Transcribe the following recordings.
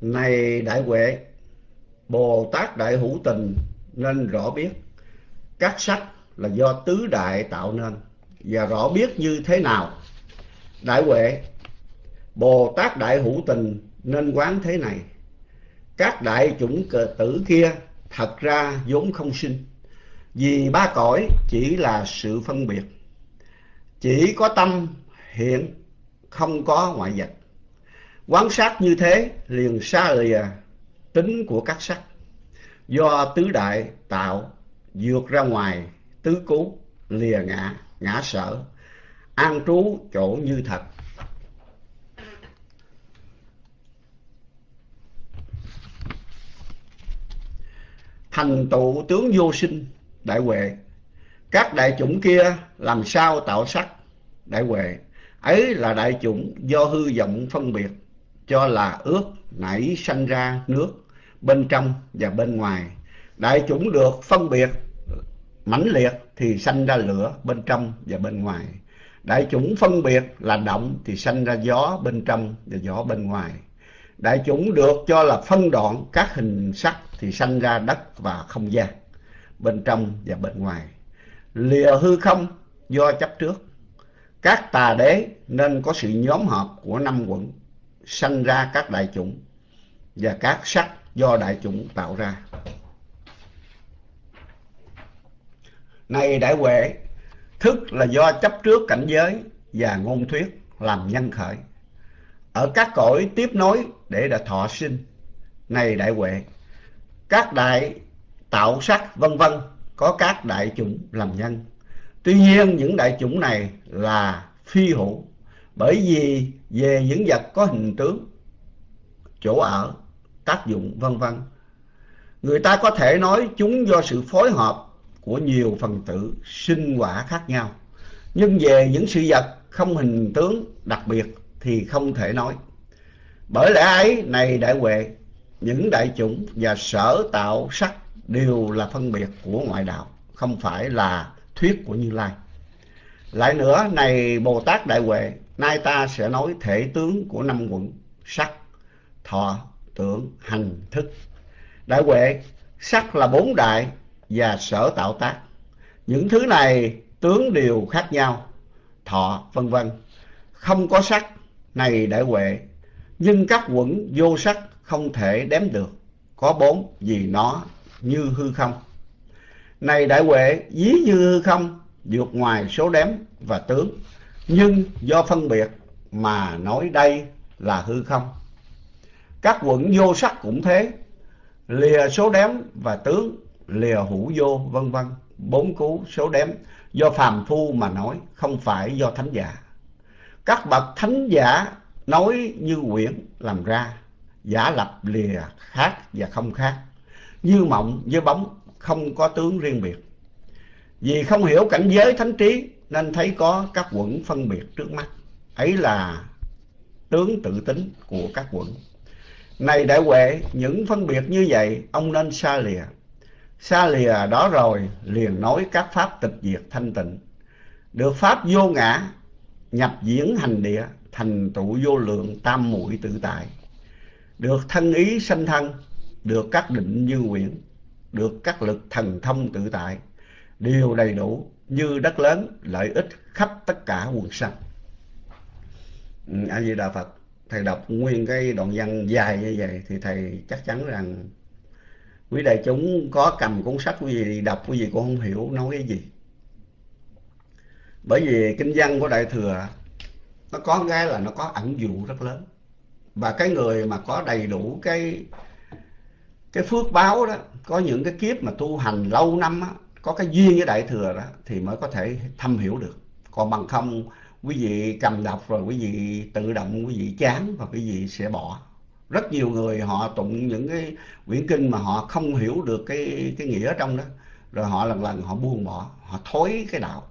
này đại huệ bồ tát đại hữu tình, nên rõ biết, các sách là do tứ đại tạo nên, và rõ biết như thế nào? Đại huệ bồ tát đại hữu tình nên quán thế này, các đại chủng tử kia thật ra vốn không sinh, vì ba cõi chỉ là sự phân biệt, chỉ có tâm hiện, không có ngoại vật quán sát như thế liền xa lìa tính của các sắc. Do tứ đại tạo vượt ra ngoài, tứ cú lìa ngã ngã sở, an trú chỗ như thật. Thành tựu tướng vô sinh, đại huệ. Các đại chủng kia làm sao tạo sắc, đại huệ? Ấy là đại chủng do hư vọng phân biệt cho là ước nảy sanh ra nước bên trong và bên ngoài. Đại chúng được phân biệt mãnh liệt thì sanh ra lửa bên trong và bên ngoài. Đại chúng phân biệt là động thì sanh ra gió bên trong và gió bên ngoài. Đại chúng được cho là phân đoạn các hình sắc thì sanh ra đất và không gian bên trong và bên ngoài. Lìa hư không do chấp trước. Các tà đế nên có sự nhóm hợp của năm quận sanh ra các đại chủng và các sắc do đại chủng tạo ra. Này đại huệ, thức là do chấp trước cảnh giới và ngôn thuyết làm nhân khởi. Ở các cõi tiếp nối để đã thọ sinh, này đại huệ, các đại tạo sắc vân vân có các đại chủng làm nhân. Tuy nhiên, những đại chủng này là phi hữu, bởi vì về những vật có hình tướng, chỗ ở, tác dụng, vân vân. Người ta có thể nói chúng do sự phối hợp của nhiều phần tử sinh quả khác nhau. Nhưng về những sự vật không hình tướng đặc biệt thì không thể nói. Bởi lẽ ấy, này đại huệ, những đại chủng và sở tạo sắc đều là phân biệt của ngoại đạo, không phải là thuyết của như lai. Lại nữa, này bồ tát đại huệ nay ta sẽ nói thể tướng của năm quận, sắc, thọ, tưởng, hành, thức. Đại huệ, sắc là bốn đại và sở tạo tác. Những thứ này tướng đều khác nhau, thọ, vân vân. Không có sắc, này đại huệ, nhưng các quận vô sắc không thể đếm được, có bốn vì nó như hư không. Này đại huệ, ví như hư không, vượt ngoài số đếm và tướng nhưng do phân biệt mà nói đây là hư không. Các quận vô sắc cũng thế. Lìa số đếm và tướng, lìa hữu vô, vân vân. Bốn cú số đếm. Do phàm phu mà nói, không phải do thánh giả. Các bậc thánh giả nói như quyển làm ra. Giả lập lìa khác và không khác. Như mộng với bóng, không có tướng riêng biệt. Vì không hiểu cảnh giới thánh trí nên thấy có các quẩn phân biệt trước mắt. Ấy là tướng tự tính của các quẩn. Này đại huệ, những phân biệt như vậy, ông nên xa lìa. Xa lìa đó rồi, liền nói các pháp tịch diệt thanh tịnh. Được pháp vô ngã, nhập diễn hành địa, thành tụ vô lượng tam muội tự tại. Được thân ý sanh thân, được các định như quyển được các lực thần thông tự tại. Đều đầy đủ như đất lớn, lợi ích khắp tất cả quần sanh ừ, a di đà phật, thầy đọc nguyên cái đoạn văn dài như vậy thì thầy chắc chắn rằng quý đại chúng có cầm cuốn sách quý vị đọc, quý vị cũng không hiểu nói cái gì. Bởi vì kinh văn của đại thừa, nó có cái là nó có ẩn dụ rất lớn. Và cái người mà có đầy đủ cái cái phước báo đó, có những cái kiếp mà tu hành lâu năm á có cái duyên với đại thừa đó, thì mới có thể thâm hiểu được. Còn bằng không, quý vị cầm đọc rồi quý vị tự động quý vị chán và quý vị sẽ bỏ. Rất nhiều người họ tụng những cái quyển kinh mà họ không hiểu được cái cái nghĩa trong đó, rồi họ lần lần họ buông bỏ, họ thối cái đạo.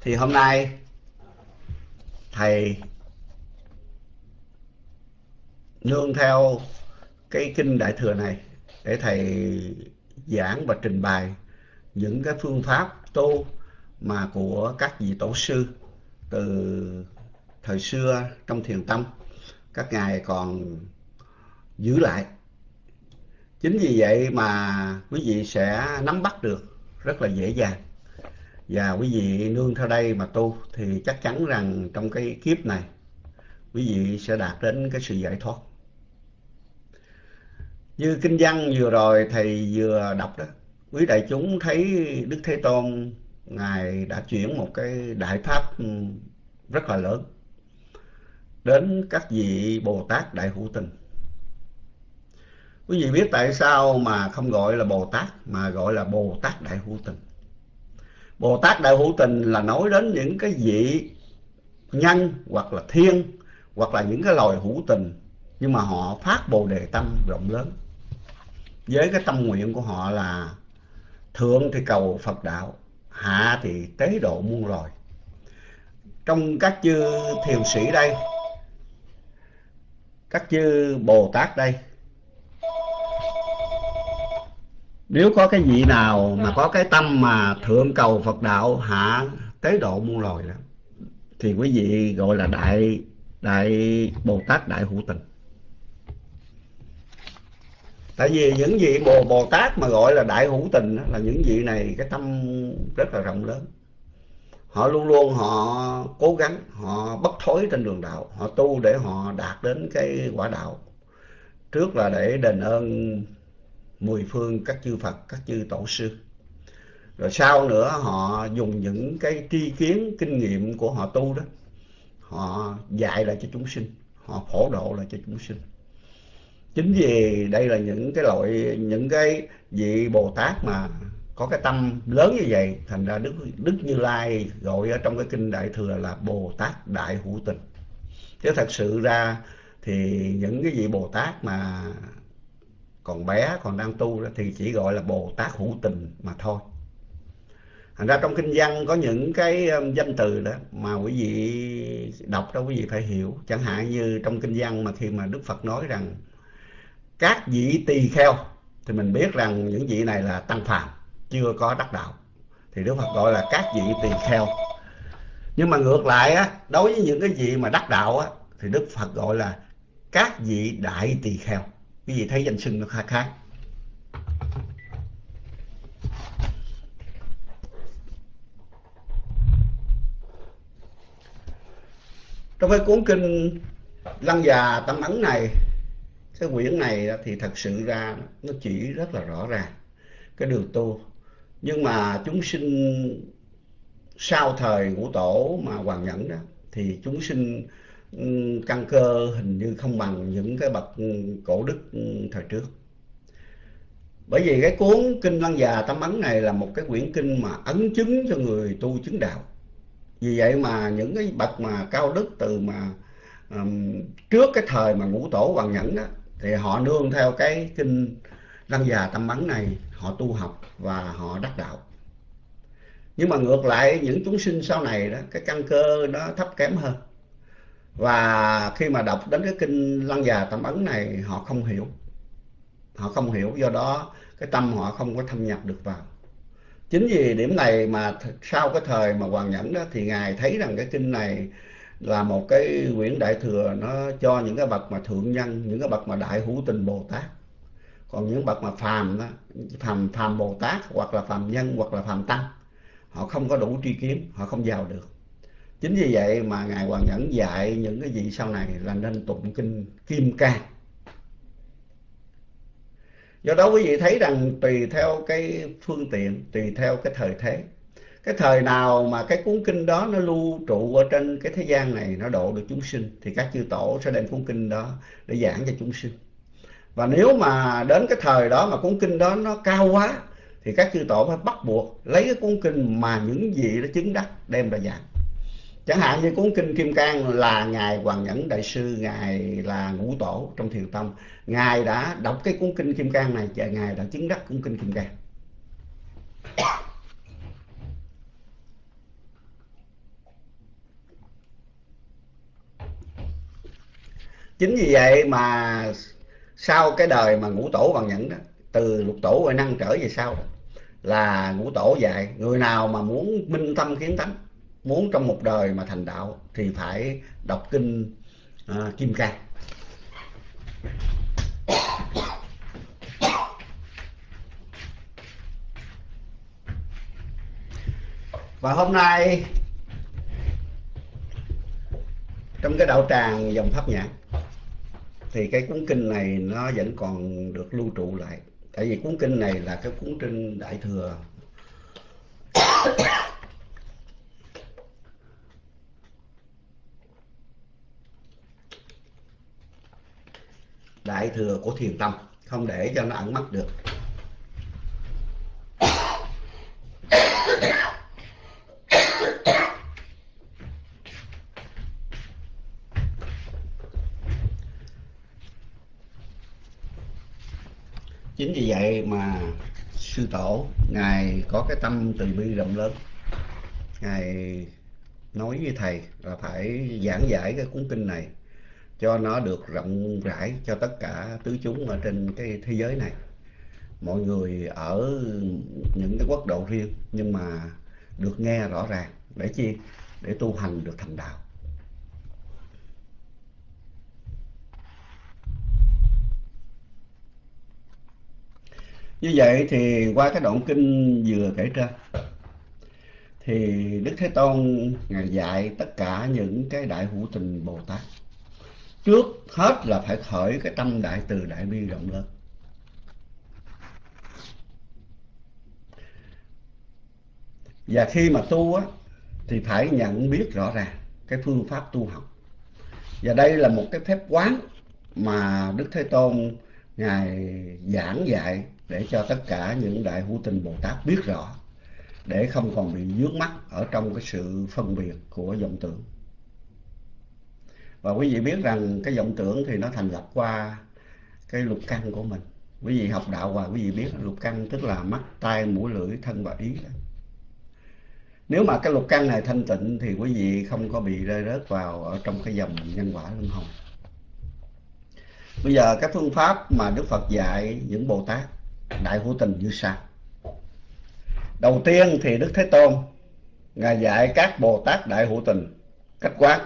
Thì hôm nay, thầy nương theo cái kinh đại thừa này để thầy giảng và trình bày những cái phương pháp tu mà của các vị tổ sư từ thời xưa trong thiền tâm. Các ngài còn giữ lại. Chính vì vậy mà quý vị sẽ nắm bắt được rất là dễ dàng. Và quý vị nương theo đây mà tu thì chắc chắn rằng trong cái kiếp này quý vị sẽ đạt đến cái sự giải thoát như kinh văn vừa rồi thầy vừa đọc đó quý đại chúng thấy đức thế tôn, ngài đã chuyển một cái đại pháp ừ, rất là lớn đến các vị bồ tát đại hữu tình. Quý vị biết tại sao mà không gọi là bồ tát, mà gọi là bồ tát đại hữu tình? Bồ tát đại hữu tình là nói đến những cái vị nhân hoặc là thiên hoặc là những cái loài hữu tình, nhưng mà họ phát bồ đề tâm rộng lớn với cái tâm nguyện của họ là thượng thì cầu phật đạo, hạ thì tế độ muôn loài. Trong các chư thiền sĩ đây, các chư bồ tát đây, nếu có cái vị nào mà có cái tâm mà thượng cầu phật đạo, hạ tế độ muôn loài đó, thì quý vị gọi là đại đại bồ tát đại hữu tình tại vì những vị bồ bồ tát mà gọi là đại hữu tình là những vị này cái tâm rất là rộng lớn. Họ luôn luôn họ cố gắng, họ bất thối trên đường đạo, họ tu để họ đạt đến cái quả đạo. Trước là để đền ơn mười phương các chư Phật, các chư tổ sư. Rồi sau nữa họ dùng những cái tri kiến, kinh nghiệm của họ tu đó, họ dạy lại cho chúng sinh, họ phổ độ lại cho chúng sinh chính vì đây là những cái loại những cái vị bồ tát mà có cái tâm lớn như vậy thành ra đức đức như lai gọi ở trong cái kinh đại thừa là bồ tát đại hữu tình. Chứ thật sự ra thì những cái vị bồ tát mà còn bé còn đang tu đó, thì chỉ gọi là bồ tát hữu tình mà thôi. Thành ra trong kinh văn có những cái um, danh từ đó mà quý vị đọc đó quý vị phải hiểu. Chẳng hạn như trong kinh văn mà khi mà đức phật nói rằng các vị tỳ kheo, thì mình biết rằng những vị này là tăng phàm, chưa có đắc đạo. Thì đức phật gọi là các vị tỳ kheo. Nhưng mà ngược lại á, đối với những cái vị mà đắc đạo á, thì đức phật gọi là các vị đại tỳ kheo. Quý vị thấy danh xưng nó khác khác. Trong cái cuốn kinh lăng già tâm ấn này cái quyển này thì thật sự ra nó chỉ rất là rõ ràng cái đường tu. Nhưng mà chúng sinh sau thời ngũ tổ mà hoàng nhẫn đó thì chúng sinh căn cơ hình như không bằng những cái bậc cổ đức thời trước. Bởi vì cái cuốn kinh lăng già tâm ấn này là một cái quyển kinh mà ấn chứng cho người tu chứng đạo. Vì vậy mà những cái bậc mà cao đức từ mà um, trước cái thời mà ngũ tổ hoàng nhẫn đó thì họ nương theo cái kinh lăng già tâm bắn này, họ tu học và họ đắc đạo. Nhưng mà ngược lại, những chúng sinh sau này đó, cái căn cơ nó thấp kém hơn. Và khi mà đọc đến cái kinh lăng già tâm ấn này, họ không hiểu. Họ không hiểu, do đó cái tâm họ không có thâm nhập được vào. Chính vì điểm này mà sau cái thời mà hoàng nhẫn đó, thì ngài thấy rằng cái kinh này là một cái quyển đại thừa, nó cho những cái bậc mà thượng nhân, những cái bậc mà đại hữu tình bồ tát. Còn những bậc mà phàm đó phàm phàm bồ tát hoặc là phàm nhân hoặc là phàm tăng, họ không có đủ tri kiến, họ không vào được. Chính vì vậy mà ngài hoàng nhẫn dạy những cái gì sau này là nên tụng kinh kim cang. Do đó quý vị thấy rằng tùy theo cái phương tiện, tùy theo cái thời thế cái thời nào mà cái cuốn kinh đó nó lưu trụ ở trên cái thế gian này nó độ được chúng sinh, thì các chư tổ sẽ đem cuốn kinh đó để giảng cho chúng sinh. Và nếu mà đến cái thời đó mà cuốn kinh đó nó cao quá, thì các chư tổ phải bắt buộc lấy cái cuốn kinh mà những gì nó chứng đắc đem ra giảng. Chẳng hạn như cuốn kinh kim cang là ngài hoàng nhẫn đại sư, ngài là ngũ tổ trong thiền tông. Ngài đã đọc cái cuốn kinh kim cang này và ngài đã chứng đắc cuốn kinh kim cang. Chính vì vậy mà sau cái đời mà ngũ tổ bằng nhẫn đó từ lục tổ rồi năng trở về sau đó, là ngũ tổ dạy người nào mà muốn minh tâm kiến tánh muốn trong một đời mà thành đạo thì phải đọc kinh uh, kim cang. Và hôm nay trong cái đạo tràng dòng pháp nhãn thì cái cuốn kinh này nó vẫn còn được lưu trụ lại. Tại vì cuốn kinh này là cái cuốn kinh đại thừa. Đại thừa của thiền tâm. Không để cho nó ẩn mất được. Chính vì vậy mà sư tổ, ngài có cái tâm từ bi rộng lớn. Ngài nói với thầy là phải giảng giải cái cuốn kinh này cho nó được rộng rãi cho tất cả tứ chúng ở trên cái thế giới này. Mọi người ở những cái quốc độ riêng nhưng mà được nghe rõ ràng để chi? Để tu hành được thành đạo. Như vậy thì qua cái đoạn kinh vừa kể trên, thì đức thế tôn ngài dạy tất cả những cái đại hữu tình bồ tát. Trước hết là phải khởi cái tâm đại từ đại bi rộng lớn. Và khi mà tu á, thì phải nhận biết rõ ràng cái phương pháp tu học. Và đây là một cái phép quán mà đức thế tôn ngài giảng dạy để cho tất cả những đại hữu tình bồ tát biết rõ, để không còn bị dướng mắt ở trong cái sự phân biệt của vọng tưởng. Và quý vị biết rằng cái vọng tưởng thì nó thành lập qua cái lục căn của mình. Quý vị học đạo và quý vị biết lục căn tức là mắt, tai, mũi, lưỡi, thân và ý nếu mà cái lục căn này thanh tịnh thì quý vị không có bị rơi rớt vào ở trong cái dòng nhân quả luân hồi bây giờ cái phương pháp mà đức phật dạy những bồ tát đại hữu tình như sau. Đầu tiên thì đức thế tôn, ngài dạy các bồ tát đại hữu tình cách quán.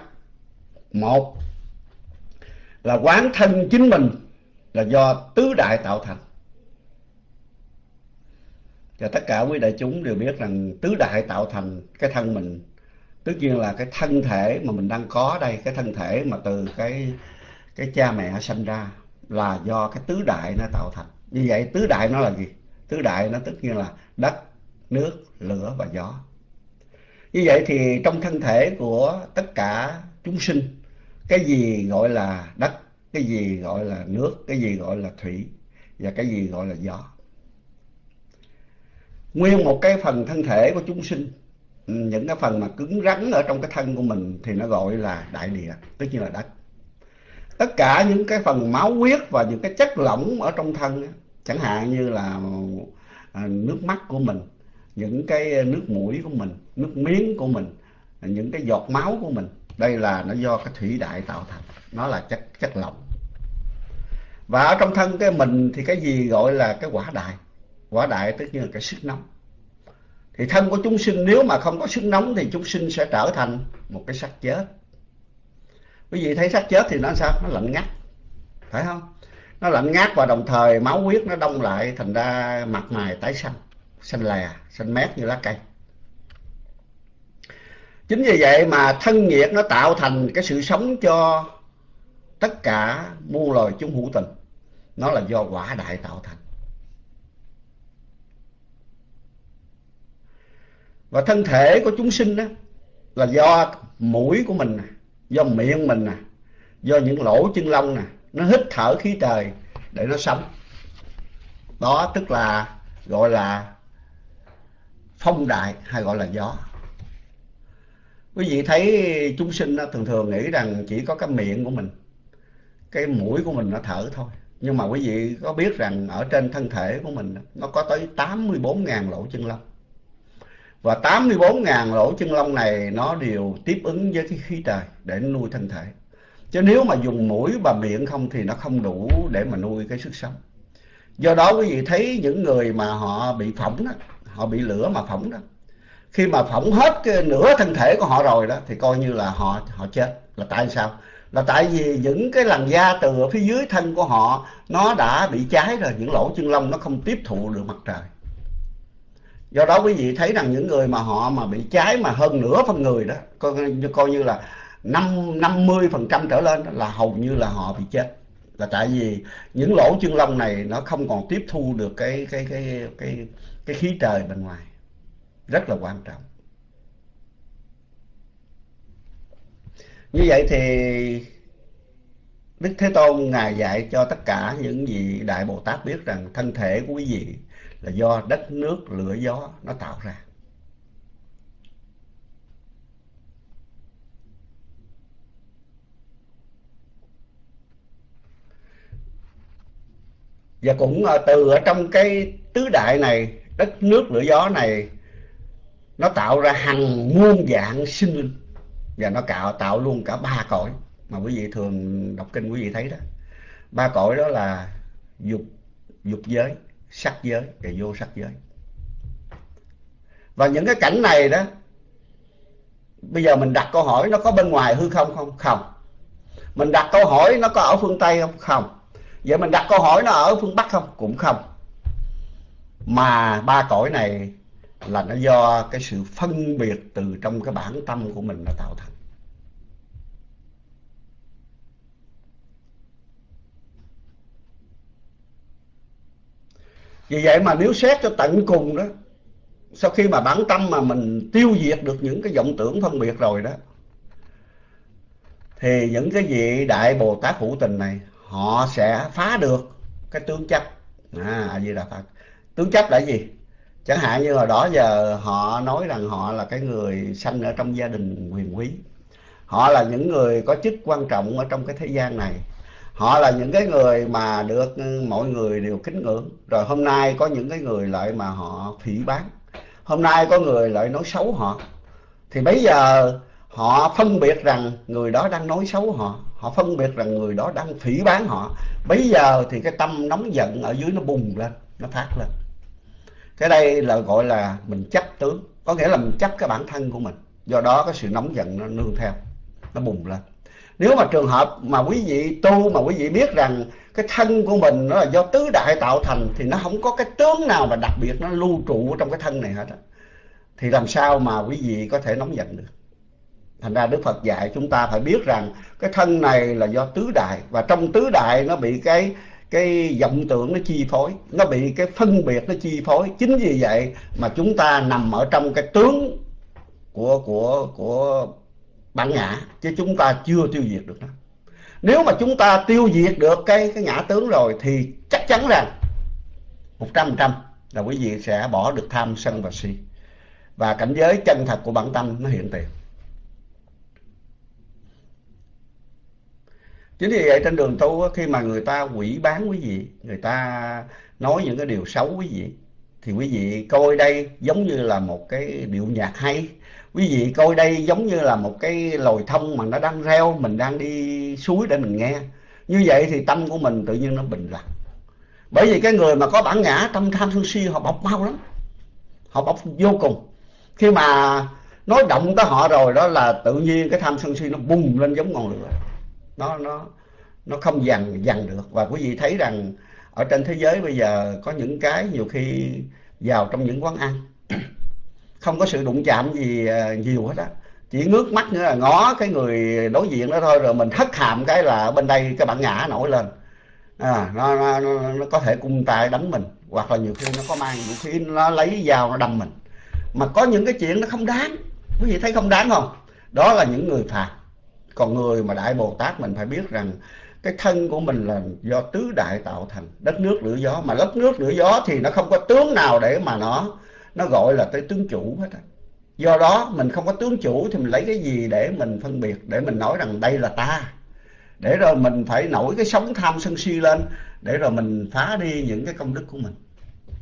Một là quán thân chính mình là do tứ đại tạo thành. Và tất cả quý đại chúng đều biết rằng tứ đại tạo thành cái thân mình, tất nhiên là cái thân thể mà mình đang có đây, cái thân thể mà từ cái cái cha mẹ sinh ra là do cái tứ đại nó tạo thành như vậy tứ đại nó là gì? Tứ đại nó tất nhiên là đất, nước, lửa và gió. Như vậy thì trong thân thể của tất cả chúng sinh, cái gì gọi là đất, cái gì gọi là nước, cái gì gọi là thủy và cái gì gọi là gió. Nguyên một cái phần thân thể của chúng sinh, những cái phần mà cứng rắn ở trong cái thân của mình thì nó gọi là đại địa tức như là đất tất cả những cái phần máu huyết và những cái chất lỏng ở trong thân chẳng hạn như là à, nước mắt của mình, những cái nước mũi của mình, nước miếng của mình, những cái giọt máu của mình, đây là nó do cái thủy đại tạo thành, nó là chất chất lỏng. Và ở trong thân cái mình thì cái gì gọi là cái quả đại? Quả đại tất nhiên là cái sức nóng. Thì thân của chúng sinh, nếu mà không có sức nóng thì chúng sinh sẽ trở thành một cái xác chết quý vị thấy xác chết thì nó sao? Nó lạnh ngắt. Phải không? Nó lạnh ngắt và đồng thời máu huyết nó đông lại, thành ra mặt mày tái xanh xanh lè, xanh mét như lá cây. Chính vì vậy mà thân nhiệt nó tạo thành cái sự sống cho tất cả muôn loài chúng hữu tình. Nó là do quả đại tạo thành. Và thân thể của chúng sinh đó là do mũi của mình này do miệng mình nè, do những lỗ chân lông nè, nó hít thở khí trời để nó sống. Đó tức là gọi là phong đại hay gọi là gió. Quý vị thấy chúng sinh thường thường nghĩ rằng chỉ có cái miệng của mình, cái mũi của mình nó thở thôi. Nhưng mà quý vị có biết rằng ở trên thân thể của mình nó có tới 84.000 lỗ chân lông và 84.000 lỗ chân lông này nó đều tiếp ứng với cái khí trời để nuôi thân thể. Chứ nếu mà dùng mũi và miệng không thì nó không đủ để mà nuôi cái sức sống. Do đó quý vị thấy những người mà họ bị phỏng đó, họ bị lửa mà phỏng đó, khi mà phỏng hết cái nửa thân thể của họ rồi đó, thì coi như là họ họ chết. Là tại sao? Là tại vì những cái làn da từ phía dưới thân của họ, nó đã bị cháy rồi, những lỗ chân lông nó không tiếp thụ được mặt trời do đó quý vị thấy rằng những người mà họ mà bị cháy mà hơn nửa phần người đó coi, coi như là năm năm mươi phần trăm trở lên là hầu như là họ bị chết. Là tại vì những lỗ chân lông này nó không còn tiếp thu được cái cái cái cái cái khí trời bên ngoài. Rất là quan trọng. Như vậy thì đức thế tôn ngài dạy cho tất cả những vị đại bồ tát biết rằng thân thể của quý vị là do đất nước lửa gió nó tạo ra. Và cũng à, từ ở trong cái tứ đại này, đất nước lửa gió này, nó tạo ra hàng muôn dạng sinh linh. Và nó tạo tạo luôn cả ba cõi. Mà quý vị thường đọc kinh quý vị thấy đó. Ba cõi đó là dục dục giới sắc giới và vô sắc giới. Và những cái cảnh này đó, bây giờ mình đặt câu hỏi, nó có bên ngoài hư không không? Không. Mình đặt câu hỏi, nó có ở phương tây không? Không. Vậy mình đặt câu hỏi, nó ở phương bắc không? Cũng không. Mà ba cõi này là nó do cái sự phân biệt từ trong cái bản tâm của mình nó tạo thành. Vì vậy mà nếu xét cho tận cùng đó, sau khi mà bản tâm mà mình tiêu diệt được những cái vọng tưởng phân biệt rồi đó, thì những cái vị đại bồ tát hữu tình này, họ sẽ phá được cái tướng chấp. À gì là phật. Tướng chấp là gì? Chẳng hạn như hồi đó giờ họ nói rằng họ là cái người sanh ở trong gia đình quyền quý. Họ là những người có chức quan trọng ở trong cái thế gian này họ là những cái người mà được mọi người đều kính ngưỡng. Rồi hôm nay có những cái người lại mà họ phỉ bán hôm nay có người lại nói xấu họ. Thì bây giờ họ phân biệt rằng người đó đang nói xấu họ. Họ phân biệt rằng người đó đang phỉ bán họ. Bây giờ thì cái tâm nóng giận ở dưới nó bùng lên, nó phát lên. Cái đây là gọi là mình chấp tướng. Có nghĩa là mình chấp cái bản thân của mình. Do đó cái sự nóng giận nó nương theo, nó bùng lên nếu mà trường hợp mà quý vị tu, mà quý vị biết rằng cái thân của mình nó là do tứ đại tạo thành, thì nó không có cái tướng nào mà đặc biệt nó lưu trụ trong cái thân này hết á. Thì làm sao mà quý vị có thể nóng giận được? Thành ra đức phật dạy chúng ta phải biết rằng cái thân này là do tứ đại, và trong tứ đại nó bị cái cái vọng tưởng nó chi phối, nó bị cái phân biệt nó chi phối. Chính vì vậy mà chúng ta nằm ở trong cái tướng của của của bản ngã chứ chúng ta chưa tiêu diệt được nó. Nếu mà chúng ta tiêu diệt được cái cái ngã tướng rồi thì chắc chắn rằng một trăm phần trăm là quý vị sẽ bỏ được tham sân và si. Và cảnh giới chân thật của bản tâm nó hiện tiền. Chính vì vậy trên đường tu khi mà người ta quỷ bán quý vị, người ta nói những cái điều xấu quý vị, thì quý vị coi đây giống như là một cái điệu nhạc hay quý vị coi đây giống như là một cái lồi thông mà nó đang reo, mình đang đi suối để mình nghe. Như vậy thì tâm của mình tự nhiên nó bình lặng. Bởi vì cái người mà có bản ngã, tâm tham sân si, họ bọc mau lắm. Họ bọc vô cùng. Khi mà nói động tới họ rồi, đó là tự nhiên cái tham sân si nó bùng lên giống ngọn lửa. Nó nó nó không dằn dằn được. Và quý vị thấy rằng ở trên thế giới bây giờ có những cái nhiều khi vào trong những quán ăn không có sự đụng chạm gì ờ, nhiều hết á. Chỉ ngước mắt nữa là ngó cái người đối diện đó thôi rồi mình hất hàm cái là bên đây cái bản ngã nổi lên. À, nó, nó, nó, nó có thể cung tay đánh mình hoặc là nhiều khi nó có mang vũ khí nó lấy dao nó đâm mình. Mà có những cái chuyện nó không đáng. Quý vị thấy không đáng không? Đó là những người phạt còn người mà đại bồ tát mình phải biết rằng cái thân của mình là do tứ đại tạo thành. Đất nước lửa gió mà đất nước lửa gió thì nó không có tướng nào để mà nó nó gọi là tới tướng chủ hết á. Do đó mình không có tướng chủ thì mình lấy cái gì để mình phân biệt, để mình nói rằng đây là ta. Để rồi mình phải nổi cái sóng tham sân si lên, để rồi mình phá đi những cái công đức của mình.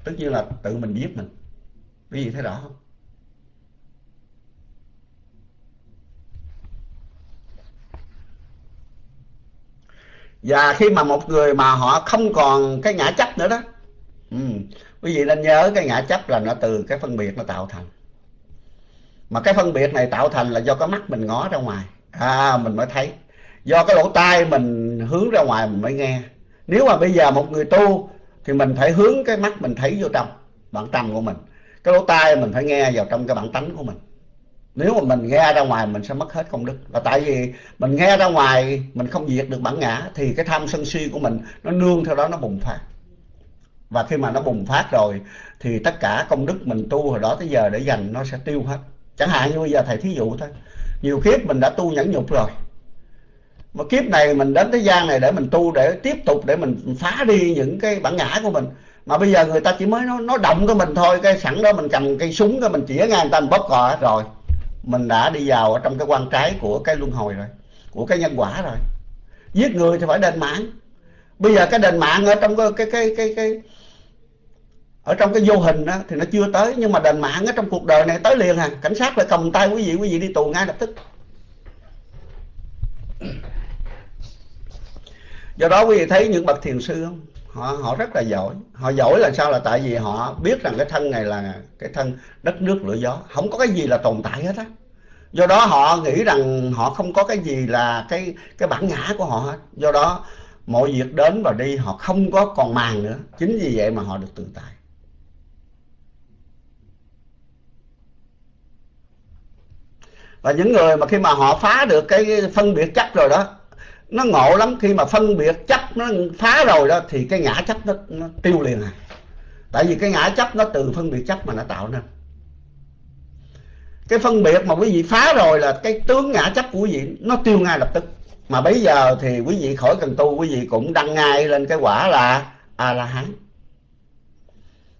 Tất nhiên là tự mình giết mình. Quý vị thấy rõ không? Và khi mà một người mà họ không còn cái ngã chấp nữa đó ừ, quý vị nên nhớ cái ngã chấp là nó từ cái phân biệt nó tạo thành. Mà cái phân biệt này tạo thành là do cái mắt mình ngó ra ngoài. À mình mới thấy. Do cái lỗ tai mình hướng ra ngoài mình mới nghe. Nếu mà bây giờ một người tu thì mình phải hướng cái mắt mình thấy vô trong, bản tâm của mình. Cái lỗ tai mình phải nghe vào trong cái bản tánh của mình. Nếu mà mình nghe ra ngoài mình sẽ mất hết công đức. Là tại vì mình nghe ra ngoài, mình không diệt được bản ngã, thì cái tham sân si của mình nó nương theo đó, nó bùng phát và khi mà nó bùng phát rồi thì tất cả công đức mình tu hồi đó tới giờ để dành nó sẽ tiêu hết. Chẳng hạn như bây giờ thầy thí dụ thôi nhiều kiếp mình đã tu nhẫn nhục rồi. Mà kiếp này mình đến thế gian này để mình tu để tiếp tục để mình phá đi những cái bản ngã của mình. Mà bây giờ người ta chỉ mới nó nó động cái mình thôi cái sẵn đó mình cầm cây súng cái mình chĩa ngang người ta mình bóp cò rồi. Mình đã đi vào ở trong cái quan trái của cái luân hồi rồi của cái nhân quả rồi. Giết người thì phải đền mạng. Bây giờ cái đền mạng ở trong cái cái cái cái, cái ở trong cái vô hình đó thì nó chưa tới, nhưng mà đền mạng ở trong cuộc đời này tới liền à. Cảnh sát lại cầm tay quý vị quý vị đi tù ngay lập tức. Do đó quý vị thấy những bậc thiền sư không? Họ họ rất là giỏi. Họ giỏi là sao? Là tại vì họ biết rằng cái thân này là cái thân đất nước lửa gió. Không có cái gì là tồn tại hết á. Do đó họ nghĩ rằng họ không có cái gì là cái cái bản ngã của họ hết. Do đó mọi việc đến và đi họ không có còn màng nữa. Chính vì vậy mà họ được tự tại. Và những người mà khi mà họ phá được cái phân biệt chấp rồi đó nó ngộ lắm. Khi mà phân biệt chấp nó phá rồi đó thì cái ngã chấp nó, nó tiêu liền à. Tại vì cái ngã chấp nó từ phân biệt chấp mà nó tạo nên. Cái phân biệt mà quý vị phá rồi là cái tướng ngã chấp của quý vị nó tiêu ngay lập tức. Mà bây giờ thì quý vị khỏi cần tu quý vị cũng đăng ngay lên cái quả là a la hán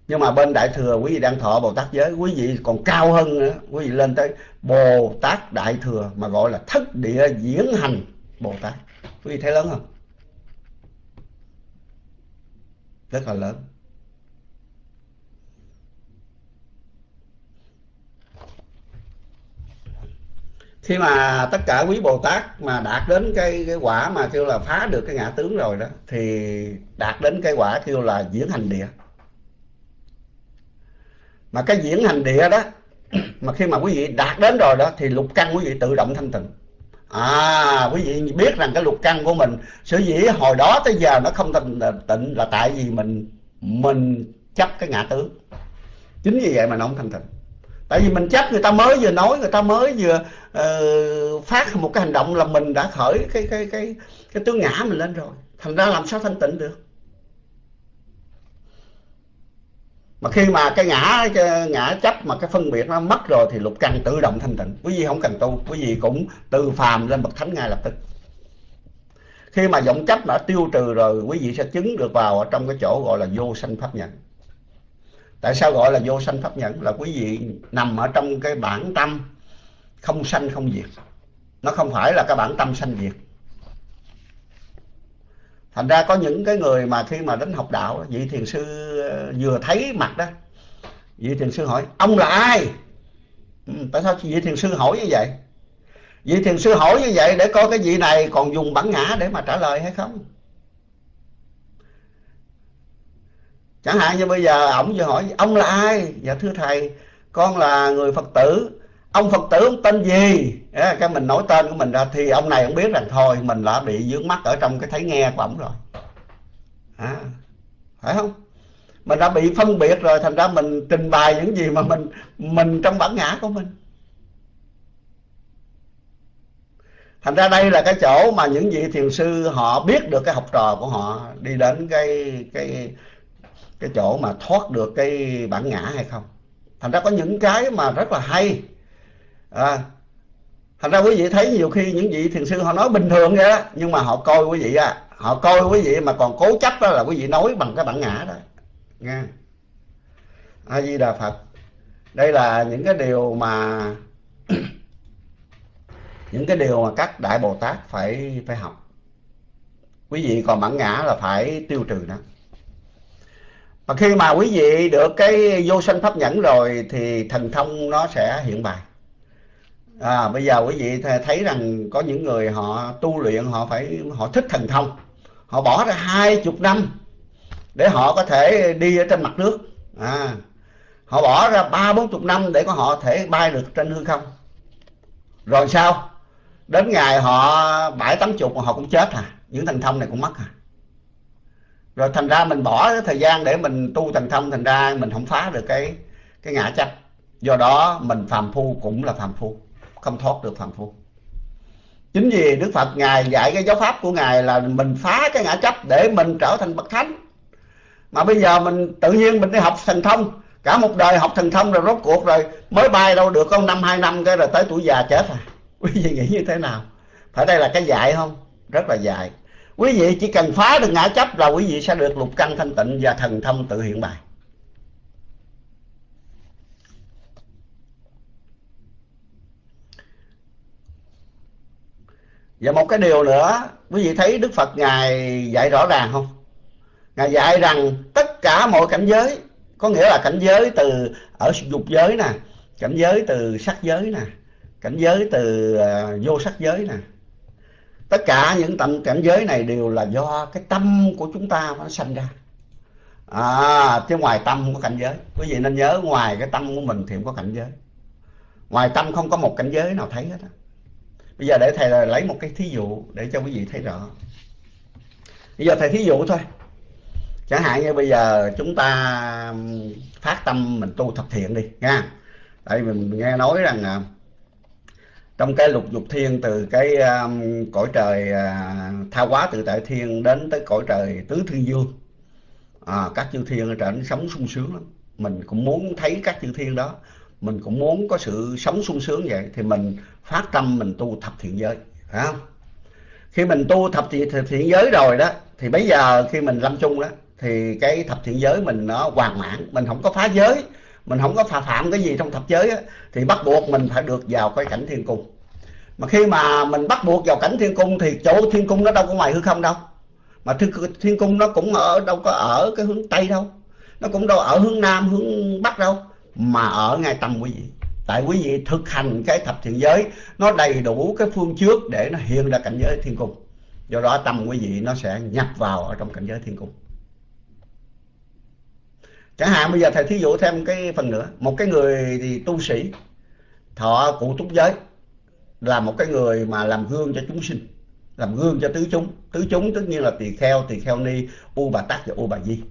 nhưng mà bên đại thừa quý vị đang thọ bồ tát giới, quý vị còn cao hơn nữa. Quý vị lên tới bồ tát đại thừa mà gọi là thất địa diễn hành bồ tát. Quý vị thấy lớn không? Rất là lớn. Khi mà tất cả quý bồ tát mà đạt đến cái cái quả mà kêu là phá được cái ngã tướng rồi đó, thì đạt đến cái quả kêu là diễn hành địa mà cái diễn hành địa đó mà khi mà quý vị đạt đến rồi đó thì lục căn quý vị tự động thanh tịnh. À quý vị biết rằng cái lục căn của mình sở dĩ hồi đó tới giờ nó không thanh tịnh là tại vì mình mình chấp cái ngã tướng chính vì vậy mà nó không thanh tịnh. Tại vì mình chấp người ta mới vừa nói người ta mới vừa uh, phát một cái hành động là mình đã khởi cái cái cái cái tướng ngã mình lên rồi. Thành ra làm sao thanh tịnh được? Mà khi mà cái ngã cái ngã chấp mà cái phân biệt nó mất rồi thì lục căn tự động thanh tịnh. Quý vị không cần tu, quý vị cũng từ phàm lên bậc thánh ngay lập tức. Khi mà vọng chấp đã tiêu trừ rồi, quý vị sẽ chứng được vào ở trong cái chỗ gọi là vô sanh pháp nhận tại sao gọi là vô sanh pháp nhận là quý vị nằm ở trong cái bản tâm không sanh không diệt. Nó không phải là cái bản tâm sanh diệt thành ra có những cái người mà khi mà đến học đạo vị thiền sư ờ, vừa thấy mặt đó vị thiền sư hỏi ông là ai? Ừ, tại sao vị thiền sư hỏi như vậy? Vị thiền sư hỏi như vậy để coi cái vị này còn dùng bản ngã để mà trả lời hay không? Chẳng hạn như bây giờ ổng vừa hỏi ông là ai? Dạ thưa thầy con là người phật tử ông phật tử ông tên gì? Cái mình nói tên của mình ra thì ông này ông biết rằng thôi mình đã bị dướng mắt ở trong cái thấy nghe của ổng rồi. À, phải không? Mình đã bị phân biệt rồi thành ra mình trình bày những gì mà mình mình trong bản ngã của mình. Thành ra đây là cái chỗ mà những vị thiền sư họ biết được cái học trò của họ đi đến cái cái cái chỗ mà thoát được cái bản ngã hay không. Thành ra có những cái mà rất là hay à, thành ra quý vị thấy nhiều khi những vị thiền sư họ nói bình thường vậy đó nhưng mà họ coi quý vị á họ coi quý vị mà còn cố chấp đó là quý vị nói bằng cái bản ngã đó. Nghe. A di đà phật. Đây là những cái điều mà những cái điều mà các đại bồ tát phải phải học. Quý vị còn bản ngã là phải tiêu trừ nó. Mà khi mà quý vị được cái vô sanh pháp nhẫn rồi thì thần thông nó sẽ hiện bài à, bây giờ quý vị thấy rằng có những người họ tu luyện họ phải họ thích thần thông. Họ bỏ ra hai chục năm để họ có thể đi ở trên mặt nước. À, họ bỏ ra ba bốn chục năm để có họ thể bay được trên hư không. Rồi sao? Đến ngày họ bảy tám chục họ cũng chết à. Những thần thông này cũng mất à. Rồi thành ra mình bỏ cái thời gian để mình tu thần thông thành ra mình không phá được cái cái ngã chấp do đó mình phàm phu cũng là phàm phu không thoát được phàm phu. Chính vì đức phật ngài dạy cái giáo pháp của ngài là mình phá cái ngã chấp để mình trở thành bậc thánh. Mà bây giờ mình tự nhiên mình đi học thần thông, cả một đời học thần thông rồi rốt cuộc rồi, mới bay đâu được con năm, hai năm cái rồi tới tuổi già chết à quý vị nghĩ như thế nào? Phải đây là cái dạy không? Rất là dạy. Quý vị chỉ cần phá được ngã chấp là quý vị sẽ được lục căn thanh tịnh và thần thông tự hiện bài. Và một cái điều nữa quý vị thấy đức phật ngài dạy rõ ràng không? Ngài dạy rằng tất cả mọi cảnh giới có nghĩa là cảnh giới từ ở dục giới nè cảnh giới từ sắc giới nè cảnh giới từ uh, vô sắc giới nè. Tất cả những tầm cảnh giới này đều là do cái tâm của chúng ta nó sanh ra. À chứ ngoài tâm không có cảnh giới. Quý vị nên nhớ ngoài cái tâm của mình thì không có cảnh giới. Ngoài tâm không có một cảnh giới nào thấy hết á bây giờ để thầy lấy một cái thí dụ để cho quý vị thấy rõ. Bây giờ thầy thí dụ thôi. Chẳng hạn như bây giờ chúng ta phát tâm mình tu thập thiện đi nha. Tại vì mình nghe nói rằng à, trong cái lục dục thiên từ cái um, cõi trời uh, tha hóa tự tại thiên đến tới cõi trời tứ thiên dương à, các chư thiên ở trên sống sung sướng lắm. Mình cũng muốn thấy các chư thiên đó mình cũng muốn có sự sống sung sướng vậy thì mình phát tâm mình tu thập thiện giới phải không? Khi mình tu thập thiện, thập thiện giới rồi đó thì bây giờ khi mình lâm chung đó thì cái thập thiện giới mình nó hoàn mãn mình không có phá giới mình không có phạm phạm cái gì trong thập giới á, thì bắt buộc mình phải được vào cái cảnh thiên cung. Mà khi mà mình bắt buộc vào cảnh thiên cung thì chỗ thiên cung nó đâu có ngoài hư không đâu. Mà thiên, thiên cung nó cũng ở đâu có ở cái hướng tây đâu. Nó cũng đâu ở hướng nam hướng bắc đâu mà ở ngay tâm quý vị. Tại quý vị thực hành cái thập thiện giới, nó đầy đủ cái phương trước để nó hiện ra cảnh giới thiên cung. Do đó tâm quý vị nó sẽ nhập vào ở trong cảnh giới thiên cung. Chẳng hạn bây giờ thầy thí dụ thêm cái phần nữa. Một cái người thì tu sĩ, thọ cụ túc giới, là một cái người mà làm gương cho chúng sinh, làm gương cho tứ chúng. Tứ chúng tất nhiên là tỳ kheo tỳ kheo ni, u bà tát và u bà di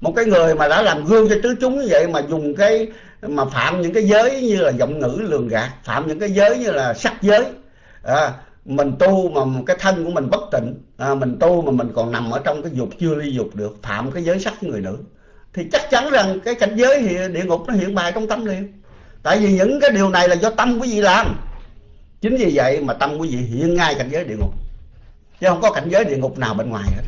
một cái người mà đã làm gương cho tứ chúng như vậy mà dùng cái mà phạm những cái giới như là giọng ngữ lường gạt phạm những cái giới như là sắc giới à, mình tu mà cái thân của mình bất tịnh à, mình tu mà mình còn nằm ở trong cái dục chưa ly dục được phạm cái giới sắc của người nữ thì chắc chắn rằng cái cảnh giới thì địa ngục nó hiện bài trong tâm liền. Tại vì những cái điều này là do tâm quý vị làm. Chính vì vậy mà tâm quý vị hiện ngay cảnh giới địa ngục chứ không có cảnh giới địa ngục nào bên ngoài hết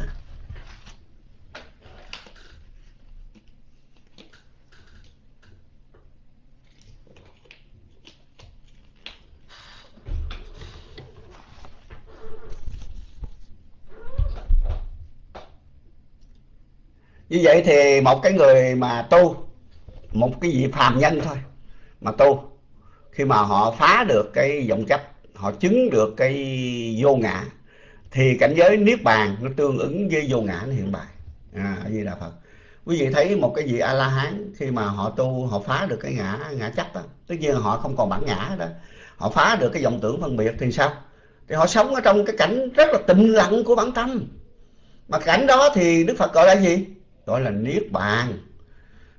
như vậy thì một cái người mà tu, một cái vị phàm nhân thôi, mà tu, khi mà họ phá được cái vọng chấp, họ chứng được cái vô ngã, thì cảnh giới niết bàn nó tương ứng với vô ngã nó hiện bài. À như là phật. Quý vị thấy một cái vị a la hán khi mà họ tu, họ phá được cái ngã ngã chấp đó tất nhiên họ không còn bản ngã đó họ phá được cái vọng tưởng phân biệt thì sao? Thì họ sống ở trong cái cảnh rất là tịnh lặng của bản tâm. Mà cảnh đó thì đức phật gọi là gì? Gọi là niết bàn.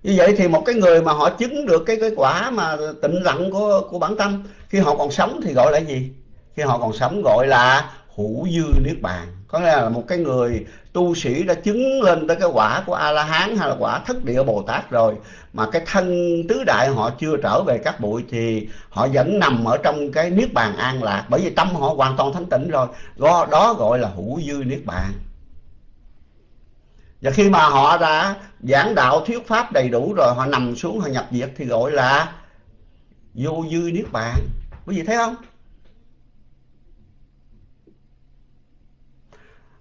Như vậy thì một cái người mà họ chứng được cái cái quả mà tịnh lặng của của bản tâm, khi họ còn sống thì gọi là gì? Khi họ còn sống gọi là hữu dư niết bàn. Có nghĩa là một cái người tu sĩ đã chứng lên tới cái quả của a la hán hay là quả thất địa bồ tát rồi, mà cái thân tứ đại họ chưa trở về các bụi thì họ vẫn nằm ở trong cái niết bàn an lạc, bởi vì tâm họ hoàn toàn thanh tịnh rồi. Đó gọi là hữu dư niết bàn và khi mà họ đã giảng đạo thuyết pháp đầy đủ rồi họ nằm xuống họ nhập diệt thì gọi là vô dư niết bàn. Quý vị thấy không?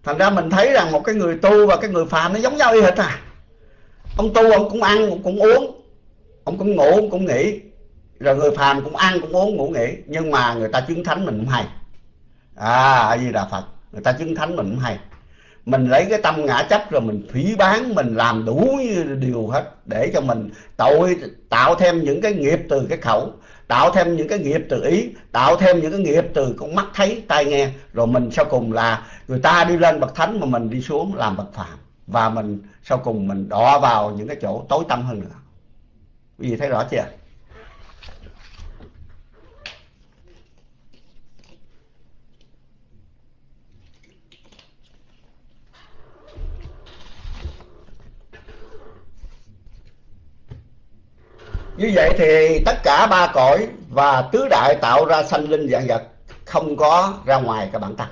Thành ra mình thấy rằng một cái người tu và cái người phàm nó giống nhau y hệt à. Ông tu ông cũng ăn cũng, cũng uống. Ông cũng ngủ ông cũng nghỉ. Rồi người phàm cũng ăn cũng uống ngủ nghỉ. Nhưng mà người ta chứng thánh mình cũng hay. À gì đà phật. Người ta chứng thánh mình cũng hay mình lấy cái tâm ngã chấp rồi mình phỉ bán, mình làm đủ điều hết để cho mình tội, tạo thêm những cái nghiệp từ cái khẩu, tạo thêm những cái nghiệp từ ý, tạo thêm những cái nghiệp từ con mắt thấy, tai nghe. Rồi mình sau cùng là người ta đi lên bậc thánh mà mình đi xuống làm bậc phạm và mình sau cùng mình đọa vào những cái chỗ tối tăm hơn nữa. Quý vị thấy rõ chưa? Như vậy thì tất cả ba cõi và tứ đại tạo ra sanh linh dạng vật không có ra ngoài cái bản tăng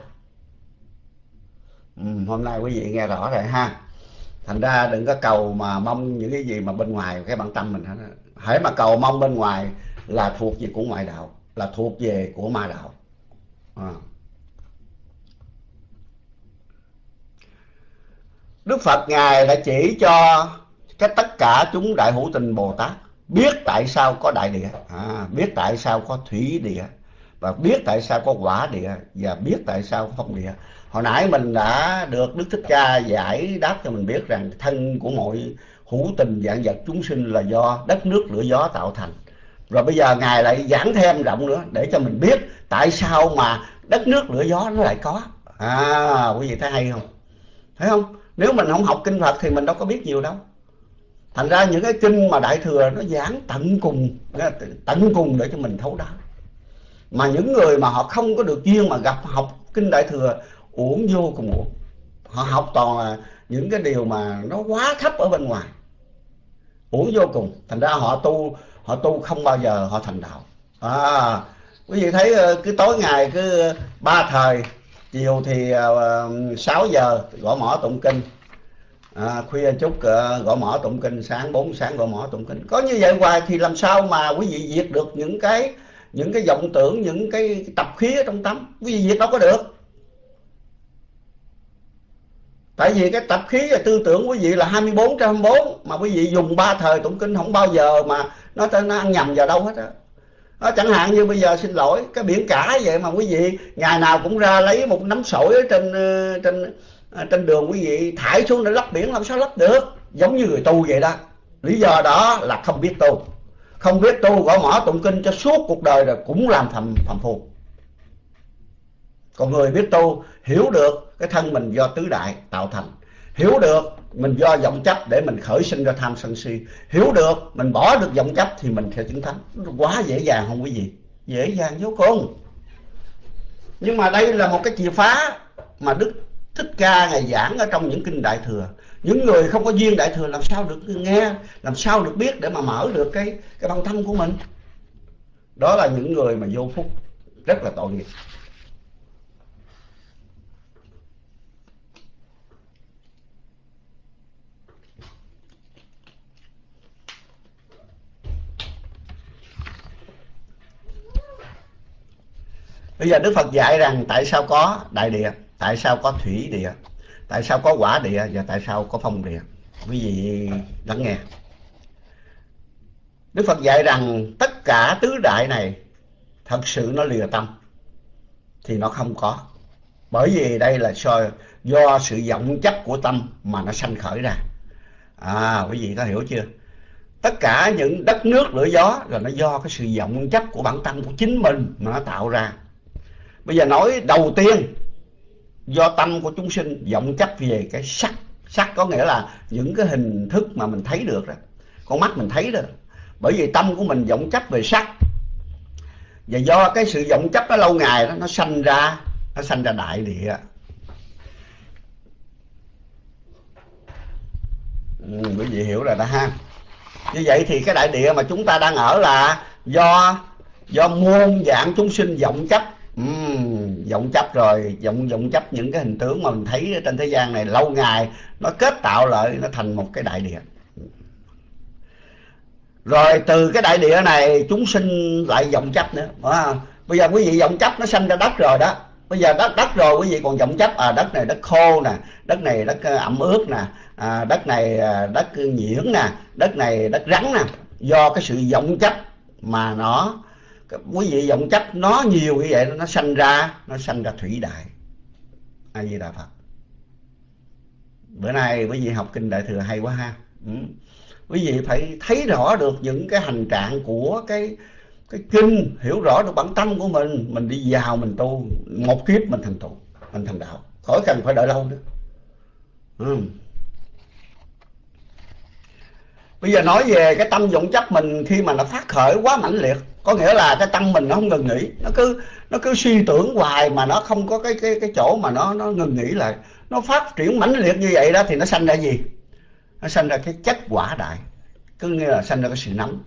ừ, hôm nay quý vị nghe rõ rồi ha. Thành ra đừng có cầu mà mong những cái gì mà bên ngoài cái bản tâm mình hết hãy mà cầu mong bên ngoài là thuộc về của ngoại đạo là thuộc về của ma đạo. À. Đức Phật Ngài đã chỉ cho cái tất cả chúng đại hữu tình Bồ Tát biết tại sao có đại địa à, biết tại sao có thủy địa và biết tại sao có quả địa và biết tại sao có phong địa. Hồi nãy mình đã được đức thích ca giải đáp cho mình biết rằng thân của mọi hữu tình dạng vật chúng sinh là do đất nước lửa gió tạo thành. Rồi bây giờ ngài lại giảng thêm rộng nữa để cho mình biết tại sao mà đất nước lửa gió nó lại có. À quý vị thấy hay không? Thấy không? Nếu mình không học kinh phật thì mình đâu có biết nhiều đâu thành ra những cái kinh mà đại thừa nó giảng tận cùng tận cùng để cho mình thấu đáo. Mà những người mà họ không có được duyên mà gặp học kinh đại thừa, uổng vô cùng uổng. Họ học toàn là những cái điều mà nó quá thấp ở bên ngoài. Uổng vô cùng. Thành ra họ tu họ tu không bao giờ họ thành đạo. À quý vị thấy ờ, cứ tối ngày cứ ba thời, chiều thì ờ, sáu 6 giờ, gõ mỏ tụng kinh à, khuya chút uh, ờ, gõ mỏ tụng kinh sáng 4 sáng gõ mỏ tụng kinh. Có như vậy hoài thì làm sao mà quý vị diệt được những cái những cái vọng tưởng những cái tập khí ở trong tâm? Quý vị diệt đâu có được. Tại vì cái tập khí và tư tưởng quý vị là 24 trên 24 mà quý vị dùng ba thời tụng kinh không bao giờ mà nó nó ăn nhầm vào đâu hết á. Đó, chẳng hạn như bây giờ xin lỗi cái biển cả vậy mà quý vị ngày nào cũng ra lấy một nắm sỏi ở trên ờ, trên à, trên đường quý vị thải xuống để lấp biển làm sao lấp được? Giống như người tu vậy đó. Lý do đó là không biết tu. Không biết tu gõ mỏ tụng kinh cho suốt cuộc đời rồi cũng làm thầm thầm phu. Còn người biết tu hiểu được cái thân mình do tứ đại tạo thành. Hiểu được mình do vọng chấp để mình khởi sinh ra tham sân si. Hiểu được mình bỏ được vọng chấp thì mình sẽ chứng thánh. Quá dễ dàng không quý vị? Dễ dàng vô cùng. Nhưng mà đây là một cái chìa phá mà đức thích ca ngày giảng ở trong những kinh đại thừa. Những người không có duyên đại thừa làm sao được nghe, làm sao được biết để mà mở được cái cái băng tâm của mình? Đó là những người mà vô phúc, rất là tội nghiệp. Bây giờ đức phật dạy rằng tại sao có đại địa? Tại sao có thủy địa? Tại sao có quả địa? Và tại sao có phong địa? Quý vị lắng nghe. Đức phật dạy rằng tất cả tứ đại này thật sự nó lìa tâm thì nó không có. Bởi vì đây là do, do sự vọng chấp của tâm mà nó sanh khởi ra. À quý vị có hiểu chưa? Tất cả những đất nước lửa gió là nó do cái sự vọng chấp của bản tâm của chính mình mà nó tạo ra. Bây giờ nói đầu tiên do tâm của chúng sinh vọng chấp về cái sắc. Sắc có nghĩa là những cái hình thức mà mình thấy được đó. Con mắt mình thấy được bởi vì tâm của mình vọng chấp về sắc. Và do cái sự vọng chấp đó lâu ngày đó nó sanh ra nó sanh ra đại địa. Ừ, quý vị hiểu rồi đó ha. Như vậy thì cái đại địa mà chúng ta đang ở là do do muôn dạng chúng sinh vọng chấp uhm, vọng chấp rồi. Vọng vọng chấp những cái hình tướng mà mình thấy trên thế gian này lâu ngày nó kết tạo lại nó thành một cái đại địa. Rồi từ cái đại địa này chúng sinh lại vọng chấp nữa à, bây giờ quý vị vọng chấp nó sanh ra đất rồi đó. Bây giờ đất đất rồi quý vị còn vọng chấp à đất này đất khô nè đất này đất à, ẩm ướt nè à, đất này à, đất nhiễm nè đất này đất rắn nè. Do cái sự vọng chấp mà nó quý vị vọng chấp nó nhiều như vậy, nó sanh ra, nó sanh ra thủy đại. A di đà phật. Bữa nay quý vị học kinh đại thừa hay quá ha. Ừ. quý vị phải thấy rõ được những cái hành trạng của cái cái kinh, hiểu rõ được bản tâm của mình mình đi vào mình tu, một kiếp mình thành tu mình thành đạo. Khỏi cần phải đợi lâu nữa. Ừ. bây giờ nói về cái tâm vọng chấp mình khi mà nó phát khởi quá mãnh liệt có nghĩa là cái tâm mình nó không ngừng nghỉ. Nó cứ nó cứ suy tưởng hoài mà nó không có cái cái cái chỗ mà nó nó ngừng nghỉ lại. Nó phát triển mãnh liệt như vậy đó thì nó sanh ra gì? Nó sanh ra cái chất quả đại. Cứ nghĩa là sanh ra cái sự nóng.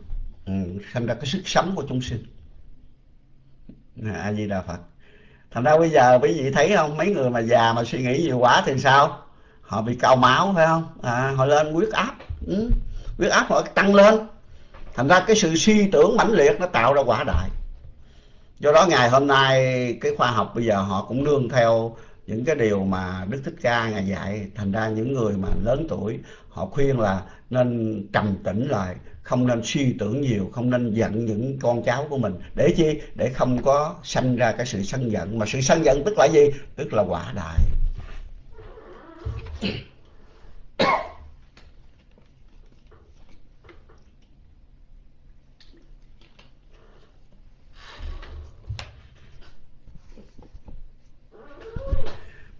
Ừ, sanh ra cái sức sống của chúng sinh. A di đà phật. Thành ra bây giờ quý vị thấy không? Mấy người mà già mà suy nghĩ nhiều quá thì sao? Họ bị cao máu phải không? À, họ lên huyết áp. Ừ. huyết áp họ tăng lên thành ra cái sự suy tưởng mãnh liệt nó tạo ra quả đại. Do đó ngày hôm nay cái khoa học bây giờ họ cũng nương theo những cái điều mà đức thích ca ngài dạy. Thành ra những người mà lớn tuổi, họ khuyên là nên trầm tĩnh lại, không nên suy tưởng nhiều, không nên giận những con cháu của mình. Để chi? Để không có sanh ra cái sự sân giận. Mà sự sân giận tức là gì? Tức là quả đại.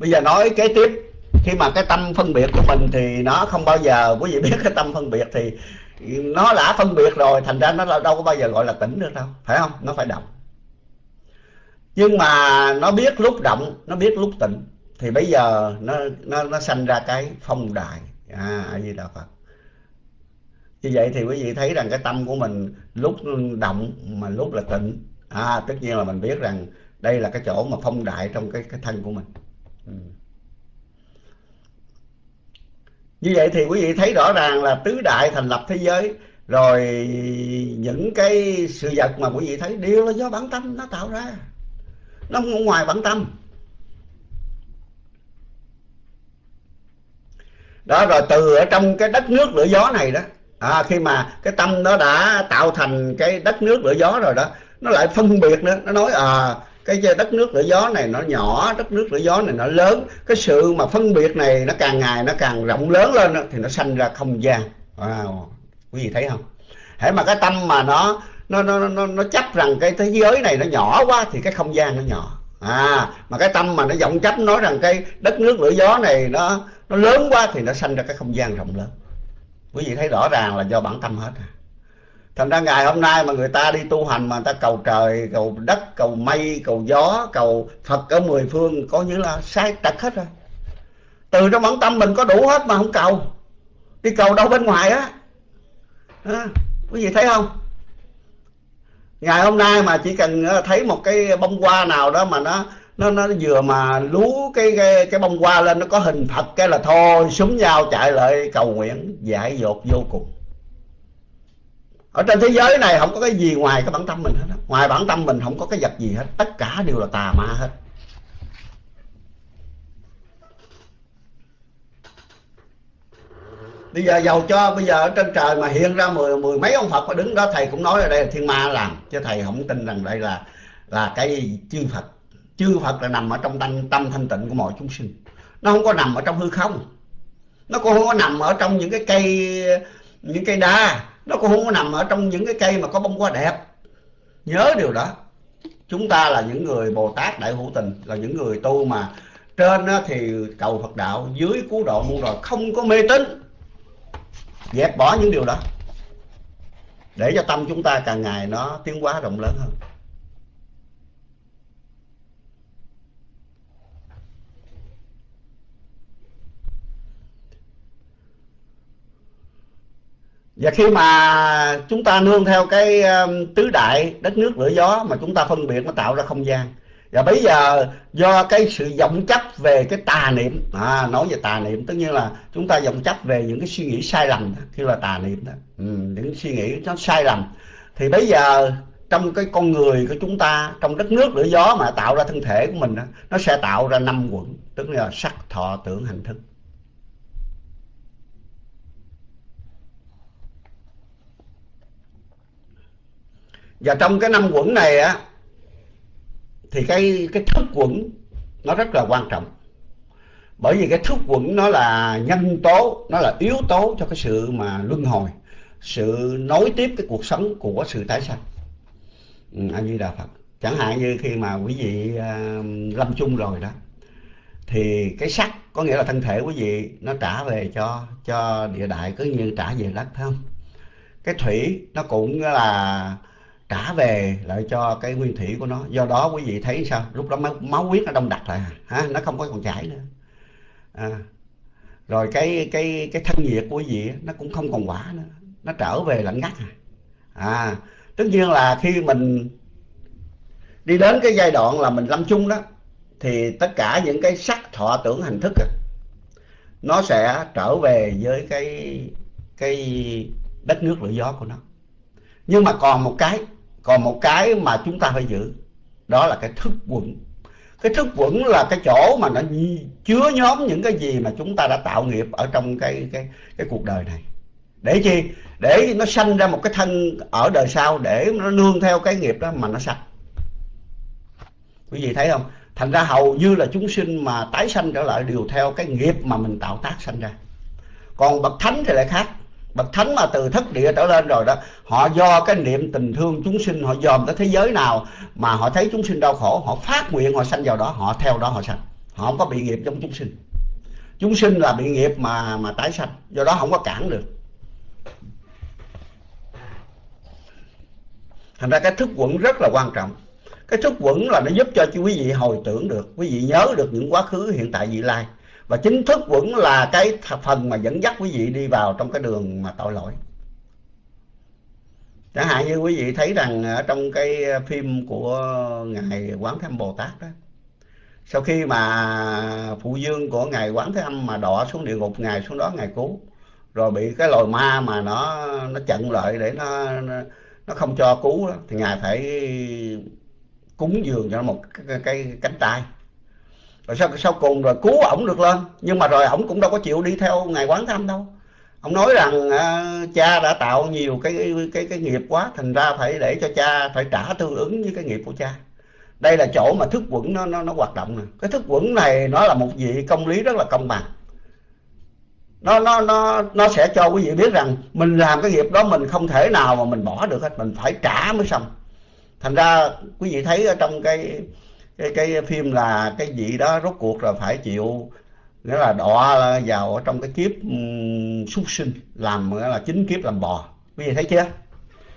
Bây giờ nói kế tiếp. Khi mà cái tâm phân biệt của mình thì nó không bao giờ, quý vị biết cái tâm phân biệt thì nó đã phân biệt rồi, thành ra nó đâu có bao giờ gọi là tỉnh được đâu, phải không? Nó phải động. Nhưng mà nó biết lúc động, nó biết lúc tỉnh. Thì bây giờ nó nó nó sanh ra cái phong đại à a di đà phật. Như vậy thì quý vị thấy rằng cái tâm của mình lúc động mà lúc là tỉnh. À tất nhiên là mình biết rằng đây là cái chỗ mà phong đại trong cái cái thân của mình ừ. như vậy thì quý vị thấy rõ ràng là tứ đại thành lập thế giới rồi những cái sự vật mà quý vị thấy đều là do bản tâm nó tạo ra nó không ngoài bản tâm đó rồi từ ở trong cái đất nước lửa gió này đó à, khi mà cái tâm nó đã tạo thành cái đất nước lửa gió rồi đó nó lại phân biệt nữa nó nói à cái đất nước lửa gió này nó nhỏ, đất nước lửa gió này nó lớn. Cái sự mà phân biệt này nó càng ngày nó càng rộng lớn lên thì nó sanh ra không gian. Wow. quý vị thấy không? Hễ mà cái tâm mà nó nó nó nó nó chấp rằng cái thế giới này nó nhỏ quá thì cái không gian nó nhỏ. À mà cái tâm mà nó vọng chấp nói rằng cái đất nước lửa gió này nó nó lớn quá thì nó sanh ra cái không gian rộng lớn. Quý vị thấy rõ ràng là do bản tâm hết à? Thành ra ngày hôm nay mà người ta đi tu hành mà người ta cầu trời cầu đất cầu mây cầu gió cầu phật ở mười phương có như là sai trật hết rồi. Từ trong bản tâm mình có đủ hết mà không cầu. Đi cầu đâu bên ngoài á. À, quý vị thấy không? Ngày hôm nay mà chỉ cần ờ, thấy một cái bông hoa nào đó mà nó nó nó vừa mà lú cái cái cái bông hoa lên nó có hình phật cái là thôi súng nhau chạy lại cầu nguyện dại dột vô cùng ở trên thế giới này không có cái gì ngoài cái bản tâm mình hết đó. ngoài bản tâm mình không có cái vật gì hết. Tất cả đều là tà ma hết. Bây giờ giàu cho bây giờ ở trên trời mà hiện ra mười mười mấy ông phật mà đứng đó thầy cũng nói ở đây là thiên ma làm. Chứ thầy không tin rằng đây là là cái chư phật. Chư phật là nằm ở trong tâm, tâm thanh tịnh của mọi chúng sinh. Nó không có nằm ở trong hư không. Nó cũng không có nằm ở trong những cái cây những cây đa nó cũng không có nằm ở trong những cái cây mà có bông hoa đẹp. Nhớ điều đó. Chúng ta là những người bồ tát đại hữu tình, là những người tu mà trên thì cầu phật đạo, dưới cứu độ muôn đời không có mê tín. Dẹp bỏ những điều đó. Để cho tâm chúng ta càng ngày nó tiến hóa rộng lớn hơn. Và khi mà chúng ta nương theo cái um, tứ đại đất nước lửa gió mà chúng ta phân biệt nó tạo ra không gian. Và bây giờ do cái sự vọng chấp về cái tà niệm à, nói về tà niệm tất nhiên là chúng ta vọng chấp về những cái suy nghĩ sai lầm khi là tà niệm đó. Ừ, những suy nghĩ nó sai lầm. Thì bây giờ trong cái con người của chúng ta trong đất nước lửa gió mà tạo ra thân thể của mình đó, nó sẽ tạo ra năm quận tức là sắc thọ tưởng hành thức. Và trong cái năm quẩn này á thì cái cái thức quẩn nó rất là quan trọng. Bởi vì cái thức quẩn nó là nhân tố nó là yếu tố cho cái sự mà luân hồi sự nối tiếp cái cuộc sống của sự tái sanh. Ừ, a di đà phật. Chẳng hạn như khi mà quý vị à, lâm chung rồi đó thì cái sắc có nghĩa là thân thể quý vị nó trả về cho cho địa đại cứ như trả về đất phải không? Cái thủy nó cũng là trả về lại cho cái nguyên thủy của nó. Do đó quý vị thấy sao? Lúc đó máu, máu huyết nó đông đặc lại à? ha nó không có còn chảy nữa. À, rồi cái cái cái thân nhiệt của quý vị nó cũng không còn quả nữa. Nó trở về lạnh ngắt à. à. Tất nhiên là khi mình đi đến cái giai đoạn là mình lâm chung đó thì tất cả những cái sắc thọ tưởng hành thức à, nó sẽ trở về với cái cái đất nước lửa gió của nó. Nhưng mà còn một cái còn một cái mà chúng ta phải giữ, đó là cái thức quẩn. Cái thức quẩn là cái chỗ mà nó chứa nhóm những cái gì mà chúng ta đã tạo nghiệp ở trong cái cái cái cuộc đời này. Để chi? Để nó sanh ra một cái thân ở đời sau để nó nương theo cái nghiệp đó mà nó sanh. Quý vị thấy không? Thành ra hầu như là chúng sinh mà tái sanh trở lại đều theo cái nghiệp mà mình tạo tác sanh ra. Còn bậc thánh thì lại khác bậc thánh mà từ thất địa trở lên rồi đó, họ do cái niệm tình thương chúng sinh, họ dòm tới thế giới nào mà họ thấy chúng sinh đau khổ, họ phát nguyện họ sanh vào đó, họ theo đó họ sanh. Họ không có bị nghiệp trong chúng sinh. Chúng sinh là bị nghiệp mà mà tái sanh, do đó không có cản được. Thành ra cái thức quẩn rất là quan trọng. Cái thức quẩn là nó giúp cho quý vị hồi tưởng được, quý vị nhớ được những quá khứ hiện tại vị lai và chính thức vẫn là cái phần mà dẫn dắt quý vị đi vào trong cái đường mà tội lỗi. Chẳng hạn như quý vị thấy rằng ở trong cái ờ, phim của ngài quán thế âm bồ tát đó sau khi mà phụ dương của ngài quán thế âm mà đọa xuống địa ngục ngài xuống đó ngài cứu rồi bị cái loài ma mà nó nó chặn lại để nó nó không cho cứu đó, thì ngài phải cúng dường cho nó một cái, cái, cái cánh tay rồi sau, sau cùng rồi cứu ổng được lên? Nhưng mà rồi ổng cũng đâu có chịu đi theo ngài quán thăm đâu. Ông nói rằng à, cha đã tạo nhiều cái, cái cái cái nghiệp quá thành ra phải để cho cha phải trả tương ứng với cái nghiệp của cha. Đây là chỗ mà thức quẩn nó nó nó hoạt động nè. Cái thức quẩn này nó là một vị công lý rất là công bằng. Nó nó nó nó sẽ cho quý vị biết rằng mình làm cái nghiệp đó mình không thể nào mà mình bỏ được hết. Mình phải trả mới xong. Thành ra quý vị thấy ở trong cái cái cái phim là cái vị đó rốt cuộc là phải chịu nghĩa là đọa vào ở trong cái kiếp um, súc sinh làm nghĩa là chính kiếp làm bò. Quý vị thấy chưa?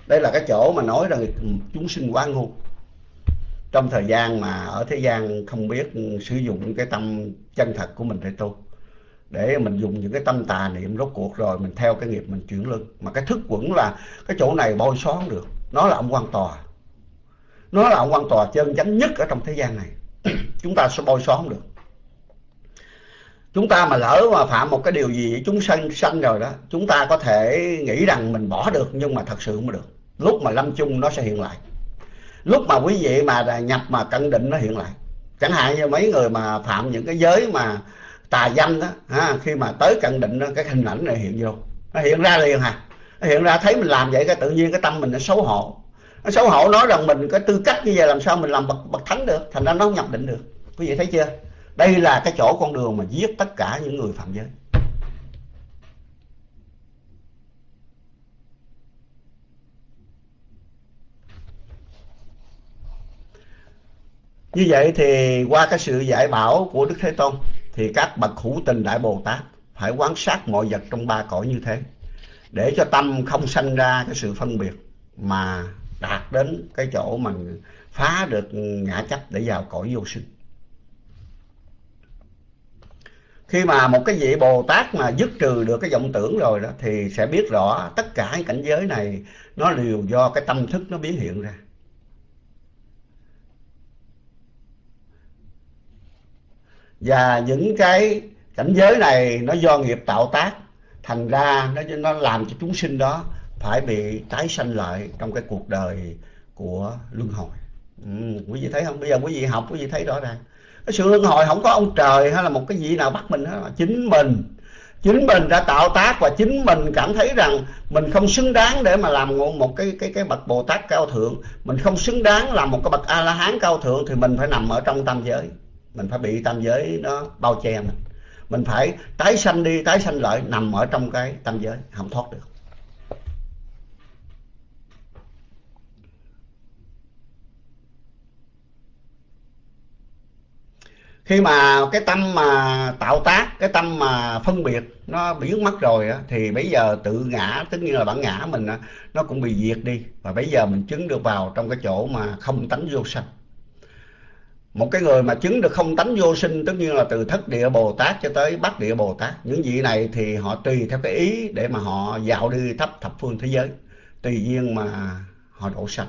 Đây là cái chỗ mà nói rằng chúng sinh quá ngu trong thời gian mà ở thế gian không biết sử dụng cái tâm chân thật của mình để tu để mình dùng những cái tâm tà niệm rốt cuộc rồi mình theo cái nghiệp mình chuyển lưng. Mà cái thức quẩn là cái chỗ này bôi xóa được. Nó là ông quan tòa nó là ông quan tòa chân chánh nhất ở trong thế gian này. Chúng ta sẽ bôi xóa không được. Chúng ta mà lỡ mà phạm một cái điều gì chúng sanh sanh rồi đó chúng ta có thể nghĩ rằng mình bỏ được nhưng mà thật sự không được. Lúc mà lâm chung nó sẽ hiện lại. Lúc mà quý vị mà nhập mà cân định nó hiện lại. Chẳng hạn như mấy người mà phạm những cái giới mà tà dâm đó ha, khi mà tới cận định đó, cái hình ảnh này hiện vô. Nó hiện ra liền hà nó hiện ra thấy mình làm vậy cái tự nhiên cái tâm mình nó xấu hổ nó xấu hổ nói rằng mình có tư cách như vậy, làm sao mình làm bậc bậc thánh được? Thành ra nó không nhập định được. Quý vị thấy chưa? Đây là cái chỗ con đường mà giết tất cả những người phạm giới. Như vậy thì qua cái sự dạy bảo của đức thế tôn, thì các bậc hữu tình đại bồ tát phải quan sát mọi vật trong ba cõi như thế, để cho tâm không sanh ra cái sự phân biệt mà đạt đến cái chỗ mà phá được ngã chấp để vào cõi vô sinh. Khi mà một cái vị bồ tát mà dứt trừ được cái vọng tưởng rồi đó, thì sẽ biết rõ tất cả cái cảnh giới này, nó đều do cái tâm thức nó biến hiện ra. Và những cái cảnh giới này nó do nghiệp tạo tác, thành ra nó nó làm cho chúng sinh đó phải bị tái sanh lại trong cái cuộc đời của luân hồi. Ừ, quý vị thấy không? Bây giờ quý vị học quý vị thấy rõ ràng. Cái sự luân hồi không có ông trời hay là một cái gì nào bắt mình hết. Chính mình chính mình đã tạo tác và chính mình cảm thấy rằng mình không xứng đáng để mà làm một cái cái cái bậc bồ tát cao thượng. Mình không xứng đáng làm một cái bậc a la hán cao thượng thì mình phải nằm ở trong tam giới. Mình phải bị tam giới nó bao che mình. Mình phải tái sanh đi tái sanh lại nằm ở trong cái tam giới không thoát được. Khi mà cái tâm mà tạo tác cái tâm mà phân biệt nó biến mất rồi á, thì bây giờ tự ngã tất nhiên là bản ngã mình á, nó cũng bị diệt đi. Và bây giờ mình chứng được vào trong cái chỗ mà không tánh vô sanh. Một cái người mà chứng được không tánh vô sinh tất nhiên là từ thất địa bồ tát cho tới bát địa bồ tát. Những vị này thì họ tùy theo cái ý để mà họ dạo đi thấp thập phương thế giới. Tùy duyên mà họ độ sanh.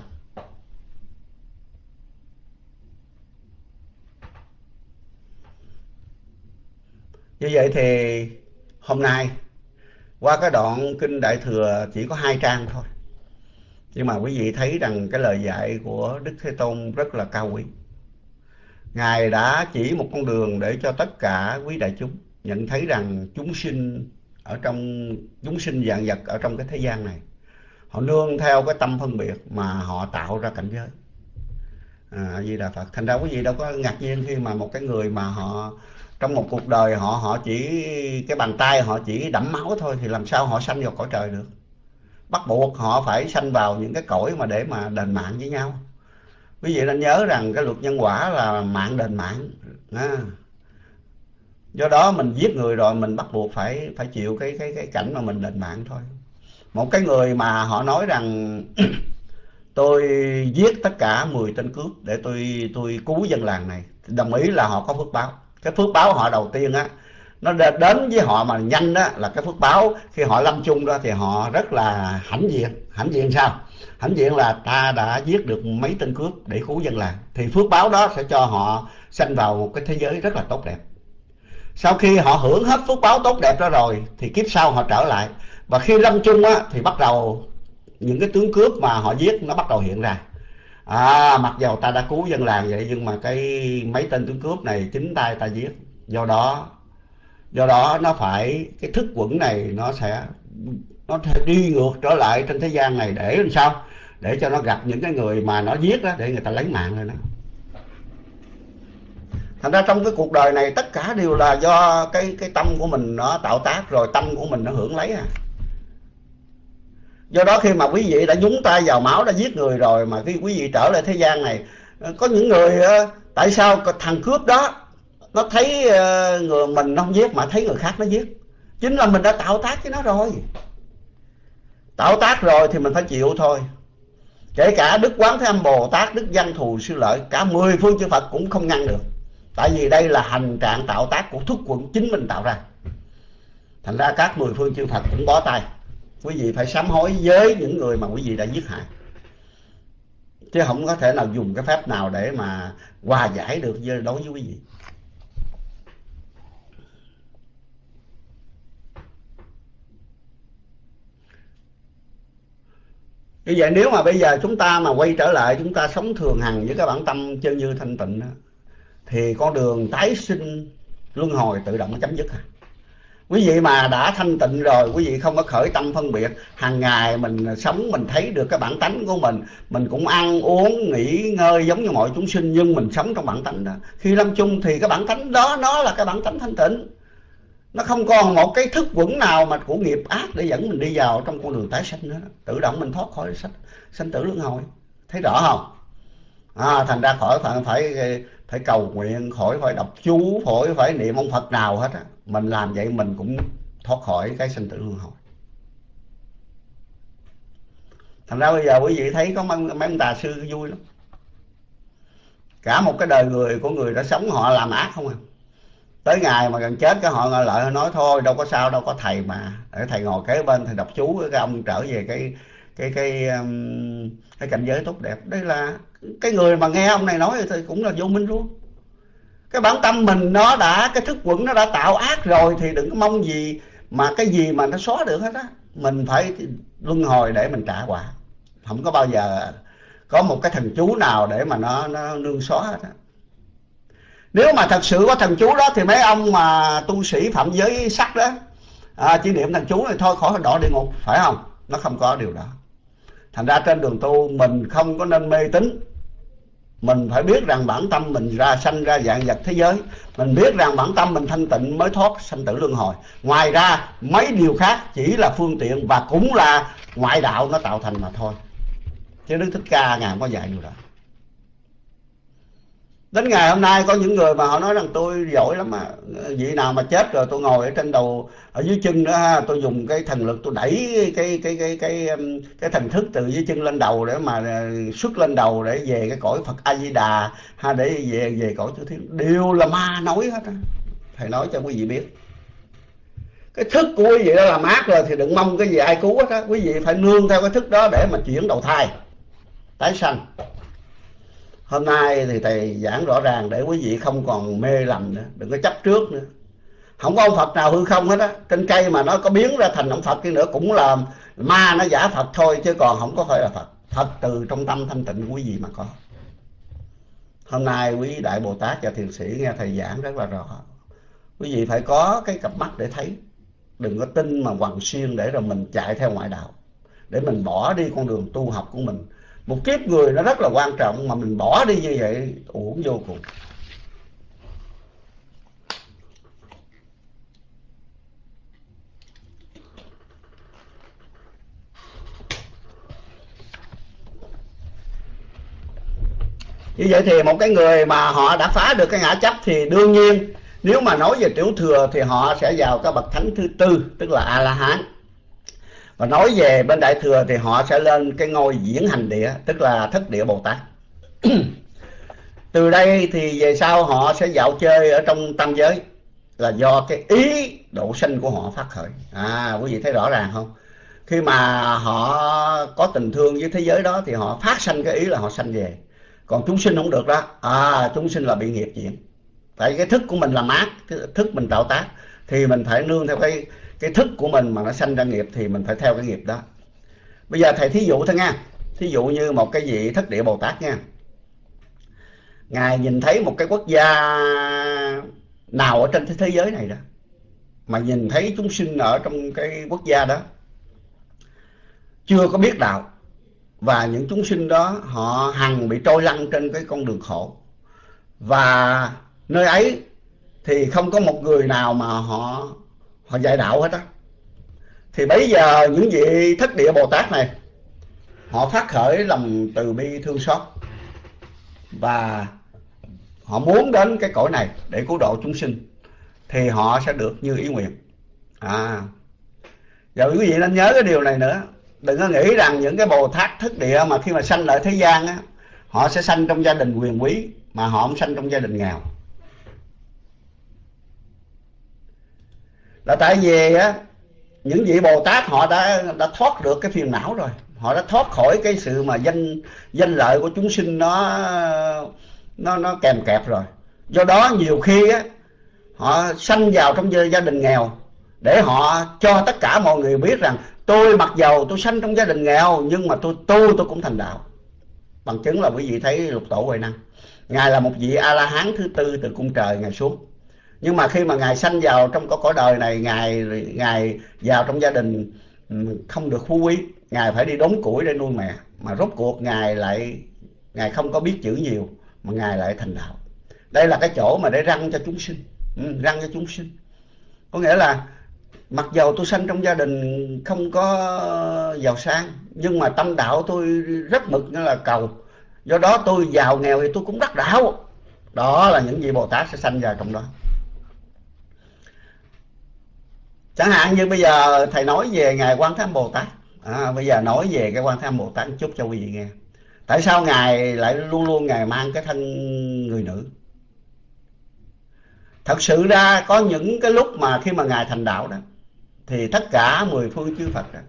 Như vậy thì hôm nay qua cái đoạn kinh đại thừa chỉ có hai trang thôi. Nhưng mà quý vị thấy rằng cái lời dạy của đức thế tôn rất là cao quý. Ngài đã chỉ một con đường để cho tất cả quý đại chúng nhận thấy rằng chúng sinh ở trong chúng sinh dạng vật ở trong cái thế gian này họ nương theo cái tâm phân biệt mà họ tạo ra cảnh giới. À, di đà phật. Thành ra quý vị đâu có ngạc nhiên khi mà một cái người mà họ trong một cuộc đời họ họ chỉ, cái bàn tay họ chỉ đẫm máu thôi thì làm sao họ sanh vào cõi trời được? Bắt buộc họ phải sanh vào những cái cõi mà để mà đền mạng với nhau. Quý vị nên nhớ rằng cái luật nhân quả là mạng đền mạng à. do đó mình giết người rồi mình bắt buộc phải phải chịu cái cái cái cảnh mà mình đền mạng thôi. Một cái người mà họ nói rằng, tôi giết tất cả 10 tên cướp để tôi tôi cứu dân làng này. Đồng ý là họ có phước báo cái phước báo họ đầu tiên á, nó đến với họ mà nhanh đó là cái phước báo khi họ lâm chung đó thì họ rất là hãnh diện. Hãnh diện sao? Hãnh diện là ta đã giết được mấy tên cướp để cứu dân làng. Thì phước báo đó sẽ cho họ sanh vào một cái thế giới rất là tốt đẹp. Sau khi họ hưởng hết phước báo tốt đẹp đó rồi, thì kiếp sau họ trở lại. Và khi lâm chung á, thì bắt đầu những cái tướng cướp mà họ giết nó bắt đầu hiện ra à mặc dầu ta đã cứu dân làng vậy, nhưng mà cái mấy tên tướng cướp này chính tay ta giết. Do đó do đó nó phải, cái thức quẩn này nó sẽ nó sẽ đi ngược trở lại trên thế gian này để làm sao? Để cho nó gặp những cái người mà nó giết đó để người ta lấy mạng rồi đó. Thành ra trong cái cuộc đời này tất cả đều là do cái cái tâm của mình nó tạo tác, rồi tâm của mình nó hưởng lấy à do đó khi mà quý vị đã nhúng tay vào máu, đã giết người rồi mà khi quý vị trở lại thế gian này ờ, có những người ờ, tại sao thằng cướp đó, nó thấy ờ, người mình nó không giết mà thấy người khác nó giết? Chính là mình đã tạo tác với nó rồi. Tạo tác rồi thì mình phải chịu thôi. Kể cả đức quán thế âm bồ tát, đức văn thù sư lợi, cả mười phương chư phật cũng không ngăn được. Tại vì đây là hành trạng tạo tác của thức quận chính mình tạo ra. Thành ra các mười phương chư phật cũng bó tay quý vị phải sám hối với những người mà quý vị đã giết hại. Chứ không có thể nào dùng cái phép nào để mà hòa giải được đối với quý vị. Như vậy nếu mà bây giờ chúng ta mà quay trở lại chúng ta sống thường hằng với cái bản tâm chân như thanh tịnh đó, thì con đường tái sinh luân hồi tự động chấm dứt à quý vị mà đã thanh tịnh rồi quý vị không có khởi tâm phân biệt hàng ngày mình sống mình thấy được cái bản tánh của mình mình cũng ăn uống nghỉ ngơi giống như mọi chúng sinh nhưng mình sống trong bản tánh đó. Khi lâm chung thì cái bản tánh đó nó là cái bản tánh thanh tịnh. Nó không còn một cái thức quẩn nào mà của nghiệp ác để dẫn mình đi vào trong con đường tái sanh nữa. Tự động mình thoát khỏi sanh, sanh tử luân hồi. Thấy rõ không? À, thành ra khỏi phải phải phải cầu nguyện khỏi phải đọc chú khỏi phải niệm ông phật nào hết á. Mình làm vậy mình cũng thoát khỏi cái sinh tử luân hồi. Thành ra bây giờ quý vị thấy có mấy, mấy ông tà sư vui lắm. Cả một cái đời người của người đã sống họ làm ác không à. Tới ngày mà gần chết cái họ ngồi lại nói thôi đâu có sao đâu có thầy mà. Để thầy ngồi kế bên thầy đọc chú cái ông trở về cái cái cái cái, cái cảnh giới tốt đẹp. Đấy là cái người mà nghe ông này nói thì cũng là vô minh luôn. Cái bản tâm mình nó đã cái thức quẩn nó đã tạo ác rồi thì đừng có mong gì mà cái gì mà nó xóa được hết á. Mình phải luân hồi để mình trả quả. Không có bao giờ có một cái thần chú nào để mà nó nó nương xóa hết á. Nếu mà thật sự có thần chú đó thì mấy ông mà tu sĩ phạm giới sắc đó à, chỉ niệm thần chú này thôi khỏi đỏ địa ngục phải không? Nó không có điều đó. Thành ra trên đường tu mình không có nên mê tín mình phải biết rằng bản tâm mình ra sanh ra dạng vật thế giới. Mình biết rằng bản tâm mình thanh tịnh mới thoát sanh tử luân hồi. Ngoài ra, mấy điều khác chỉ là phương tiện và cũng là ngoại đạo nó tạo thành mà thôi. Chứ đức thích ca ngài có dạy điều đó đến ngày hôm nay có những người mà họ nói rằng tôi giỏi lắm mà vị nào mà chết rồi tôi ngồi ở trên đầu ở dưới chân đó ha tôi dùng cái thần lực tôi đẩy cái cái cái cái cái, cái thần thức từ dưới chân lên đầu để mà ờ, xuất lên đầu để về cái cõi Phật A Di Đà ha để về về cõi chư thiên. Đều là ma nói hết á. Thầy nói cho quý vị biết. Cái thức của quý vị đó là mát rồi thì đừng mong cái gì ai cứu hết á. Quý vị phải nương theo cái thức đó để mà chuyển đầu thai. Tái sanh hôm nay thì thầy giảng rõ ràng để quý vị không còn mê lầm nữa, đừng có chấp trước nữa. Không có ông phật nào hư không hết á. Trên cây mà nó có biến ra thành ông phật kia nữa cũng là ma, nó giả phật thôi, chứ còn không có phải là phật. Phật từ trong tâm thanh tịnh của quý vị mà có. Hôm nay quý đại bồ tát và thiền sĩ nghe thầy giảng rất là rõ. Quý vị phải có cái cặp mắt để thấy. Đừng có tin mà hoàng xuyên để rồi mình chạy theo ngoại đạo. Để mình bỏ đi con đường tu học của mình một kiếp người nó rất là quan trọng mà mình bỏ đi như vậy, uổng vô cùng. Như vậy thì một cái người mà họ đã phá được cái ngã chấp thì đương nhiên, nếu mà nói về tiểu thừa thì họ sẽ vào cái bậc thánh thứ tư, tức là a la hán và nói về bên đại thừa thì họ sẽ lên cái ngôi diễn hành địa, tức là thất địa bồ tát. Từ đây thì về sau họ sẽ dạo chơi ở trong tam giới, là do cái ý độ sinh của họ phát khởi. À quý vị thấy rõ ràng không? Khi mà họ có tình thương với thế giới đó thì họ phát sanh cái ý là họ sanh về. Còn chúng sinh không được đó. À chúng sinh là bị nghiệp chuyển. Tại cái thức của mình là mát thức mình tạo tác, thì mình phải nương theo cái cái thức của mình mà nó sanh ra nghiệp thì mình phải theo cái nghiệp đó. Bây giờ thầy thí dụ thôi nha. Thí dụ như một cái vị thất địa bồ tát nha. Ngài nhìn thấy một cái quốc gia nào ở trên thế giới này đó, mà nhìn thấy chúng sinh ở trong cái quốc gia đó, chưa có biết đạo, và những chúng sinh đó họ hằng bị trôi lăn trên cái con đường khổ. Và nơi ấy thì không có một người nào mà họ họ dạy đạo hết á. Thì bây giờ những vị thất địa bồ tát này, họ phát khởi lòng từ bi thương xót. Và họ muốn đến cái cõi này để cứu độ chúng sinh, thì họ sẽ được như ý nguyện. À và quý vị nên nhớ cái điều này nữa. Đừng có nghĩ rằng những cái bồ tát thất địa mà khi mà sanh lại thế gian á, họ sẽ sanh trong gia đình quyền quý, mà họ không sanh trong gia đình nghèo. Là tại vì á, những vị bồ tát họ đã đã thoát được cái phiền não rồi. Họ đã thoát khỏi cái sự mà danh danh lợi của chúng sinh nó nó nó kèm kẹp rồi. Do đó nhiều khi á, họ sanh vào trong gia đình nghèo để họ cho tất cả mọi người biết rằng tôi mặc dầu tôi sanh trong gia đình nghèo, nhưng mà tôi tu tôi cũng thành đạo. Bằng chứng là quý vị thấy lục tổ huệ năng. Ngài là một vị a la hán thứ tư từ cung trời ngài xuống nhưng mà khi mà ngài sanh vào trong cõi đời này ngài ngài vào trong gia đình ừ, không được phú quý. Ngài phải đi đốn củi để nuôi mẹ. Mà rốt cuộc ngài lại ngài không có biết chữ nhiều mà ngài lại thành đạo. Đây là cái chỗ mà để răng cho chúng sinh. Ừ, răng cho chúng sinh. Có nghĩa là mặc dầu tôi sanh trong gia đình không có giàu sang nhưng mà tâm đạo tôi rất mực như là cầu. Do đó tôi giàu nghèo thì tôi cũng đắc đạo. Đó là những vị bồ tát sẽ sanh vào trong đó. Chẳng hạn như bây giờ thầy nói về ngài quan tham bồ tát. À, bây giờ nói về cái quan tham bồ tát chút cho quý vị nghe. Tại sao ngài lại luôn luôn ngài mang cái thân người nữ? Thật sự ra có những cái lúc mà khi mà ngài thành đạo đó thì tất cả mười phương chư phật đó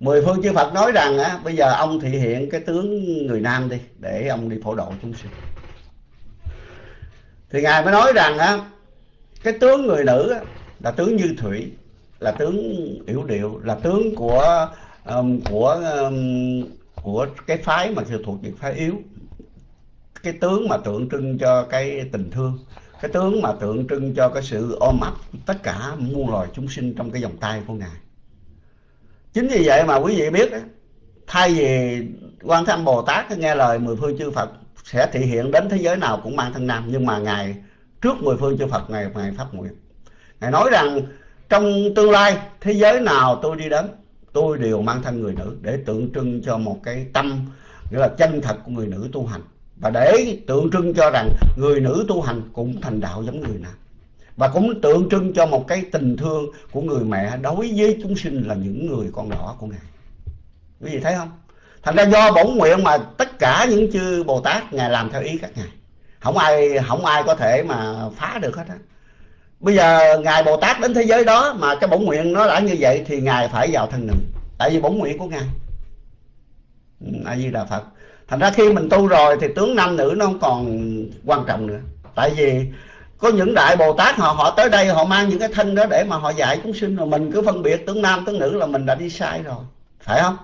mười phương chư phật nói rằng á bây giờ ông thị hiện cái tướng người nam đi để ông đi phổ độ chúng sinh. Thì ngài mới nói rằng á cái tướng người nữ á, là tướng như thủy là tướng yểu điệu là tướng của um, của um, của cái phái mà thuộc về phái yếu. Cái tướng mà tượng trưng cho cái tình thương cái tướng mà tượng trưng cho cái sự ôm ấp tất cả muôn loài chúng sinh trong cái vòng tay của ngài. Chính vì vậy mà quý vị biết đó, thay vì quan thế âm bồ tát nghe lời mười phương chư phật sẽ thị hiện đến thế giới nào cũng mang thân nam nhưng mà ngài trước mười phương chư phật ngài ngài phát nguyện ngài nói rằng, trong tương lai, thế giới nào tôi đi đến, tôi đều mang thân người nữ để tượng trưng cho một cái tâm, nghĩa là chân thật của người nữ tu hành. Và để tượng trưng cho rằng người nữ tu hành cũng thành đạo giống người nam. Và cũng tượng trưng cho một cái tình thương của người mẹ đối với chúng sinh là những người con đỏ của ngài. Quý vị thấy không? Thành ra do bổn nguyện mà tất cả những chư bồ tát ngài làm theo ý các ngài. Không ai không ai có thể mà phá được hết á bây giờ ngài bồ tát đến thế giới đó mà cái bổn nguyện nó đã như vậy thì ngài phải vào thân nữ tại vì bổn nguyện của ngài. Ừ, A di đà phật. Thành ra khi mình tu rồi thì tướng nam nữ nó không còn quan trọng nữa. Tại vì có những đại bồ tát họ họ tới đây họ mang những cái thân đó để mà họ dạy chúng sinh rồi. Mình cứ phân biệt tướng nam, tướng nữ là mình đã đi sai rồi. Phải không?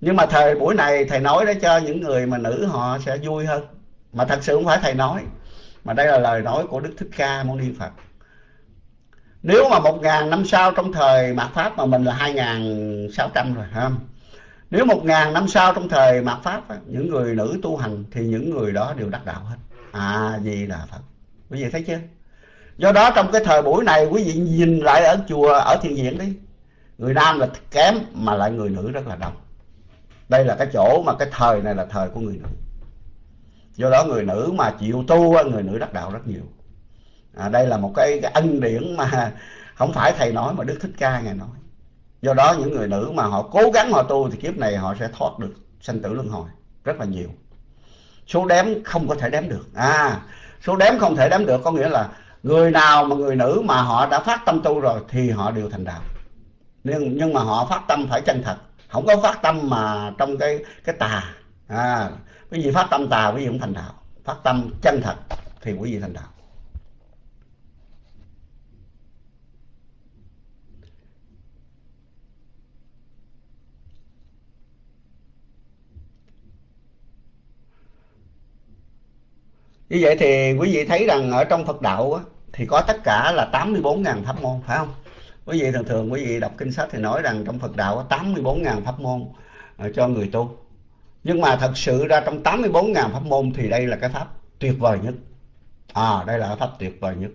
Nhưng mà thời buổi này thầy nói để cho những người mà nữ họ sẽ vui hơn. Mà thật sự không phải thầy nói. Mà đây là lời nói của đức thích ca mâu ni phật nếu mà một ngàn năm sau trong thời mạt pháp mà mình là hai ngàn sáu trăm rồi ha nếu một ngàn năm sau trong thời mạt pháp những người nữ tu hành thì những người đó đều đắc đạo hết. À gì là phật. Quý vị thấy chưa? Do đó trong cái thời buổi này, quý vị nhìn lại ở chùa, ở thiền viện đi. Người nam là kém mà lại người nữ rất là đông. Đây là cái chỗ mà cái thời này là thời của người nữ. Do đó người nữ mà chịu tu người nữ đắc đạo rất nhiều à, đây là một cái, cái ân điển mà không phải thầy nói mà đức thích ca ngài nói. Do đó những người nữ mà họ cố gắng họ tu thì kiếp này họ sẽ thoát được sanh tử luân hồi rất là nhiều. Số đếm không có thể đếm được. À số đếm không thể đếm được có nghĩa là người nào mà người nữ mà họ đã phát tâm tu rồi thì họ đều thành đạo. Nhưng nhưng mà họ phát tâm phải chân thật. Không có phát tâm mà trong cái cái tà. À cái gì phát tâm tà quý vị cũng thành đạo. Phát tâm chân thật thì quý vị thành đạo. Như vậy thì quý vị thấy rằng ở trong Phật đạo á, thì có tất cả là 84.000 pháp môn phải không? Quý vị thường thường quý vị đọc kinh sách thì nói rằng trong Phật đạo có 84.000 pháp môn ờ, cho người tu. Nhưng mà thật sự ra trong 84.000 pháp môn thì đây là cái pháp tuyệt vời nhất. À đây là cái pháp tuyệt vời nhất.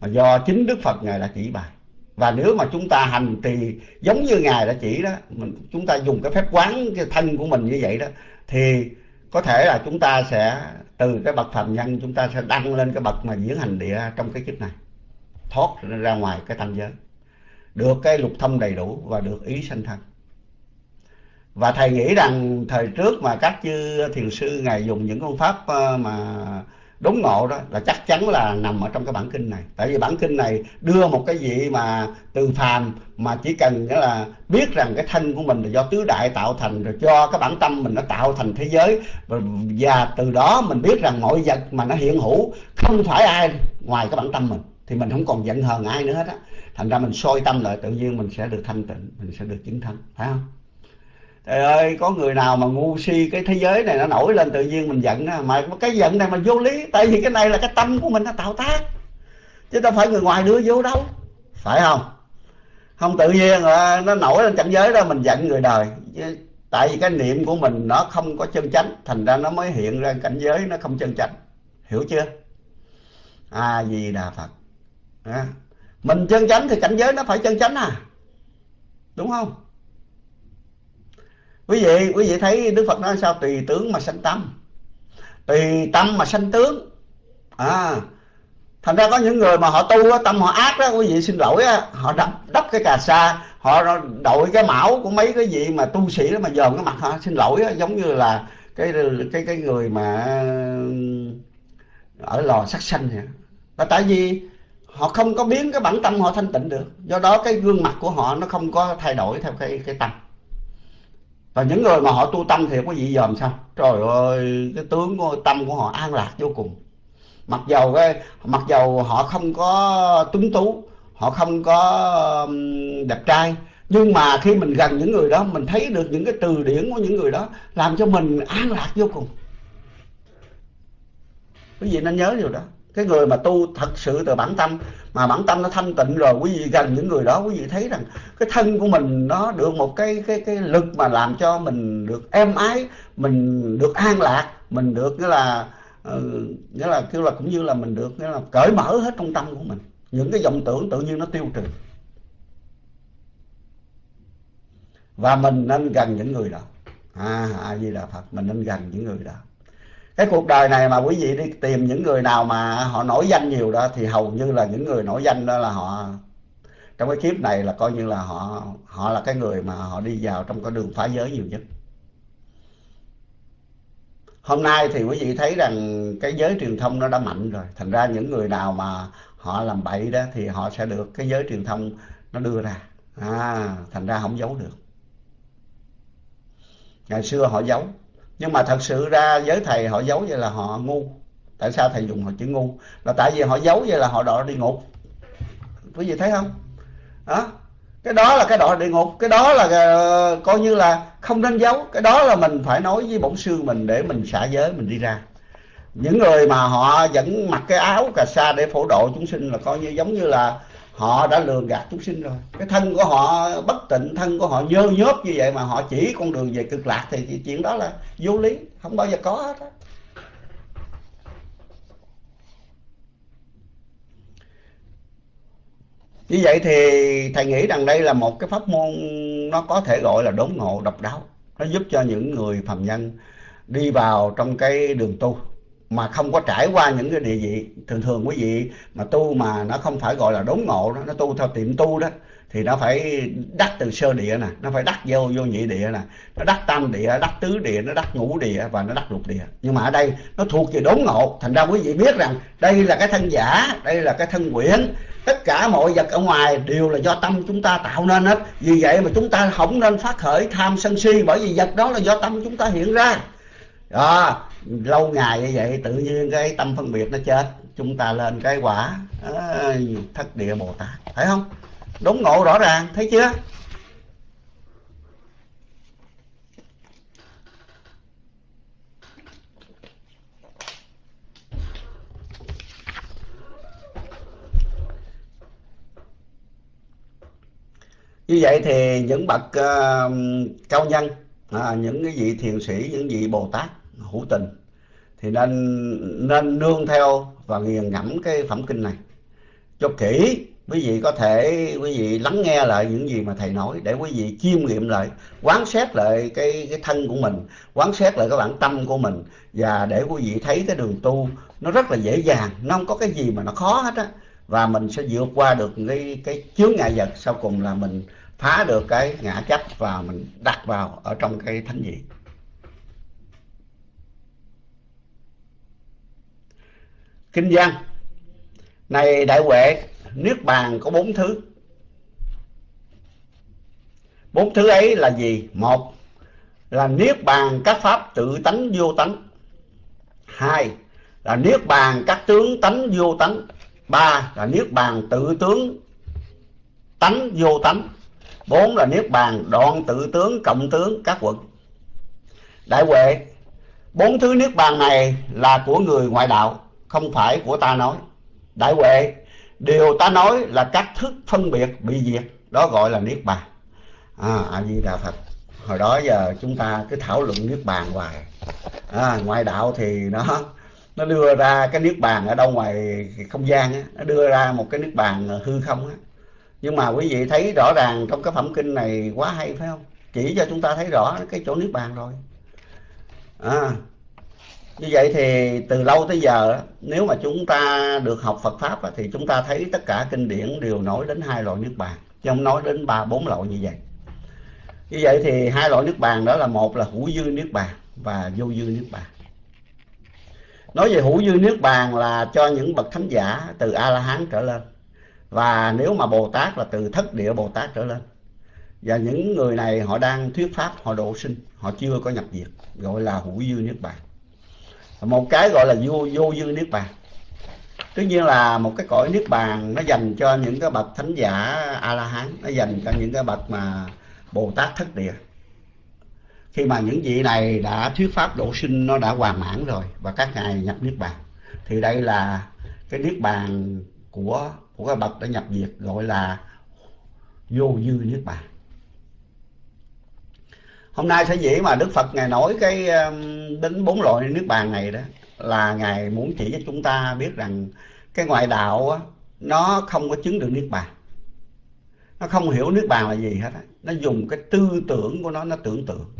Mà do chính Đức Phật ngài đã chỉ bài. Và nếu mà chúng ta hành thì giống như ngài đã chỉ đó mình chúng ta dùng cái phép quán cái thân của mình như vậy đó thì có thể là chúng ta sẽ từ cái bậc phàm nhân chúng ta sẽ đăng lên cái bậc mà diễn hành địa trong cái kiếp này. Thoát ra ngoài cái tam giới. Được cái lục thông đầy đủ và được ý sanh thân. Và thầy nghĩ rằng thời trước mà các chư thiền sư ngài dùng những phương pháp ờ, mà đúng ngộ đó là chắc chắn là nằm ở trong cái bản kinh này. Tại vì bản kinh này đưa một cái gì mà từ phàm mà chỉ cần nghĩa là biết rằng cái thân của mình là do tứ đại tạo thành rồi cho cái bản tâm mình nó tạo thành thế giới. Và, và từ đó mình biết rằng mọi vật mà nó hiện hữu không phải ai ngoài cái bản tâm mình thì mình không còn giận hờn ai nữa hết á. Thành ra mình soi tâm lại tự nhiên mình sẽ được thanh tịnh mình sẽ được chứng thân phải không? Trời ơi có người nào mà ngu si cái thế giới này nó nổi lên tự nhiên mình giận á. Mà cái giận này mà vô lý tại vì cái này là cái tâm của mình nó tạo tác. Chứ đâu phải người ngoài đưa vô đâu. Phải không? Không tự nhiên nó nổi lên cảnh giới đó mình giận người đời. Tại vì cái niệm của mình nó không có chân chánh thành ra nó mới hiện ra cảnh giới nó không chân chánh. Hiểu chưa? A à, di đà phật. À. mình chân chánh thì cảnh giới nó phải chân chánh à? Đúng không? Quý vị quý vị thấy đức phật nói sao? Tùy tướng mà sanh tâm. Tùy tâm mà sanh tướng. À thành ra có những người mà họ tu á, tâm họ ác đó, quý vị xin lỗi á, họ đắp đắp cái cà sa, họ đội cái mão của mấy cái gì mà tu sĩ đó mà dòm cái mặt họ. Xin lỗi á, giống như là cái cái cái người mà ở lò sắc xanh vậy. Là tại vì họ không có biến cái bản tâm họ thanh tịnh được. Do đó cái gương mặt của họ nó không có thay đổi theo cái cái tâm và những người mà họ tu tâm thì có gì dòm sao? Trời ơi, cái tướng của tâm của họ an lạc vô cùng. Mặc dầu cái, mặc dầu họ không có tuấn tú, họ không có đẹp trai, nhưng mà khi mình gần những người đó, mình thấy được những cái từ điển của những người đó, làm cho mình an lạc vô cùng. Quý vị nên nhớ điều đó cái người mà tu thật sự từ bản tâm mà bản tâm nó thanh tịnh rồi quý vị gần những người đó quý vị thấy rằng cái thân của mình nó được một cái cái cái lực mà làm cho mình được êm ái mình được an lạc mình được nghĩa là uh, nghĩa là kêu là cũng như là mình được nghĩa là cởi mở hết trong tâm của mình. Những cái vọng tưởng tự nhiên nó tiêu trừ. Và mình nên gần những người đó. À a di đà phật mình nên gần những người đó cái cuộc đời này mà quý vị đi tìm những người nào mà họ nổi danh nhiều đó thì hầu như là những người nổi danh đó là họ trong cái kiếp này là coi như là họ họ là cái người mà họ đi vào trong cái đường phá giới nhiều nhất. Hôm nay thì quý vị thấy rằng cái giới truyền thông nó đã mạnh rồi. Thành ra những người nào mà họ làm bậy đó thì họ sẽ được cái giới truyền thông nó đưa ra. À, thành ra không giấu được. Ngày xưa họ giấu nhưng mà thật sự ra giới thầy họ giấu vậy là họ ngu. Tại sao thầy dùng họ chữ ngu? Là tại vì họ giấu vậy là họ đọa đi ngục. Quý vị thấy không? Đó cái đó là cái đọa địa ngục. Cái đó là uh, coi như là không nên giấu. Cái đó là mình phải nói với bổn sư mình để mình xả giới mình đi ra. Những người mà họ vẫn mặc cái áo cà sa để phổ độ chúng sinh là coi như giống như là họ đã lường gạt chúng sinh rồi. Cái thân của họ bất tịnh, thân của họ nhơ nhớp như vậy mà họ chỉ con đường về cực lạc thì chuyện đó là vô lý, không bao giờ có hết á. Như vậy thì thầy nghĩ rằng đây là một cái pháp môn nó có thể gọi là đốn ngộ độc đáo. Nó giúp cho những người phàm nhân đi vào trong cái đường tu mà không có trải qua những cái địa vị thường thường quý vị mà tu mà nó không phải gọi là đốn ngộ đó nó tu theo tiệm tu đó thì nó phải đắc từ sơ địa nè nó phải đắc vô vô nhị địa nè nó đắc tam địa đắc tứ địa nó đắc ngũ địa và nó đắc lục địa. Nhưng mà ở đây nó thuộc về đốn ngộ thành ra quý vị biết rằng đây là cái thân giả đây là cái thân quyển. Tất cả mọi vật ở ngoài đều là do tâm chúng ta tạo nên hết. Vì vậy mà chúng ta không nên phát khởi tham sân si bởi vì vật đó là do tâm chúng ta hiện ra. À, lâu ngày như vậy tự nhiên cái tâm phân biệt nó chết. Chúng ta lên cái quả à, thất địa bồ tát. Phải không? Đúng ngộ rõ ràng thấy chưa? Như vậy thì những bậc uh, cao nhân à, những cái vị thiền sĩ những vị bồ tát hữu tình. Thì nên nên nương theo và nghiền ngẫm cái phẩm kinh này. Cho kỹ, quý vị có thể, quý vị lắng nghe lại những gì mà thầy nói để quý vị chiêm nghiệm lại, quán xét lại cái cái thân của mình, quán xét lại cái bản tâm của mình. Và để quý vị thấy cái đường tu, nó rất là dễ dàng, nó không có cái gì mà nó khó hết á. Và mình sẽ vượt qua được cái cái chướng ngại vật, sau cùng là mình phá được cái ngã chấp và mình đặt vào ở trong cái thánh vị. Kinh văn. Này đại huệ, niết bàn có bốn thứ. Bốn thứ ấy là gì? Một là niết bàn các pháp tự tánh vô tánh. Hai là niết bàn các tướng tánh vô tánh. Ba là niết bàn tự tướng tánh vô tánh. Bốn là niết bàn đoạn tự tướng, cộng tướng, các quận. Đại huệ, bốn thứ niết bàn này là của người ngoại đạo không phải của ta nói. Đại huệ điều ta nói là các thức phân biệt bị diệt đó gọi là niết bàn. À a di đà phật hồi đó giờ chúng ta cứ thảo luận niết bàn hoài. À, ngoại đạo thì nó nó đưa ra cái niết bàn ở đâu ngoài không gian á nó đưa ra một cái niết bàn hư không á. Nhưng mà quý vị thấy rõ ràng trong cái phẩm kinh này quá hay phải không? Chỉ cho chúng ta thấy rõ cái chỗ niết bàn rồi. À, như vậy thì từ lâu tới giờ nếu mà chúng ta được học Phật pháp thì chúng ta thấy tất cả kinh điển đều nói đến hai loại nước bàn, chứ không nói đến ba, bốn loại như vậy. Như vậy thì hai loại nước bàn đó là một là hữu dư nước bàn và vô dư nước bàn. Nói về hữu dư nước bàn là cho những bậc thánh giả từ a la hán trở lên, và nếu mà bồ tát là từ thất địa bồ tát trở lên. Và những người này họ đang thuyết pháp, họ độ sinh, họ chưa có nhập diệt, gọi là hữu dư nước bàn một cái gọi là vô vô dư niết bàn. Tất nhiên là một cái cõi niết bàn nó dành cho những cái bậc thánh giả a la hán nó dành cho những cái bậc mà bồ tát thất địa. Khi mà những vị này đã thuyết pháp độ sinh, nó đã hoàn mãn rồi, và các ngài nhập niết bàn. Thì đây là cái niết bàn của của cái bậc đã nhập diệt, gọi là vô dư niết bàn hôm nay sẽ dĩ mà đức phật ngài nói cái um, đến bốn loại nước bàn này đó là ngài muốn chỉ cho chúng ta biết rằng cái ngoại đạo á, nó không có chứng được niết bàn. Nó không hiểu niết bàn là gì hết á. Nó dùng cái tư tưởng của nó nó tưởng tượng.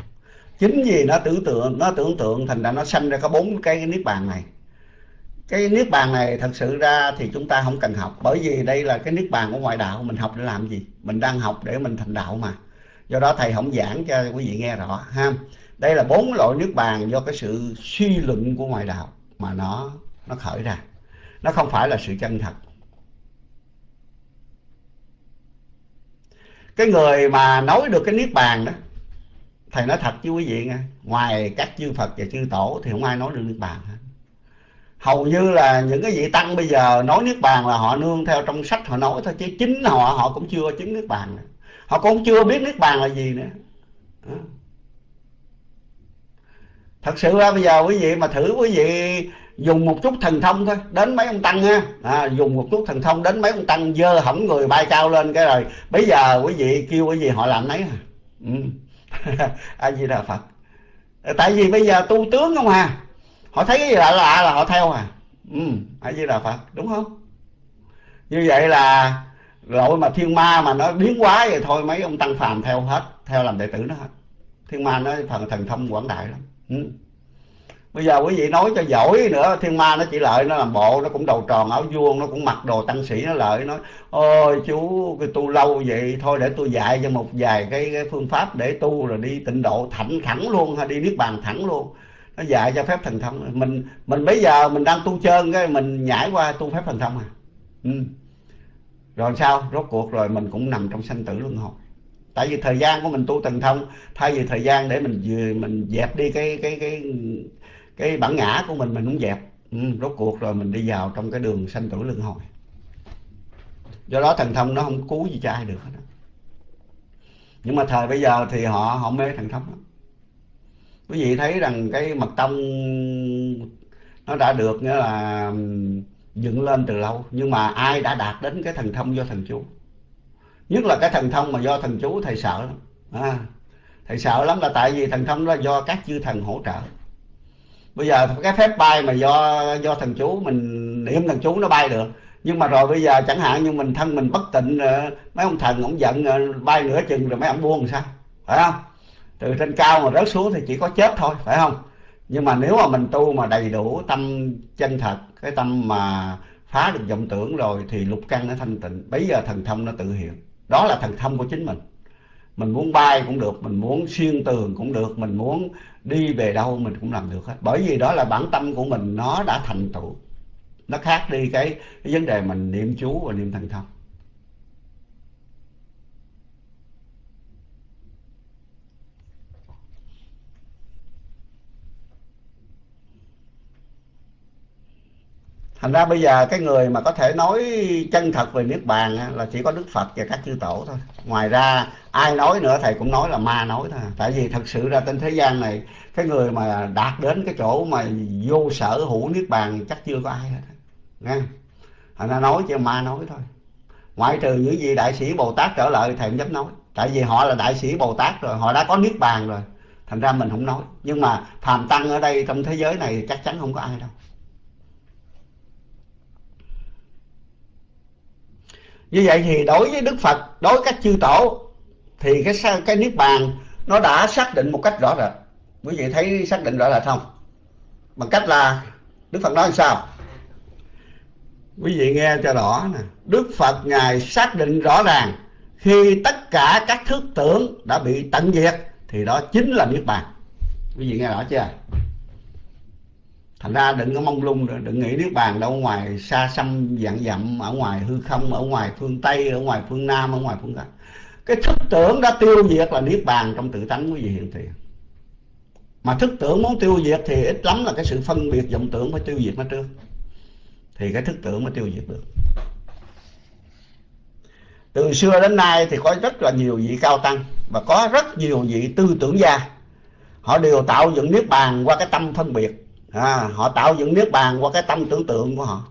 Chính vì nó tưởng tượng nó tưởng tượng thành ra nó sanh ra có bốn cái niết bàn này. Cái niết bàn này thật sự ra thì chúng ta không cần học bởi vì đây là cái niết bàn của ngoại đạo mình học để làm gì? Mình đang học để mình thành đạo mà do đó thầy không giảng cho quý vị nghe rõ, ha. Đây là bốn loại nước bàn do cái sự suy luận của ngoại đạo mà nó nó khởi ra. Nó không phải là sự chân thật. Cái người mà nói được cái niết bàn đó, thầy nói thật với quý vị nghe, ngoài các chư phật và chư tổ thì không ai nói được niết bàn hết. Hầu như là những cái vị tăng bây giờ nói niết bàn là họ nương theo trong sách họ nói thôi, chứ chính họ họ cũng chưa chứng niết bàn nữa họ cũng chưa biết niết bàn là gì nữa. Thật sự ra bây giờ quý vị mà thử quý vị dùng một chút thần thông thôi đến mấy ông tăng ha. À, dùng một chút thần thông đến mấy ông tăng dơ hỏng người bay cao lên cái rồi bây giờ quý vị kêu quý vị họ làm nấy à. Ừ. a di đà phật. Tại vì bây giờ tu tướng không à. Họ thấy cái gì lạ lạ là họ theo à. Ừ a di đà phật đúng không? Như vậy là lỗi mà thiên ma mà nó biến quá vậy thôi mấy ông tăng phàm theo hết theo làm đệ tử nó hết. Thiên ma nó phần thần thông quảng đại lắm. Ừ. Bây giờ quý vị nói cho giỏi nữa thiên ma nó chỉ lợi nó làm bộ nó cũng đầu tròn áo vuông nó cũng mặc đồ tăng sĩ nó lợi nói ôi chú cái tu lâu vậy thôi để tôi dạy cho một vài cái, cái phương pháp để tu rồi đi tịnh độ thẳng thẳng luôn hay đi niết bàn thẳng luôn. Nó dạy cho phép thần thông. Mình mình bây giờ mình đang tu trơn cái mình nhảy qua tu phép thần thông à. Ừ rồi sao? Rốt cuộc rồi mình cũng nằm trong sanh tử luân hồi. Tại vì thời gian của mình tu thần thông thay vì thời gian để mình mình dẹp đi cái cái cái cái bản ngã của mình mình cũng dẹp. Ừ, rốt cuộc rồi mình đi vào trong cái đường sanh tử luân hồi. Do đó thần thông nó không cứu gì cho ai được hết đó. nhưng mà thời bây giờ thì họ họ mê thần thông lắm. Quý vị thấy rằng cái mật tông nó đã được nghĩa là dựng lên từ lâu. Nhưng mà ai đã đạt đến cái thần thông do thần chú? Nhất là cái thần thông mà do thần chú thầy sợ lắm. À, thầy sợ lắm là tại vì thần thông đó do các chư thần hỗ trợ. Bây giờ cái phép bay mà do do thần chú mình niệm thần chú nó bay được. Nhưng mà rồi bây giờ chẳng hạn như mình thân mình bất tịnh ờ, mấy ông thần ông giận ờ, bay nửa chừng rồi mấy ông buông sao? Phải không? Từ trên cao mà rớt xuống thì chỉ có chết thôi phải không? Nhưng mà nếu mà mình tu mà đầy đủ tâm chân thật cái tâm mà phá được vọng tưởng rồi thì lục căn nó thanh tịnh. Bây giờ thần thông nó tự hiện. Đó là thần thông của chính mình. Mình muốn bay cũng được mình muốn xuyên tường cũng được mình muốn đi về đâu mình cũng làm được hết. Bởi vì đó là bản tâm của mình nó đã thành tựu. Nó khác đi cái, cái vấn đề mình niệm chú và niệm thần thông. Thành ra bây giờ cái người mà có thể nói chân thật về niết bàn là chỉ có đức phật và các chư tổ thôi. Ngoài ra, ai nói nữa thầy cũng nói là ma nói thôi. Tại vì thật sự ra trên thế gian này, cái người mà đạt đến cái chỗ mà vô sở hữu niết bàn chắc chưa có ai hết. Nghe thành ra nói chứ ma nói thôi. Ngoại trừ những gì đại sĩ bồ tát trở lại thầy không dám nói. Tại vì họ là đại sĩ bồ tát rồi, họ đã có niết bàn rồi. Thành ra mình không nói. Nhưng mà phàm tăng ở đây trong thế giới này chắc chắn không có ai đâu. Như vậy thì đối với đức phật, đối với các chư tổ, thì cái cái niết bàn nó đã xác định một cách rõ rệt. Quý vị thấy xác định rõ rệt không? Bằng cách là đức phật nói sao? Quý vị nghe cho rõ nè. Đức phật ngài xác định rõ ràng, khi tất cả các thức tưởng đã bị tận diệt, thì đó chính là niết bàn. Quý vị nghe rõ chưa? Thành ra đừng có mong lung nữa, đừng nghĩ niết bàn đâu ngoài xa xăm dạng dặm, ở ngoài hư không, ở ngoài phương tây, ở ngoài phương nam, ở ngoài phương tây. Cái thức tưởng đã tiêu diệt là niết bàn trong tự tánh quý vị hiện tiền. Mà thức tưởng muốn tiêu diệt thì ít lắm là cái sự phân biệt vọng tưởng phải tiêu diệt nó trước. Thì cái thức tưởng mới tiêu diệt được. Từ xưa đến nay thì có rất là nhiều vị cao tăng và có rất nhiều vị tư tưởng gia. Họ đều tạo dựng niết bàn qua cái tâm phân biệt à, họ tạo dựng niết bàn qua cái tâm tưởng tượng của họ.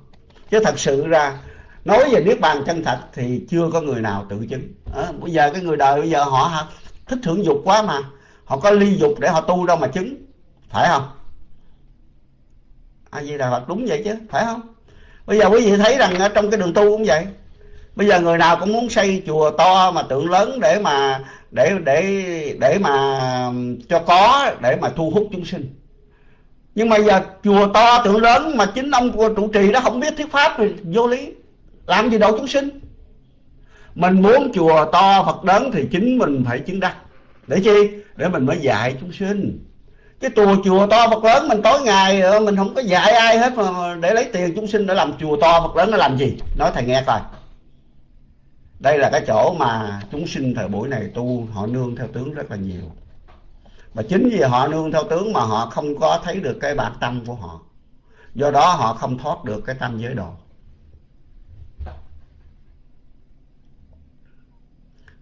Chứ thật sự ra nói về niết bàn chân thật thì chưa có người nào tự chứng. À, bây giờ cái người đời bây giờ họ thích hưởng dục quá mà. Họ có ly dục để họ tu đâu mà chứng. Phải không? A di đà phật đúng vậy chứ phải không? Bây giờ quý vị thấy rằng ở trong cái đường tu cũng vậy. Bây giờ người nào cũng muốn xây chùa to mà tượng lớn để mà để để để mà cho có để mà thu hút chúng sinh nhưng mà giờ chùa to, tượng lớn mà chính ông của trụ trì đó không biết thuyết pháp thì vô lý. Làm gì đâu chúng sinh. Mình muốn chùa to phật lớn thì chính mình phải chứng đắc. Để chi? Để mình mới dạy chúng sinh. Cái chùa chùa to phật lớn mình tối ngày ờ, mình không có dạy ai hết mà để lấy tiền chúng sinh để làm chùa to phật lớn nó làm gì? Nói thầy nghe coi. Đây là cái chỗ mà chúng sinh thời buổi này tu, họ nương theo tướng rất là nhiều và chính vì họ nương theo tướng mà họ không có thấy được cái bản tâm của họ. Do đó họ không thoát được cái tâm giới độ.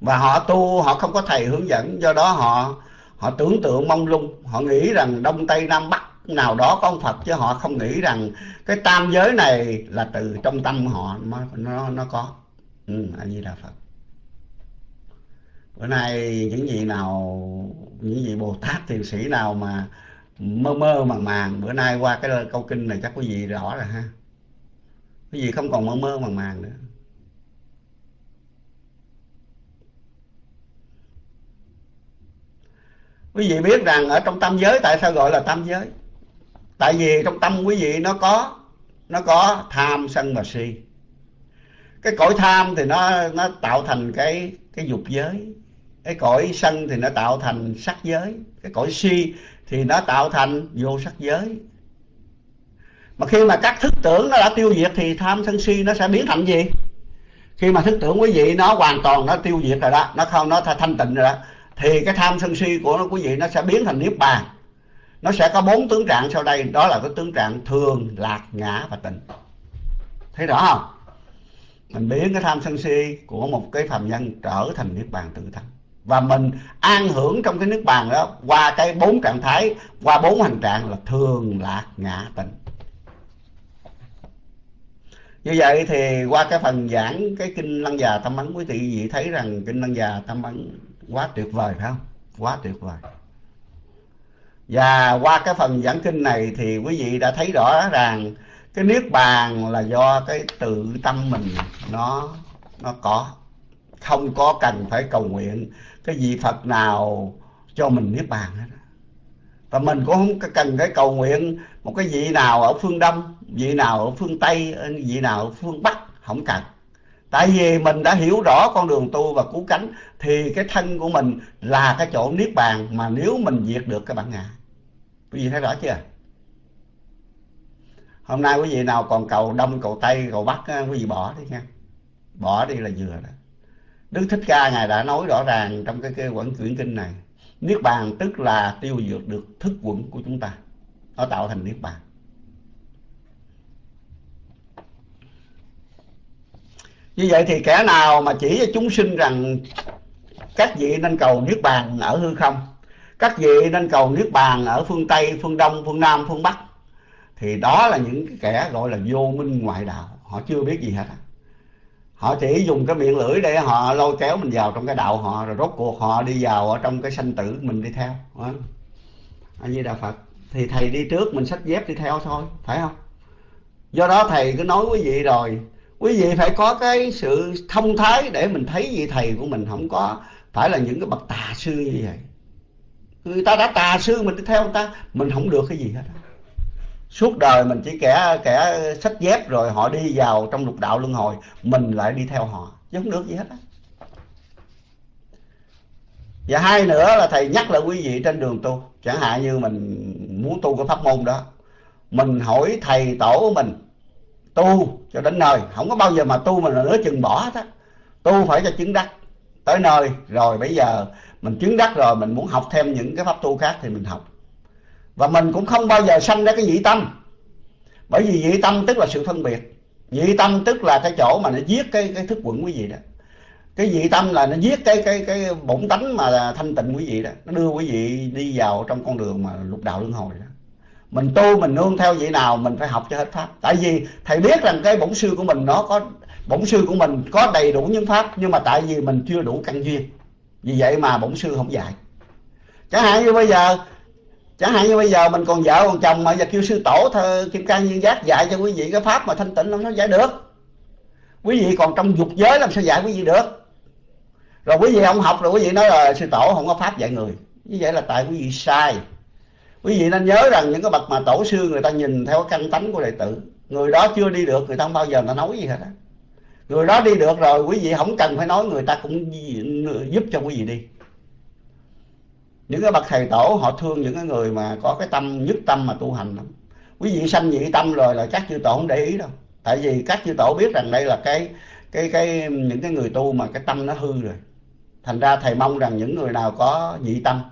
Và họ tu họ không có thầy hướng dẫn. Do đó họ họ tưởng tượng mong lung. Họ nghĩ rằng đông tây nam bắc nào đó có ông phật chứ họ không nghĩ rằng cái tam giới này là từ trong tâm họ mà nó nó có. Ừ, a di đà phật. Bữa nay những gì nào những vị bồ tát thiền sĩ nào mà mơ mơ màng màng? Bữa nay qua cái câu kinh này chắc quý vị rõ rồi ha. Quý vị không còn mơ mơ màng màng nữa. Quý vị biết rằng ở trong tam giới tại sao gọi là tam giới? Tại vì trong tâm quý vị nó có nó có tham, sân và si. Cái cõi tham thì nó nó tạo thành cái cái dục giới cái cõi sân thì nó tạo thành sắc giới. Cái cõi si thì nó tạo thành vô sắc giới. Mà khi mà các thức tưởng nó đã tiêu diệt thì tham sân si nó sẽ biến thành gì? Khi mà thức tưởng quý vị, nó hoàn toàn nó tiêu diệt rồi đó, nó không, nó thanh tịnh rồi đó, thì cái tham sân si của nó quý vị, nó sẽ biến thành niết bàn. Nó sẽ có bốn tướng trạng sau đây, đó là cái tướng trạng thường, lạc, ngã và tịnh. Thấy rõ không? Mình biến cái tham sân si của một cái phàm nhân trở thành niết bàn tự thân và mình an hưởng trong cái nước bàn đó, qua cái bốn trạng thái, qua bốn hành trạng là thường lạc, ngã, tịnh. Như vậy thì qua cái phần giảng cái kinh lăng già tâm ấn, quý vị thấy rằng kinh lăng già tâm ấn quá tuyệt vời, phải không? Quá tuyệt vời. Và qua cái phần giảng kinh này thì quý vị đã thấy rõ ràng cái niết bàn là do cái tự tâm mình nó nó có. Không có cần phải cầu nguyện cái vị phật nào cho mình niết bàn hết và mình cũng không cần cái cầu nguyện một cái vị nào ở phương đông, vị nào ở phương tây, vị nào ở phương bắc, không cần. Tại vì mình đã hiểu rõ con đường tu và cứu cánh, thì cái thân của mình là cái chỗ niết bàn mà nếu mình diệt được cái bản ngã. Quý vị thấy rõ chưa? Hôm nay quý vị nào còn cầu đông, cầu tây, cầu bắc quý vị bỏ đi nha. Bỏ đi là vừa đó đức thích ca ngài đã nói rõ ràng trong cái, cái quẩn quyển kinh này. Niết bàn tức là tiêu diệt được thức quẩn của chúng ta. Nó tạo thành niết bàn. Như vậy thì kẻ nào mà chỉ cho chúng sinh rằng các vị nên cầu niết bàn ở hư không các vị nên cầu niết bàn ở phương tây phương đông phương nam phương bắc thì đó là những cái kẻ gọi là vô minh ngoại đạo. Họ chưa biết gì hết họ chỉ dùng cái miệng lưỡi để họ lôi kéo mình vào trong cái đạo họ, rồi rốt cuộc họ đi vào ở trong cái sanh tử mình đi theo. Anh như đạo phật. Thì thầy đi trước, mình sách dép đi theo thôi, phải không? Do đó thầy cứ nói quý vị rồi, quý vị phải có cái sự thông thái để mình thấy vị thầy của mình không có phải là những cái bậc tà sư như vậy. Người ta đã tà sư mình đi theo người ta, mình không được cái gì hết suốt đời mình chỉ kẻ kẻ sách dép rồi họ đi vào trong lục đạo luân hồi, mình lại đi theo họ, chứ không được gì hết á. Và hai nữa là thầy nhắc lại quý vị trên đường tu, chẳng hạn như mình muốn tu cái pháp môn đó, mình hỏi thầy tổ của mình, tu cho đến nơi, không có bao giờ mà tu mình là nửa chừng bỏ hết á. Tu phải cho chứng đắc, tới nơi rồi bây giờ mình chứng đắc rồi mình muốn học thêm những cái pháp tu khác thì mình học và mình cũng không bao giờ sanh ra cái dị tâm. Bởi vì dị tâm tức là sự phân biệt. Dị tâm tức là cái chỗ mà nó giết cái cái thức quẩn quý vị đó. Cái dị tâm là nó giết cái cái cái bổn tánh mà thanh tịnh quý vị đó. Nó đưa quý vị đi vào trong con đường mà lục đạo luân hồi đó. Mình tu, mình nương theo vị nào mình phải học cho hết pháp. Tại vì thầy biết rằng cái bổn sư của mình nó có, bổn sư của mình có đầy đủ những pháp, nhưng mà tại vì mình chưa đủ căn duyên. Vì vậy mà bổn sư không dạy. Chẳng hạn như bây giờ chẳng hạn như bây giờ mình còn vợ còn chồng mà giờ kêu sư tổ thơ kim cang nhiên giác dạy cho quý vị cái pháp mà thanh tịnh làm sao dạy được. Quý vị còn trong dục giới làm sao dạy quý vị được? Rồi quý vị không học rồi quý vị nói là sư tổ không có pháp dạy người. Như vậy là tại quý vị sai. Quý vị nên nhớ rằng những cái bậc mà tổ sư người ta nhìn theo căn tánh của đệ tử. Người đó chưa đi được, người ta không bao giờ người ta nói gì hết á. Người đó đi được rồi, quý vị không cần phải nói, người ta cũng giúp cho quý vị đi những cái bậc thầy tổ, họ thương những cái người mà có cái tâm, nhất tâm mà tu hành lắm. Quý vị sanh nhị tâm rồi là các chư tổ không để ý đâu. Tại vì các chư tổ biết rằng đây là cái cái cái, những cái người tu mà cái tâm nó hư rồi. Thành ra thầy mong rằng những người nào có nhị tâm,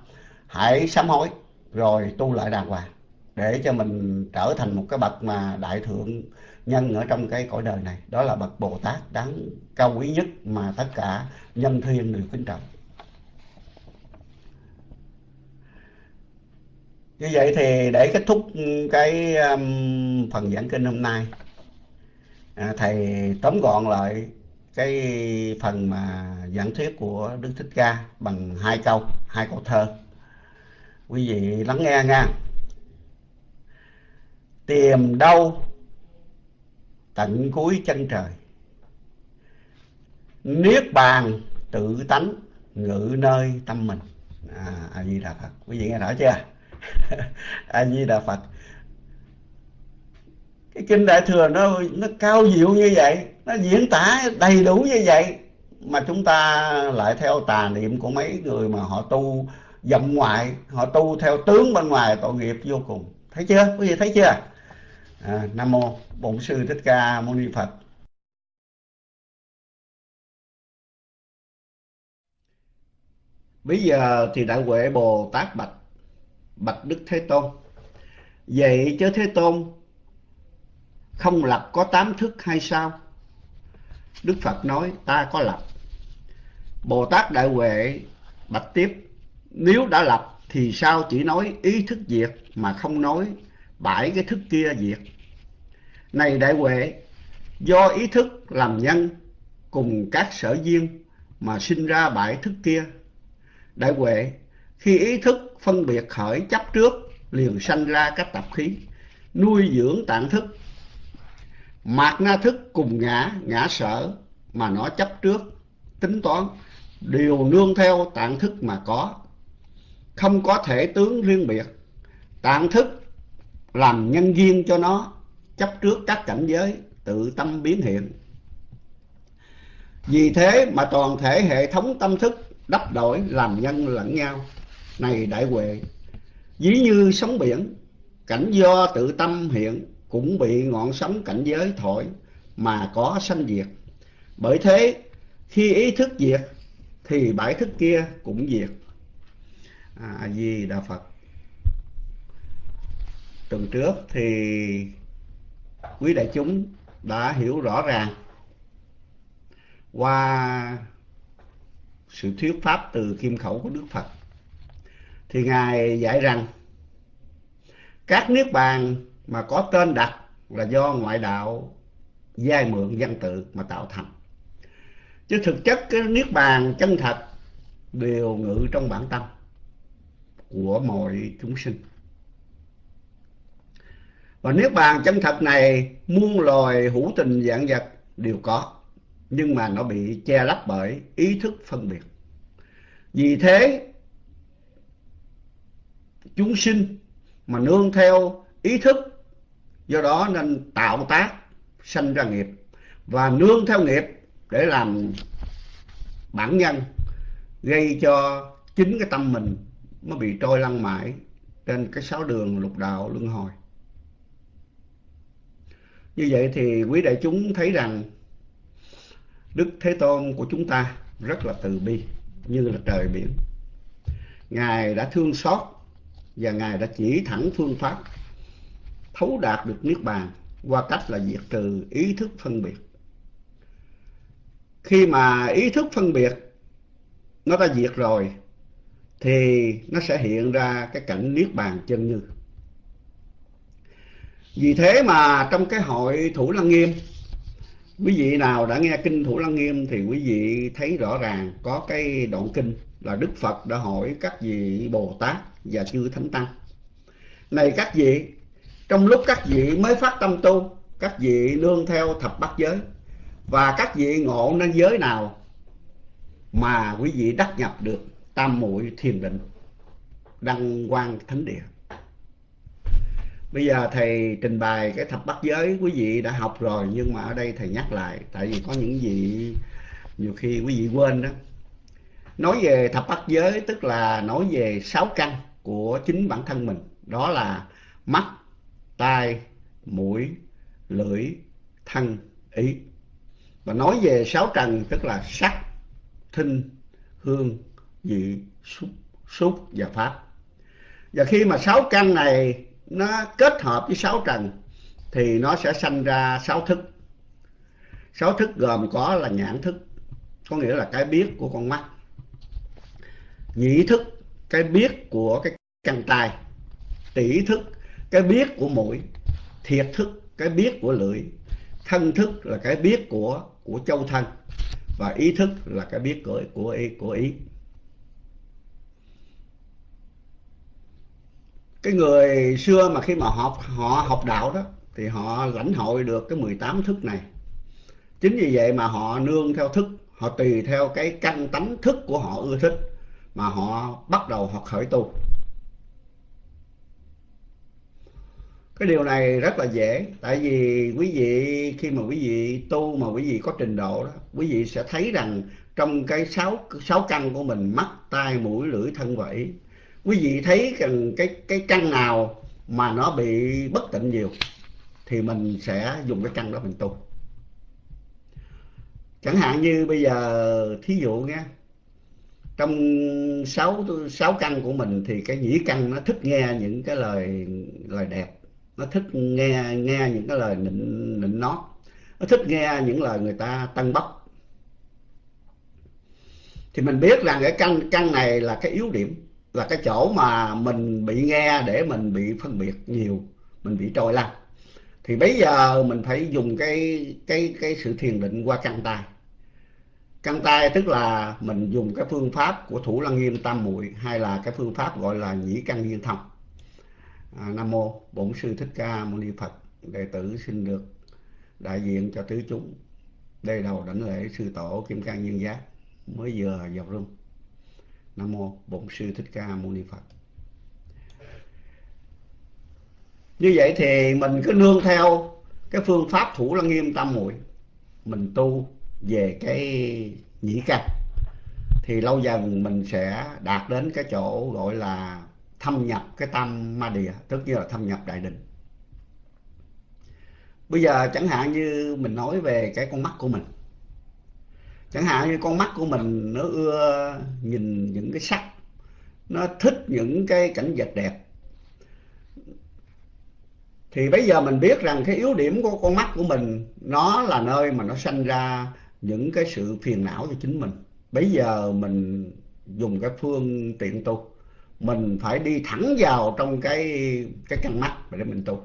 hãy sám hối, rồi tu lại đàng hoàng, để cho mình trở thành một cái bậc mà đại thượng nhân ở trong cái cõi đời này. Đó là bậc bồ tát đáng cao quý nhất mà tất cả nhân thiên đều kính trọng. Như vậy thì để kết thúc cái um, phần giảng kinh hôm nay à, thầy tóm gọn lại cái phần mà giảng thuyết của đức thích ca bằng hai câu hai câu thơ. Quý vị lắng nghe nha. Tìm đâu? Tận cuối chân trời. Niết bàn tự tánh ngự nơi tâm mình. À, a di đà phật. Quý vị nghe rõ chưa? a di đà phật. Cái kinh đại thừa nó nó cao diệu như vậy nó diễn tả đầy đủ như vậy mà chúng ta lại theo tà niệm của mấy người mà họ tu dậm ngoại họ tu theo tướng bên ngoài tội nghiệp vô cùng. Thấy chưa? Quý vị thấy chưa? À, nam mô bổn sư thích ca mâu ni phật. Bây giờ thì đại huệ bồ tát bạch bạch đức thế tôn. Vậy chớ thế tôn không lập có tám thức hay sao? Đức phật nói, ta có lập. Bồ tát đại huệ bạch tiếp, nếu đã lập thì sao chỉ nói ý thức diệt mà không nói bãi cái thức kia diệt? Này đại huệ, do ý thức làm nhân cùng các sở duyên mà sinh ra bãi thức kia. Đại huệ, khi ý thức phân biệt khởi chấp trước, liền sanh ra các tập khí, nuôi dưỡng tạng thức. Mạt na thức cùng ngã ngã sở mà nó chấp trước, tính toán, đều nương theo tạng thức mà có. Không có thể tướng riêng biệt, tạng thức làm nhân duyên cho nó, chấp trước các cảnh giới, tự tâm biến hiện. Vì thế mà toàn thể hệ thống tâm thức đắp đổi làm nhân lẫn nhau này đại huệ ví như sóng biển, cảnh do tự tâm hiện cũng bị ngọn sóng cảnh giới thổi mà có sanh diệt. Bởi thế, khi ý thức diệt, thì bãi thức kia cũng diệt. A di đà phật. Tuần trước thì quý đại chúng đã hiểu rõ ràng qua sự thuyết pháp từ kim khẩu của đức phật thì ngài dạy rằng, các niết bàn mà có tên đặt là do ngoại đạo giai mượn văn tự mà tạo thành. Chứ thực chất cái niết bàn chân thật đều ngự trong bản tâm của mọi chúng sinh. Và niết bàn chân thật này muôn loài hữu tình dạng vật đều có, nhưng mà nó bị che lấp bởi ý thức phân biệt. Vì thế chúng sinh mà nương theo ý thức, do đó nên tạo tác, sanh ra nghiệp, và nương theo nghiệp để làm bản nhân, gây cho chính cái tâm mình nó bị trôi lăn mãi trên cái sáu đường lục đạo luân hồi. Như vậy thì quý đại chúng thấy rằng đức thế tôn của chúng ta rất là từ bi, như là trời biển. Ngài đã thương xót và ngài đã chỉ thẳng phương pháp thấu đạt được niết bàn qua cách là diệt trừ ý thức phân biệt. Khi mà ý thức phân biệt nó đã diệt rồi, thì nó sẽ hiện ra cái cảnh niết bàn chân như vì thế mà trong cái hội thủ lăng nghiêm, quý vị nào đã nghe kinh thủ lăng nghiêm thì quý vị thấy rõ ràng có cái đoạn kinh là đức phật đã hỏi các vị bồ tát và chư thánh tăng. Này các vị, trong lúc các vị mới phát tâm tu, các vị nương theo thập bát giới. Và các vị ngộ nên giới nào mà quý vị đắc nhập được tam muội thiền định? Đăng quang thánh địa. Bây giờ thầy trình bày cái thập bát giới quý vị đã học rồi, nhưng mà ở đây thầy nhắc lại, tại vì có những gì nhiều khi quý vị quên đó. Nói về thập bát giới tức là nói về sáu căn của chính bản thân mình. Đó là mắt, tai, mũi, lưỡi, thân, ý. Và nói về sáu trần tức là sắc, thinh, hương, vị, xúc xúc và pháp. Và khi mà sáu căn này nó kết hợp với sáu trần thì nó sẽ sanh ra sáu thức. Sáu thức gồm có là nhãn thức, có nghĩa là cái biết của con mắt. Nhĩ thức cái biết của cái căn tai tỷ thức, cái biết của mũi thiệt thức, cái biết của lưỡi, thân thức là cái biết của của châu thân, và ý thức là cái biết của của ý của ý. Cái người xưa mà khi mà họ họ học đạo đó, thì họ lãnh hội được cái 18 thức này. Chính vì vậy mà họ nương theo thức, họ tùy theo cái căn tánh thức của họ ưa thích mà họ bắt đầu họ khởi tu. Cái điều này rất là dễ, tại vì quý vị, khi mà quý vị tu mà quý vị có trình độ đó, quý vị sẽ thấy rằng trong cái sáu sáu căn của mình, mắt, tai, mũi, lưỡi, thân và ý quý vị thấy rằng cái cái căn nào mà nó bị bất tịnh nhiều, thì mình sẽ dùng cái căn đó mình tu. Chẳng hạn như bây giờ, thí dụ nghe trong sáu sáu căn của mình thì cái nhĩ căn nó thích nghe những cái lời lời đẹp. Nó thích nghe nghe những cái lời nịnh nịnh nót. Nó thích nghe những lời người ta tân bốc. Thì mình biết rằng cái căn căn này là cái yếu điểm, là cái chỗ mà mình bị nghe để mình bị phân biệt nhiều, mình bị trôi lăn. Thì bây giờ mình phải dùng cái cái cái sự thiền định qua căn tai căn tay tức là mình dùng cái phương pháp của thủ lăng nghiêm tam muội hay là cái phương pháp gọi là nhĩ căn nghiêm thông. À, nam mô bổn sư thích ca mâu ni phật đệ tử xin được đại diện cho tứ chúng. Đây đầu đảnh lễ sư tổ kim cang nhân giác mới vừa vào rung. Nam mô bổn sư thích ca mâu ni phật. Như vậy thì mình cứ nương theo cái phương pháp thủ lăng nghiêm tam muội. Mình tu về cái nhĩ căn thì lâu dần mình sẽ đạt đến cái chỗ gọi là thâm nhập cái tâm ma địa, tức như là thâm nhập đại định. Bây giờ chẳng hạn như mình nói về cái con mắt của mình. Chẳng hạn như con mắt của mình nó ưa nhìn những cái sắc, nó thích những cái cảnh vật đẹp. Thì bây giờ mình biết rằng cái yếu điểm của con mắt của mình, nó là nơi mà nó sanh ra những cái sự phiền não cho chính mình. Bây giờ mình dùng cái phương tiện tu. Mình phải đi thẳng vào trong cái cái căn mắt để mình tu.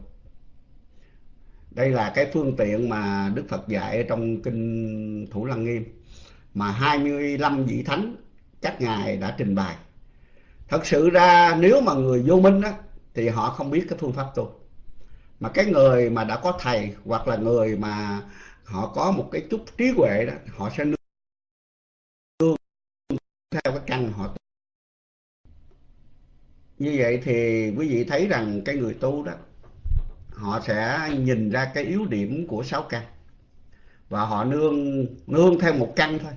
Đây là cái phương tiện mà Đức Phật dạy trong kinh Thủ Lăng Nghiêm. Mà 25 vị thánh các ngài đã trình bày. Thật sự ra nếu mà người vô minh á, thì họ không biết cái phương pháp tu. Mà cái người mà đã có thầy hoặc là người mà họ có một cái chút trí huệ đó, họ sẽ nương theo cái căn họ như vậy thì quý vị thấy rằng cái người tu đó, họ sẽ nhìn ra cái yếu điểm của sáu căn. Và họ nương nương theo một căn thôi.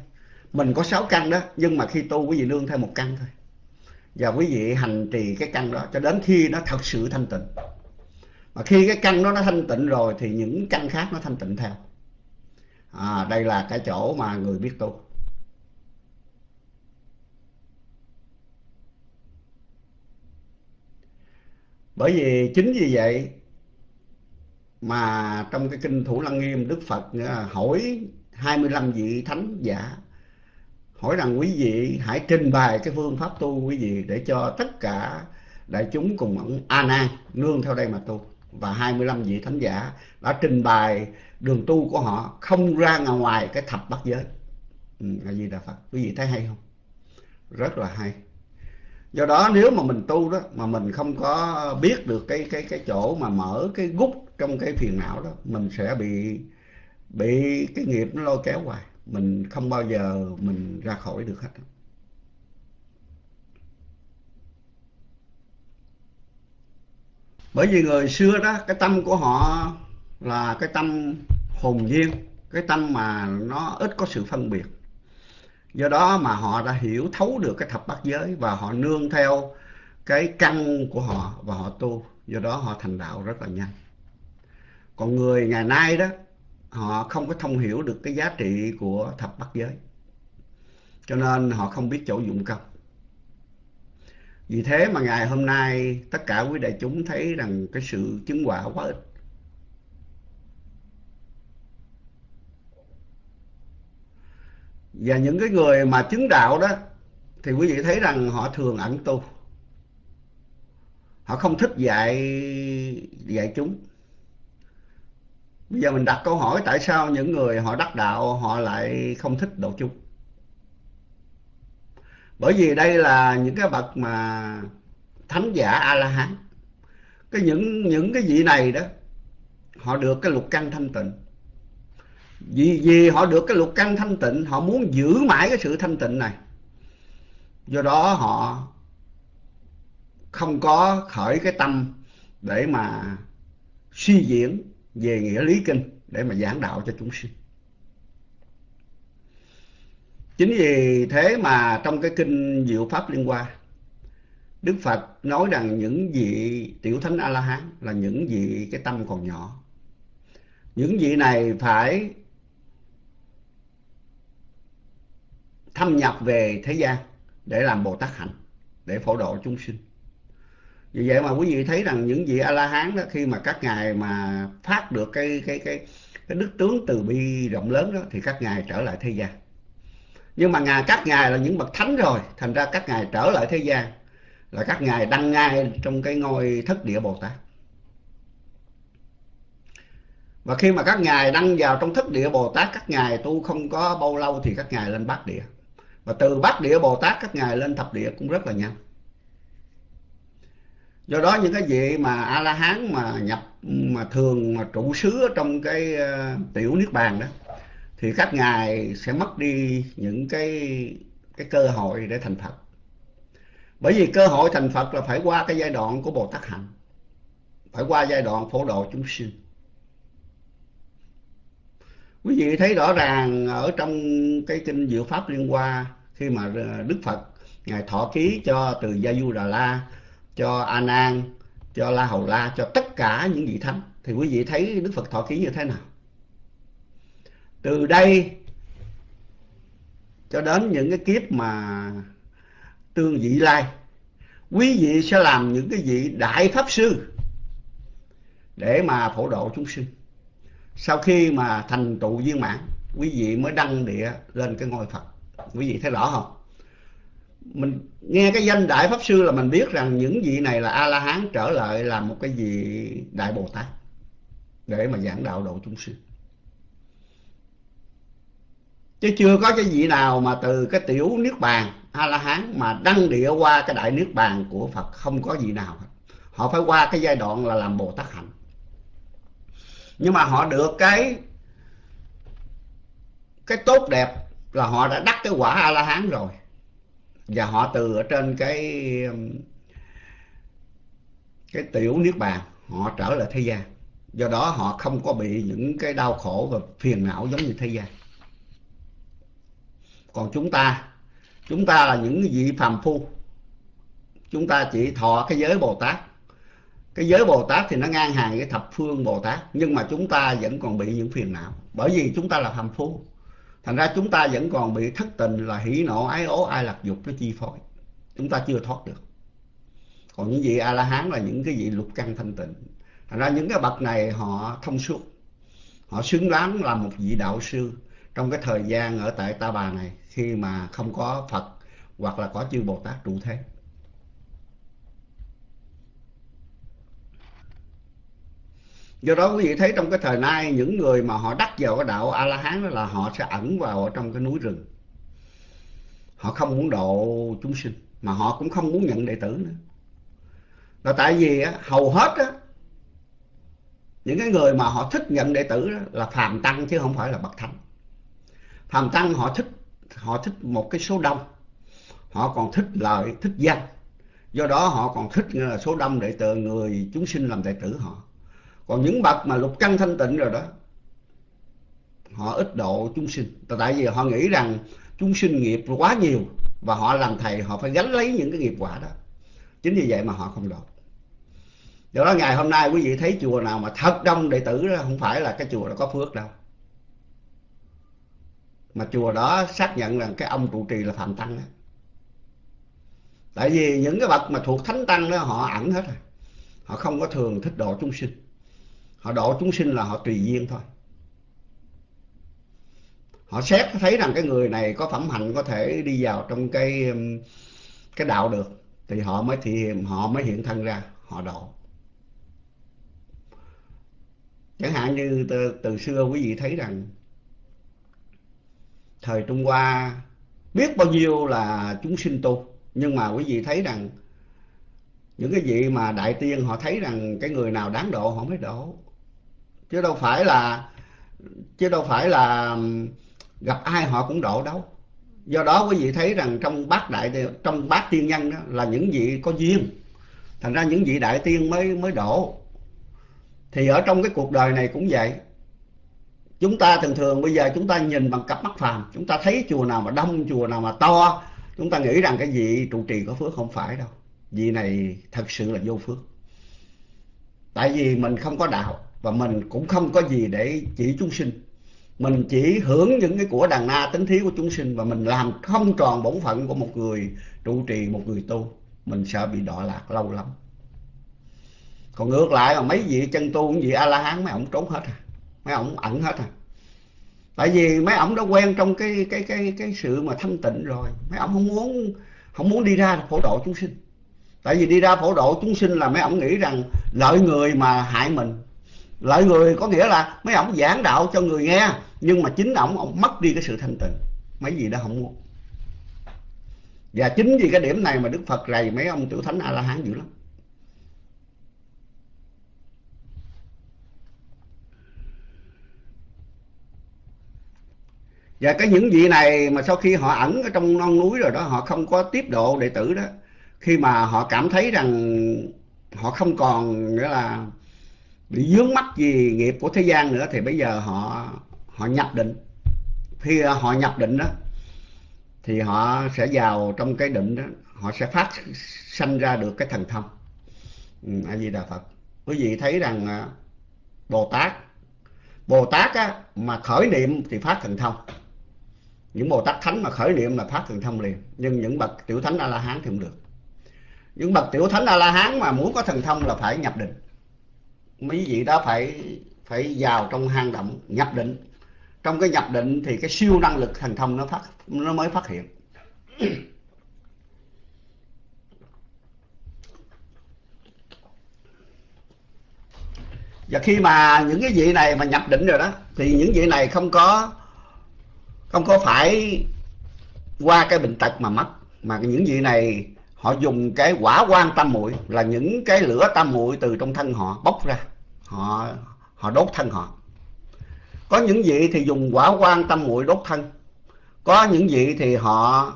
Mình có sáu căn đó, nhưng mà khi tu quý vị nương theo một căn thôi. Và quý vị hành trì cái căn đó cho đến khi nó thật sự thanh tịnh. Mà khi cái căn đó nó thanh tịnh rồi thì những căn khác nó thanh tịnh theo à, đây là cái chỗ mà người biết tu. Bởi vì chính vì vậy mà trong cái kinh Thủ Lăng Nghiêm Đức Phật à, hỏi 25 vị thánh giả hỏi rằng quý vị hãy trình bày cái phương pháp tu quý vị để cho tất cả đại chúng cùng ông A Nan nương theo đây mà tu và 25 vị thánh giả đã trình bày đường tu của họ không ra ngoài cái thập bát giới. Ừ, gì di đà phật? Quý vị thấy hay không? Rất là hay. Do đó nếu mà mình tu đó mà mình không có biết được cái cái cái chỗ mà mở cái gút trong cái phiền não đó mình sẽ bị bị cái nghiệp nó lôi kéo hoài. Mình không bao giờ mình ra khỏi được hết. Bởi vì người xưa đó, cái tâm của họ là cái tâm hồn nhiên, cái tâm mà nó ít có sự phân biệt. Do đó mà họ đã hiểu thấu được cái thập bát giới và họ nương theo cái căn của họ và họ tu. Do đó họ thành đạo rất là nhanh. Còn người ngày nay đó, họ không có thông hiểu được cái giá trị của thập bát giới. Cho nên họ không biết chỗ dụng công vì thế mà ngày hôm nay tất cả quý đại chúng thấy rằng cái sự chứng quả quá ít. Và những cái người mà chứng đạo đó, thì quý vị thấy rằng họ thường ẩn tu. Họ không thích dạy dạy chúng. Bây giờ mình đặt câu hỏi tại sao những người họ đắc đạo họ lại không thích độ chúng? Bởi vì đây là những cái bậc mà thánh giả a la hán cái những những cái vị này đó, họ được cái lục căn thanh tịnh. Vì vì họ được cái lục căn thanh tịnh, họ muốn giữ mãi cái sự thanh tịnh này. Do đó họ không có khởi cái tâm để mà suy diễn về nghĩa lý kinh, để mà giảng đạo cho chúng sinh chính vì thế mà trong cái kinh diệu pháp liên hoa, đức phật nói rằng những vị tiểu thánh a la hán là những vị cái tâm còn nhỏ. Những vị này phải thâm nhập về thế gian để làm bồ tát hạnh, để phổ độ chúng sinh. Vì vậy mà quý vị thấy rằng những vị a la hán đó, khi mà các ngài mà phát được cái cái cái cái đức tướng từ bi rộng lớn đó, thì các ngài trở lại thế gian nhưng mà ngài các ngài là những bậc thánh rồi. Thành ra các ngài trở lại thế gian. Là các ngài đăng ngay trong cái ngôi thất địa bồ tát. Và khi mà các ngài đăng vào trong thất địa bồ tát các ngài tu không có bao lâu thì các ngài lên bát địa. Và từ bát địa bồ tát các ngài lên thập địa cũng rất là nhanh. Do đó những cái vị mà a la hán mà nhập mà thường mà trụ xứ trong cái uh, tiểu niết bàn đó thì các ngài sẽ mất đi những cái cái cơ hội để thành phật. Bởi vì cơ hội thành phật là phải qua cái giai đoạn của bồ tát hạnh. Phải qua giai đoạn phổ độ chúng sinh. Quý vị thấy rõ ràng ở trong cái kinh diệu pháp liên hoa, khi mà ờ, đức phật, ngài thọ ký cho từ gia du đà la cho a nan, cho la hầu la, cho tất cả những vị thánh. Thì quý vị thấy đức phật thọ ký như thế nào? Từ đây cho đến những cái kiếp mà tương vị lai, quý vị sẽ làm những cái vị đại pháp sư để mà phổ độ chúng sinh. Sau khi mà thành tựu viên mãn, quý vị mới đăng địa lên cái ngôi phật. Quý vị thấy rõ không? Mình nghe cái danh đại pháp sư là mình biết rằng những vị này là a la hán trở lại làm một cái vị đại bồ tát để mà giảng đạo độ chúng sinh chứ chưa có cái vị nào mà từ cái tiểu niết bàn a la hán mà đăng địa qua cái đại niết bàn của phật không có vị nào họ phải qua cái giai đoạn là làm bồ tát hạnh. Nhưng mà họ được cái cái tốt đẹp là họ đã đắc cái quả a la hán rồi. Và họ từ ở trên cái cái tiểu niết bàn, họ trở lại thế gian. Do đó họ không có bị những cái đau khổ và phiền não giống như thế gian còn chúng ta chúng ta là những vị phàm phu. Chúng ta chỉ thọ cái giới bồ tát. Cái giới bồ tát thì nó ngang hàng với thập phương bồ tát, nhưng mà chúng ta vẫn còn bị những phiền não. Bởi vì chúng ta là phàm phu. Thành ra chúng ta vẫn còn bị thất tình là hỉ nộ, ái ố, ai lạc dục nó chi phối. Chúng ta chưa thoát được. Còn những vị a la hán là những cái vị lục căn thanh tịnh. Thành ra những cái bậc này họ thông suốt. Họ xứng đáng là một vị đạo sư trong cái thời gian ở tại ta bà này khi mà không có phật hoặc là có chư bồ tát trụ thế. Do đó quý vị thấy trong cái thời nay những người mà họ đắc vào cái đạo a la hán đó là họ sẽ ẩn vào ở trong cái núi rừng. Họ không muốn độ chúng sinh mà họ cũng không muốn nhận đệ tử nữa. Là tại vì á, hầu hết á, những cái người mà họ thích nhận đệ tử đó là phàm tăng chứ không phải là bậc thánh phàm tăng họ thích họ thích một cái số đông. Họ còn thích lợi thích danh. Do đó họ còn thích là số đông đệ tử người chúng sinh làm đệ tử họ. Còn những bậc mà lục căn thanh tịnh rồi đó, họ ít độ chúng sinh. Tại vì họ nghĩ rằng chúng sinh nghiệp quá nhiều và họ làm thầy, họ phải gánh lấy những cái nghiệp quả đó. Chính vì vậy mà họ không độ. Do đó ngày hôm nay quý vị thấy chùa nào mà thật đông đệ tử đó, không phải là cái chùa đó có phước đâu mà chùa đó xác nhận rằng cái ông trụ trì là phạm tăng đó tại vì những cái bậc mà thuộc thánh tăng đó họ ẩn hết rồi. Họ không có thường thích độ chúng sinh. Họ độ chúng sinh là họ tùy duyên thôi. Họ xét thấy rằng cái người này có phẩm hạnh có thể đi vào trong cái um, cái đạo được thì họ mới thì họ mới hiện thân ra họ độ. Chẳng hạn như từ, từ xưa quý vị thấy rằng thời Trung Hoa. Biết bao nhiêu là chúng sinh tu, nhưng mà quý vị thấy rằng những cái vị mà đại tiên họ thấy rằng cái người nào đáng độ họ mới độ. Chứ đâu phải là, chứ đâu phải là gặp ai họ cũng độ đâu. Do đó quý vị thấy rằng trong bát đại trong bát tiên nhân đó là những vị có duyên. Thành ra những vị đại tiên mới mới độ. Thì ở trong cái cuộc đời này cũng vậy chúng ta thường thường bây giờ chúng ta nhìn bằng cặp mắt phàm, chúng ta thấy chùa nào mà đông, chùa nào mà to, chúng ta nghĩ rằng cái vị trụ trì có phước không phải đâu. Vị này thật sự là vô phước. Tại vì mình không có đạo và mình cũng không có gì để chỉ chúng sinh. Mình chỉ hưởng những cái của đàn na tính thí của chúng sinh và mình làm không tròn bổn phận của một người trụ trì, một người tu, mình sợ bị đọa lạc lâu lắm. Còn ngược lại mà mấy vị chân tu những vị a la hán mấy ông trốn hết à mấy ông ẩn hết à. Tại vì mấy ông đã quen trong cái cái cái cái sự mà thanh tịnh rồi. Mấy ông không muốn không muốn đi ra phổ độ chúng sinh. Tại vì đi ra phổ độ chúng sinh là mấy ông nghĩ rằng lợi người mà hại mình. Lợi người có nghĩa là mấy ông giảng đạo cho người nghe, nhưng mà chính ổng ổng mất đi cái sự thanh tịnh. Mấy gì đó không muốn. Và chính vì cái điểm này mà đức phật rầy mấy ông tiểu thánh a la hán dữ lắm. Và cái những vị này mà sau khi họ ẩn ở trong non núi rồi đó họ không có tiếp độ đệ tử đó. Khi mà họ cảm thấy rằng họ không còn nghĩa là bị dướng mắt gì nghiệp của thế gian nữa thì bây giờ họ họ nhập định. Khi họ nhập định đó thì họ sẽ vào trong cái định đó họ sẽ phát sanh ra được cái thần thông. Ừ, a di đà phật. Quý vị thấy rằng à, bồ tát bồ tát á, mà khởi niệm thì phát thần thông những bồ tát thánh mà khởi niệm là phát thần thông liền. Nhưng những bậc tiểu thánh a la hán thì không được. Những bậc tiểu thánh a la hán mà muốn có thần thông là phải nhập định. Mấy vị đó phải phải vào trong hang động nhập định. Trong cái nhập định thì cái siêu năng lực thần thông nó phát, nó mới phát hiện. Và khi mà những cái vị này mà nhập định rồi đó, thì những vị này không có không có phải qua cái bệnh tật mà mất mà những vị này họ dùng cái quả quan tâm muội là những cái lửa tâm muội từ trong thân họ bốc ra, họ họ đốt thân họ. Có những vị thì dùng quả quan tâm muội đốt thân, có những vị thì họ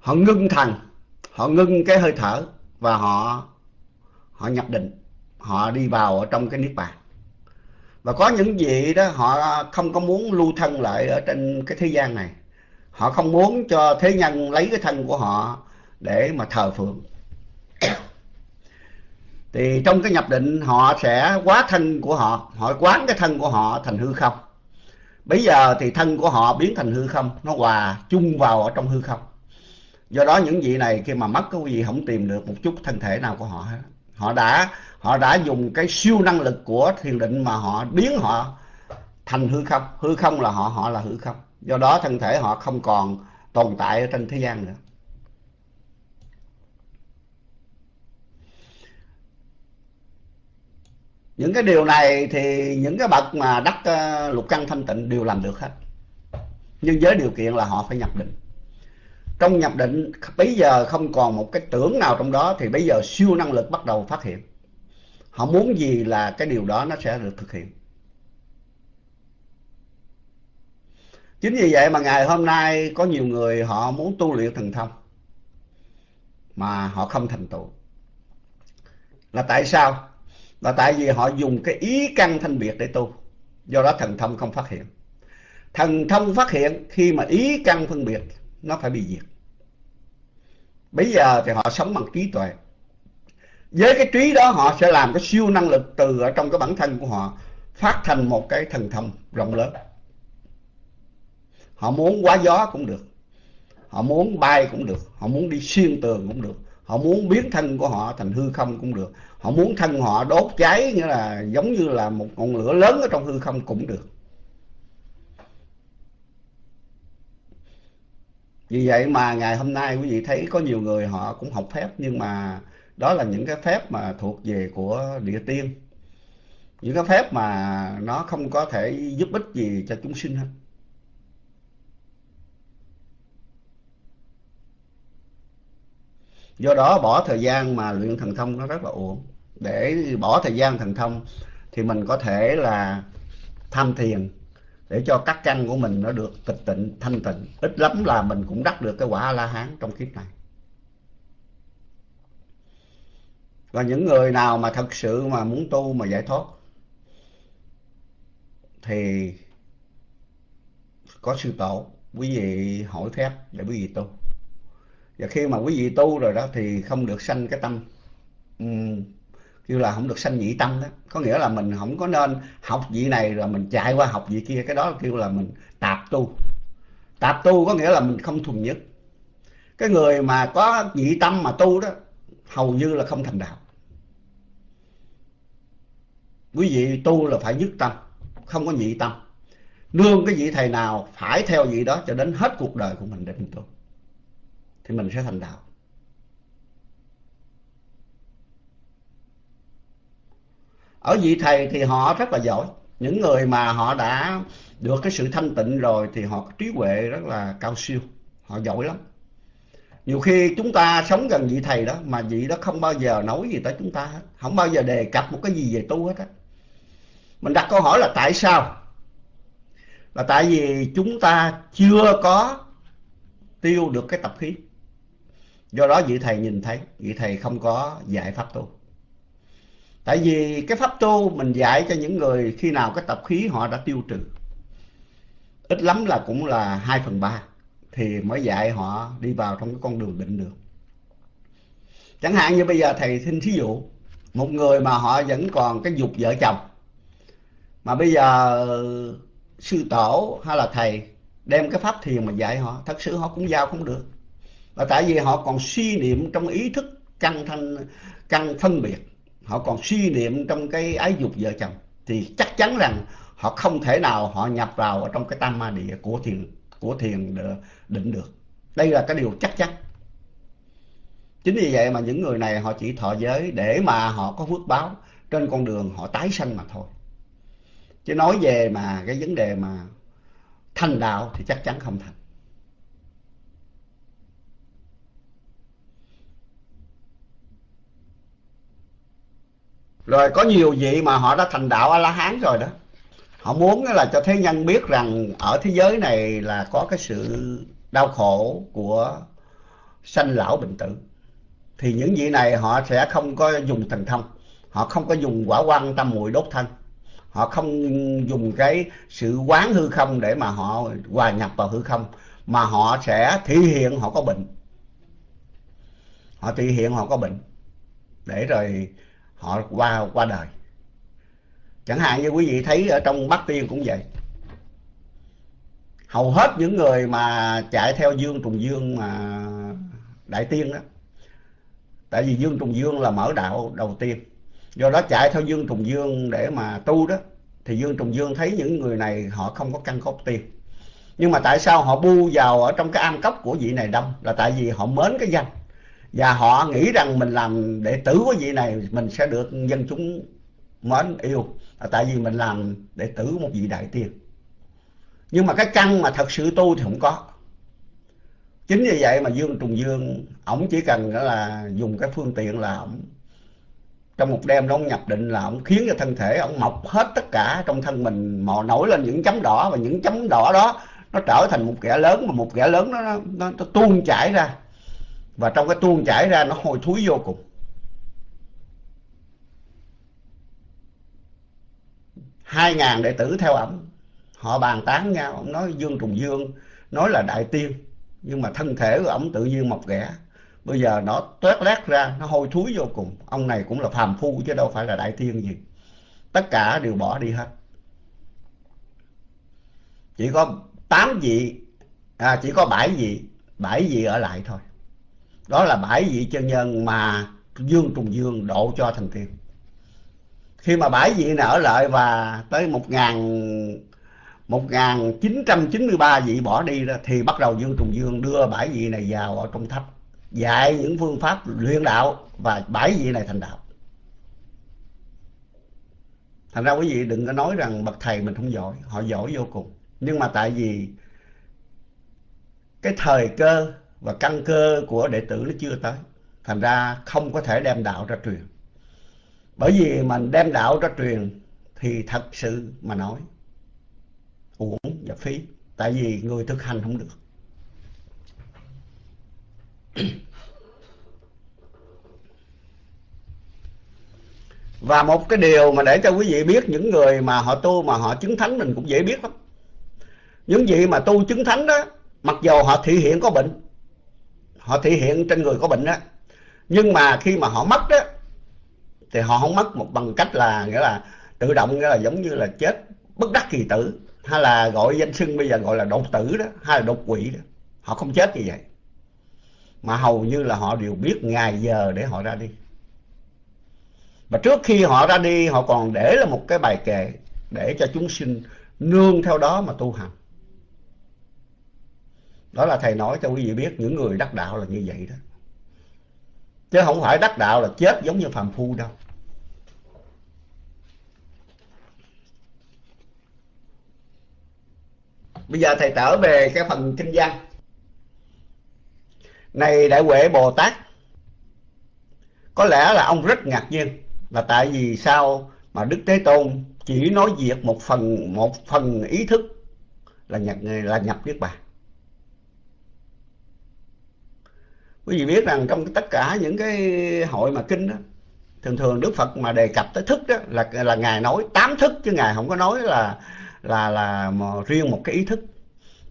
họ ngưng thần, họ ngưng cái hơi thở và họ họ nhập định, họ đi vào ở trong cái niết bàn và có những vị đó, họ không có muốn lưu thân lại ở trên cái thế gian này. Họ không muốn cho thế nhân lấy cái thân của họ để mà thờ phượng. Thì trong cái nhập định, họ sẽ quá thân của họ họ quán cái thân của họ thành hư không. Bây giờ thì thân của họ biến thành hư không, nó hòa chung vào ở trong hư không. Do đó những vị này khi mà mất cái vị không tìm được một chút thân thể nào của họ hết họ đã họ đã dùng cái siêu năng lực của thiền định mà họ biến họ thành hư không. Hư không là họ họ là hư không. Do đó thân thể họ không còn tồn tại ở trên thế gian nữa. Những cái điều này thì những cái bậc mà đắc ờ, lục căn thanh tịnh đều làm được hết. Nhưng với điều kiện là họ phải nhập định trong nhập định, bây giờ không còn một cái tưởng nào trong đó, thì bây giờ siêu năng lực bắt đầu phát hiện. Họ muốn gì là cái điều đó nó sẽ được thực hiện. Chính vì vậy mà ngày hôm nay có nhiều người họ muốn tu luyện thần thông, mà họ không thành tựu. Là tại sao? Là tại vì họ dùng cái ý căn thanh biệt để tu, do đó thần thông không phát hiện. Thần thông phát hiện khi mà ý căn phân biệt nó phải bị diệt. Bây giờ thì họ sống bằng trí tuệ. Với cái trí đó, họ sẽ làm cái siêu năng lực từ ở trong cái bản thân của họ, phát thành một cái thần thông rộng lớn. Họ muốn quá gió cũng được, họ muốn bay cũng được, họ muốn đi xuyên tường cũng được, họ muốn biến thân của họ thành hư không cũng được, họ muốn thân họ đốt cháy như là giống như là một ngọn lửa lớn ở trong hư không cũng được. Vì vậy mà ngày hôm nay quý vị thấy có nhiều người họ cũng học phép, nhưng mà đó là những cái phép mà thuộc về của địa tiên. Những cái phép mà nó không có thể giúp ích gì cho chúng sinh hết. Do đó bỏ thời gian mà luyện thần thông nó rất là uổng. Để bỏ thời gian thần thông thì mình có thể là tham thiền để cho các căn của mình nó được tịch tịnh thanh tịnh. Ít lắm là mình cũng đắc được cái quả a la hán trong kiếp này. Và những người nào mà thật sự mà muốn tu mà giải thoát thì có sư tổ quý vị hỏi phép để quý vị tu. Và khi mà quý vị tu rồi đó thì không được sanh cái tâm um, kêu là không được sanh nhị tâm đó. Có nghĩa là mình không có nên học vị này rồi mình chạy qua học vị kia. Cái đó kêu là mình tạp tu. Tạp tu có nghĩa là mình không thuần nhất. Cái người mà có nhị tâm mà tu đó, hầu như là không thành đạo. Quý vị tu là phải nhất tâm, không có nhị tâm. Nương cái vị thầy nào phải theo vị đó cho đến hết cuộc đời của mình để mình tu, thì mình sẽ thành đạo. Ở vị thầy thì họ rất là giỏi. Những người mà họ đã được cái sự thanh tịnh rồi thì họ có trí huệ rất là cao siêu. Họ giỏi lắm. Nhiều khi chúng ta sống gần vị thầy đó mà vị đó không bao giờ nói gì tới chúng ta hết. Không bao giờ đề cập một cái gì về tu hết á. Mình đặt câu hỏi là tại sao? Là tại vì chúng ta chưa có tiêu được cái tập khí. Do đó vị thầy nhìn thấy, vị thầy không có giải pháp tu tại vì cái pháp tu mình dạy cho những người khi nào cái tập khí họ đã tiêu trừ. Ít lắm là cũng là hai phần ba thì mới dạy họ đi vào trong cái con đường định được. Chẳng hạn như bây giờ thầy xin thí dụ, một người mà họ vẫn còn cái dục vợ chồng, mà bây giờ sư tổ hay là thầy đem cái pháp thiền mà dạy họ, thật sự họ cũng giao không được. Và tại vì họ còn suy niệm trong ý thức căn thanh căn phân biệt họ còn suy niệm trong cái ái dục vợ chồng, thì chắc chắn rằng họ không thể nào họ nhập vào ở trong cái tam ma địa của thiền của thiền định được. Đây là cái điều chắc chắn. Chính vì vậy mà những người này họ chỉ thọ giới để mà họ có phước báo, trên con đường họ tái sanh mà thôi. Chứ nói về mà cái vấn đề mà thành đạo thì chắc chắn không thành. Rồi có nhiều vị mà họ đã thành đạo a la hán rồi đó. Họ muốn là cho thế nhân biết rằng ở thế giới này là có cái sự đau khổ của sanh lão bệnh tử. Thì những vị này họ sẽ không có dùng thần thông. Họ không có dùng quả quan tâm muội đốt thân. Họ không dùng cái sự quán hư không để mà họ hòa nhập vào hư không, mà họ sẽ thể hiện họ có bệnh. Họ thể hiện họ có bệnh. Để rồi họ qua qua đời. Chẳng hạn như quý vị thấy ở trong Bắc Tiên cũng vậy. Hầu hết những người mà chạy theo Dương Trùng Dương mà Đại Tiên đó, tại vì Dương Trùng Dương là mở đạo đầu tiên. Do đó chạy theo Dương Trùng Dương để mà tu đó, thì Dương Trùng Dương thấy những người này họ không có căn cốt tiên. Nhưng mà tại sao họ bu vào ở trong cái am cốc của vị này đông? Là tại vì họ mến cái danh và họ nghĩ rằng mình làm đệ tử của vị này mình sẽ được dân chúng mến yêu. Tại vì mình làm để tử một vị đại tiên. Nhưng mà cái căn mà thật sự tu thì không có. Chính vì vậy mà dương trùng dương ổng chỉ cần đó là dùng cái phương tiện là ổng trong một đêm đó ông nhập định là ông khiến cho thân thể ông mọc hết tất cả trong thân mình mò nổi lên những chấm đỏ. Và những chấm đỏ đó nó trở thành một kẻ lớn mà một kẻ lớn nó nó, nó, nó tuôn chảy ra và trong cái tuôn chảy ra nó hôi thối vô cùng. Hai ngàn đệ tử theo ổng. Họ bàn tán nhau. Ông nói dương trùng dương nói là đại tiên. Nhưng mà thân thể của ổng tự nhiên mọc ghẻ. Bây giờ nó toét lét ra nó hôi thối vô cùng. Ông này cũng là phàm phu chứ đâu phải là đại tiên gì. Tất cả đều bỏ đi hết. Chỉ có tám vị à, chỉ có bảy vị bảy vị ở lại thôi đó là bảy vị chân nhân mà dương trùng dương độ cho thành tiên. Khi mà bảy vị này ở lại và tới một ngàn một ngàn chín trăm chín mươi ba vị bỏ đi đó, thì bắt đầu dương trùng dương đưa bảy vị này vào ở trong tháp, dạy những phương pháp luyện đạo và bảy vị này thành đạo. Thành ra quý vị đừng có nói rằng bậc thầy mình không giỏi, họ giỏi vô cùng. Nhưng mà tại vì cái thời cơ và căn cơ của đệ tử nó chưa tới. Thành ra không có thể đem đạo ra truyền. Bởi vì mình đem đạo ra truyền thì thật sự mà nói, uổng và phí. Tại vì người thực hành không được. Và một cái điều mà để cho quý vị biết những người mà họ tu mà họ chứng thánh mình cũng dễ biết lắm. Những vị mà tu chứng thánh đó, mặc dù họ thị hiện có bệnh họ thể hiện trên người có bệnh đó nhưng mà khi mà họ mất đó thì họ không mất một bằng cách là, nghĩa là tự động, nghĩa là giống như là chết bất đắc kỳ tử, hay là gọi danh xưng bây giờ gọi là đột tử đó, hay là đột quỵ đó. Họ không chết như vậy. Mà hầu như là họ đều biết ngày giờ để họ ra đi. Và trước khi họ ra đi, họ còn để là một cái bài kệ để cho chúng sinh nương theo đó mà tu hành đó là thầy nói cho quý vị biết, những người đắc đạo là như vậy đó. Chứ không phải đắc đạo là chết giống như phàm phu đâu. Bây giờ thầy trở về cái phần kinh văn. Này đại huệ bồ tát, có lẽ là ông rất ngạc nhiên là tại vì sao mà đức thế tôn chỉ nói việc một phần một phần ý thức là nhập là nhập niết bàn. Quý vị biết rằng trong tất cả những cái hội mà kinh đó, thường thường đức phật mà đề cập tới thức đó là là ngài nói tám thức, chứ ngài không có nói là là là mà riêng một cái ý thức.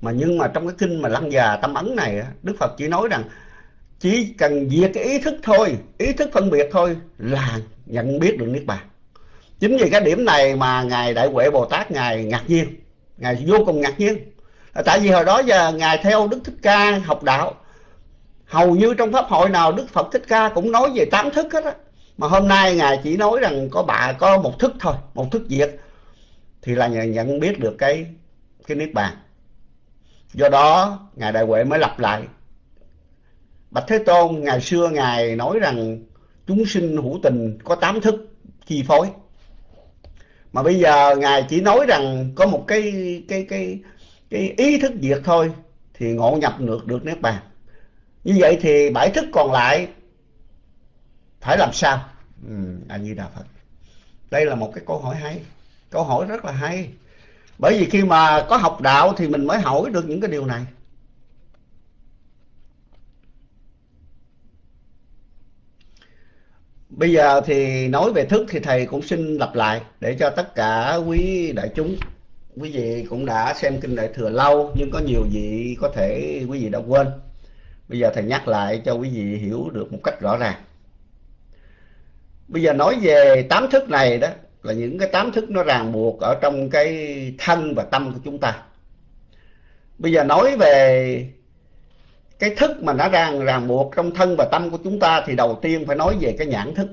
Mà nhưng mà trong cái kinh mà lăng già tâm ấn này đức phật chỉ nói rằng chỉ cần diệt cái ý thức thôi, ý thức phân biệt thôi là nhận biết được niết bàn. Chính vì cái điểm này mà ngài đại huệ bồ tát ngài ngạc nhiên, ngài vô cùng ngạc nhiên. Tại vì hồi đó giờ ngài theo đức thích ca học đạo hầu như trong pháp hội nào đức phật thích ca cũng nói về tám thức hết á. Mà hôm nay ngài chỉ nói rằng có bà, có một thức thôi, một thức diệt. Thì là nhận biết được cái cái niết bàn. Do đó, ngài đại huệ mới lặp lại. Bạch thế tôn, ngày xưa ngài nói rằng chúng sinh hữu tình có tám thức, chi phối. Mà bây giờ ngài chỉ nói rằng có một cái cái cái cái ý thức diệt thôi, thì ngộ nhập được được niết bàn như vậy thì bảy thức còn lại phải làm sao? Ừ, a di đà phật. Đây là một cái câu hỏi hay. Câu hỏi rất là hay. Bởi vì khi mà có học đạo thì mình mới hỏi được những cái điều này. Bây giờ thì nói về thức thì thầy cũng xin lặp lại để cho tất cả quý đại chúng quý vị cũng đã xem kinh đại thừa lâu nhưng có nhiều vị có thể quý vị đã quên bây giờ thầy nhắc lại cho quý vị hiểu được một cách rõ ràng. Bây giờ nói về tám thức này đó, là những cái tám thức nó ràng buộc ở trong cái thân và tâm của chúng ta. Bây giờ nói về cái thức mà nó ràng ràng buộc trong thân và tâm của chúng ta thì đầu tiên phải nói về cái nhãn thức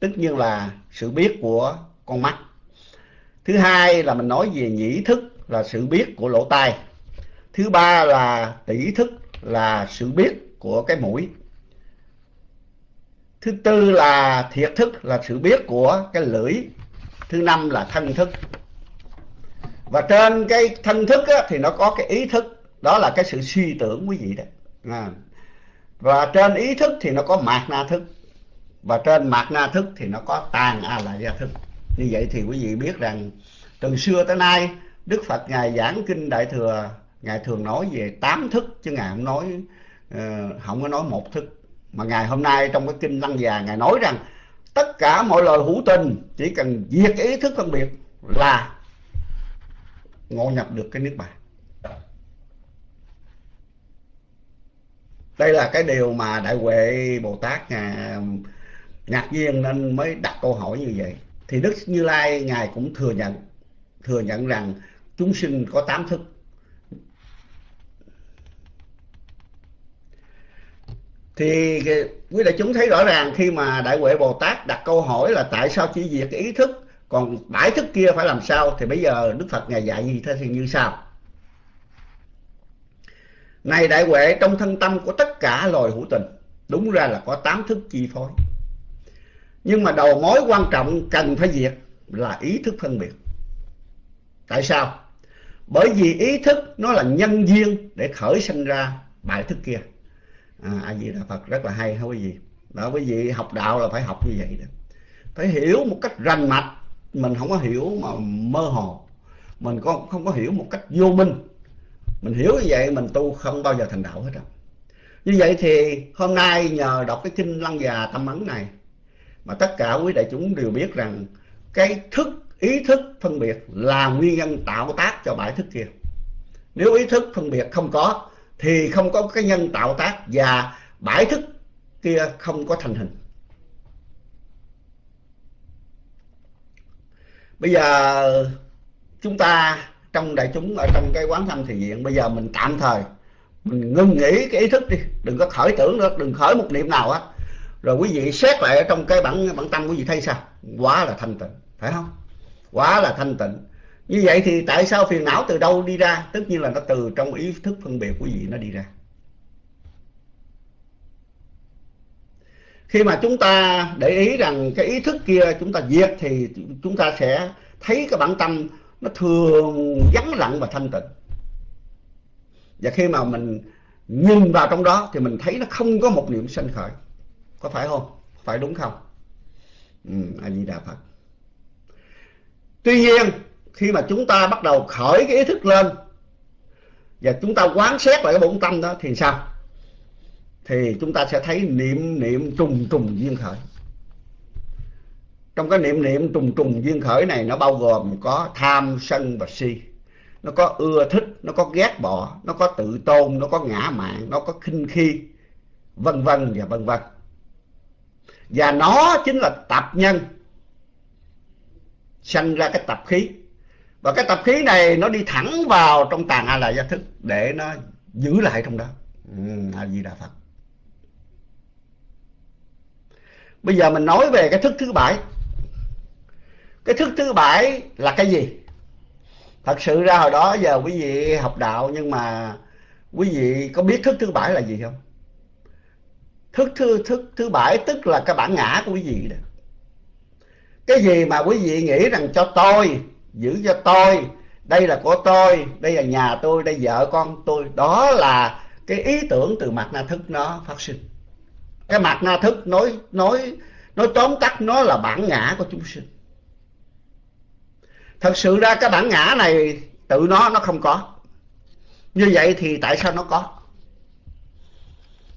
tất nhiên là sự biết của con mắt. Thứ hai là mình nói về nhĩ thức, là sự biết của lỗ tai. Thứ ba là tỷ thức là sự biết của cái mũi. Thứ tư là thiệt thức là sự biết của cái lưỡi. Thứ năm là thân thức. Và trên cái thân thức á, thì nó có cái ý thức. Đó là cái sự suy tưởng quý vị đấy. à. và trên ý thức thì nó có mạt na thức. Và trên mạt na thức thì nó có tàn a la gia thức. Như vậy thì quý vị biết rằng từ xưa tới nay đức phật ngài giảng kinh đại thừa ngài thường nói về tám thức chứ ngài không nói uh, không có nói một thức. Mà ngài hôm nay trong cái kinh lăng già ngài nói rằng tất cả mọi lời hữu tình chỉ cần diệt ý thức phân biệt là ngộ nhập được cái nước bàn. Đây là cái điều mà đại huệ bồ tát ngài ngạc nhiên nên mới đặt câu hỏi như vậy. Thì đức như lai ngài cũng thừa nhận thừa nhận rằng chúng sinh có tám thức. Thì quý đại chúng thấy rõ ràng khi mà đại huệ bồ tát đặt câu hỏi là tại sao chỉ diệt cái ý thức, còn bãi thức kia phải làm sao, thì bây giờ đức phật ngài dạy gì thế thì như sau. Này đại huệ, trong thân tâm của tất cả loài hữu tình, đúng ra là có tám thức chi phối. Nhưng mà đầu mối quan trọng cần phải diệt là ý thức phân biệt. Tại sao? Bởi vì ý thức nó là nhân duyên để khởi sinh ra bãi thức kia à, a di đà phật rất là hay hả quý vị đó quý vị học đạo là phải học như vậy đó. Phải hiểu một cách rành mạch. Mình không có hiểu mà mơ hồ. Mình có không có hiểu một cách vô minh. Mình hiểu như vậy mình tu không bao giờ thành đạo hết á. Như vậy thì hôm nay nhờ đọc cái kinh lăng già tâm ấn này mà tất cả quý đại chúng đều biết rằng cái thức ý thức phân biệt là nguyên nhân tạo tác cho bãi thức kia. Nếu ý thức phân biệt không có thì không có cái nhân tạo tác và bãi thức kia không có thành hình. Bây giờ chúng ta trong đại chúng, ở trong cái quán thâm thì diện bây giờ mình tạm thời, mình ngưng nghĩ cái ý thức đi, đừng có khởi tưởng nữa, đừng khởi một niệm nào á. Rồi quý vị xét lại ở trong cái bản bản tâm quý vị thấy sao? Quá là thanh tịnh, phải không? Quá là thanh tịnh như vậy thì tại sao phiền não từ đâu đi ra? Tất nhiên là nó từ trong ý thức phân biệt của vị nó đi ra. Khi mà chúng ta để ý rằng cái ý thức kia chúng ta diệt thì chúng ta sẽ thấy cái bản tâm nó thường vắng lặng và thanh tịnh. Và khi mà mình nhìn vào trong đó thì mình thấy nó không có một niệm sanh khởi. Có phải không? Phải đúng không? Ừ, a di đà phật. Tuy nhiên khi mà chúng ta bắt đầu khởi cái ý thức lên và chúng ta quán xét lại cái bổn tâm đó thì sao? Thì chúng ta sẽ thấy niệm niệm trùng trùng duyên khởi. Trong cái niệm niệm trùng trùng duyên khởi này nó bao gồm có tham, sân và si. Nó có ưa thích, nó có ghét bỏ, nó có tự tôn, nó có ngã mạn, nó có khinh khi, vân vân và vân vân. Và nó chính là tập nhân, sanh ra cái tập khí và cái tập khí này nó đi thẳng vào trong tàn a la gia thức để nó giữ lại trong đó. Ừ, a di đà phật. Bây giờ mình nói về cái thức thứ bảy. Cái thức thứ bảy là cái gì? Thật sự ra hồi đó giờ quý vị học đạo nhưng mà quý vị có biết thức thứ bảy là gì không? Thức thứ thức thứ bảy tức là cái bản ngã của quý vị đó. Cái gì mà quý vị nghĩ rằng cho tôi giữ cho tôi. Đây là của tôi, đây là nhà tôi, đây vợ con tôi. Đó là cái ý tưởng từ mặt na thức nó phát sinh. Cái mặt na thức nói nói nói tóm tắt nó là bản ngã của chúng sinh. Thật sự ra cái bản ngã này tự nó nó không có. Như vậy thì tại sao nó có?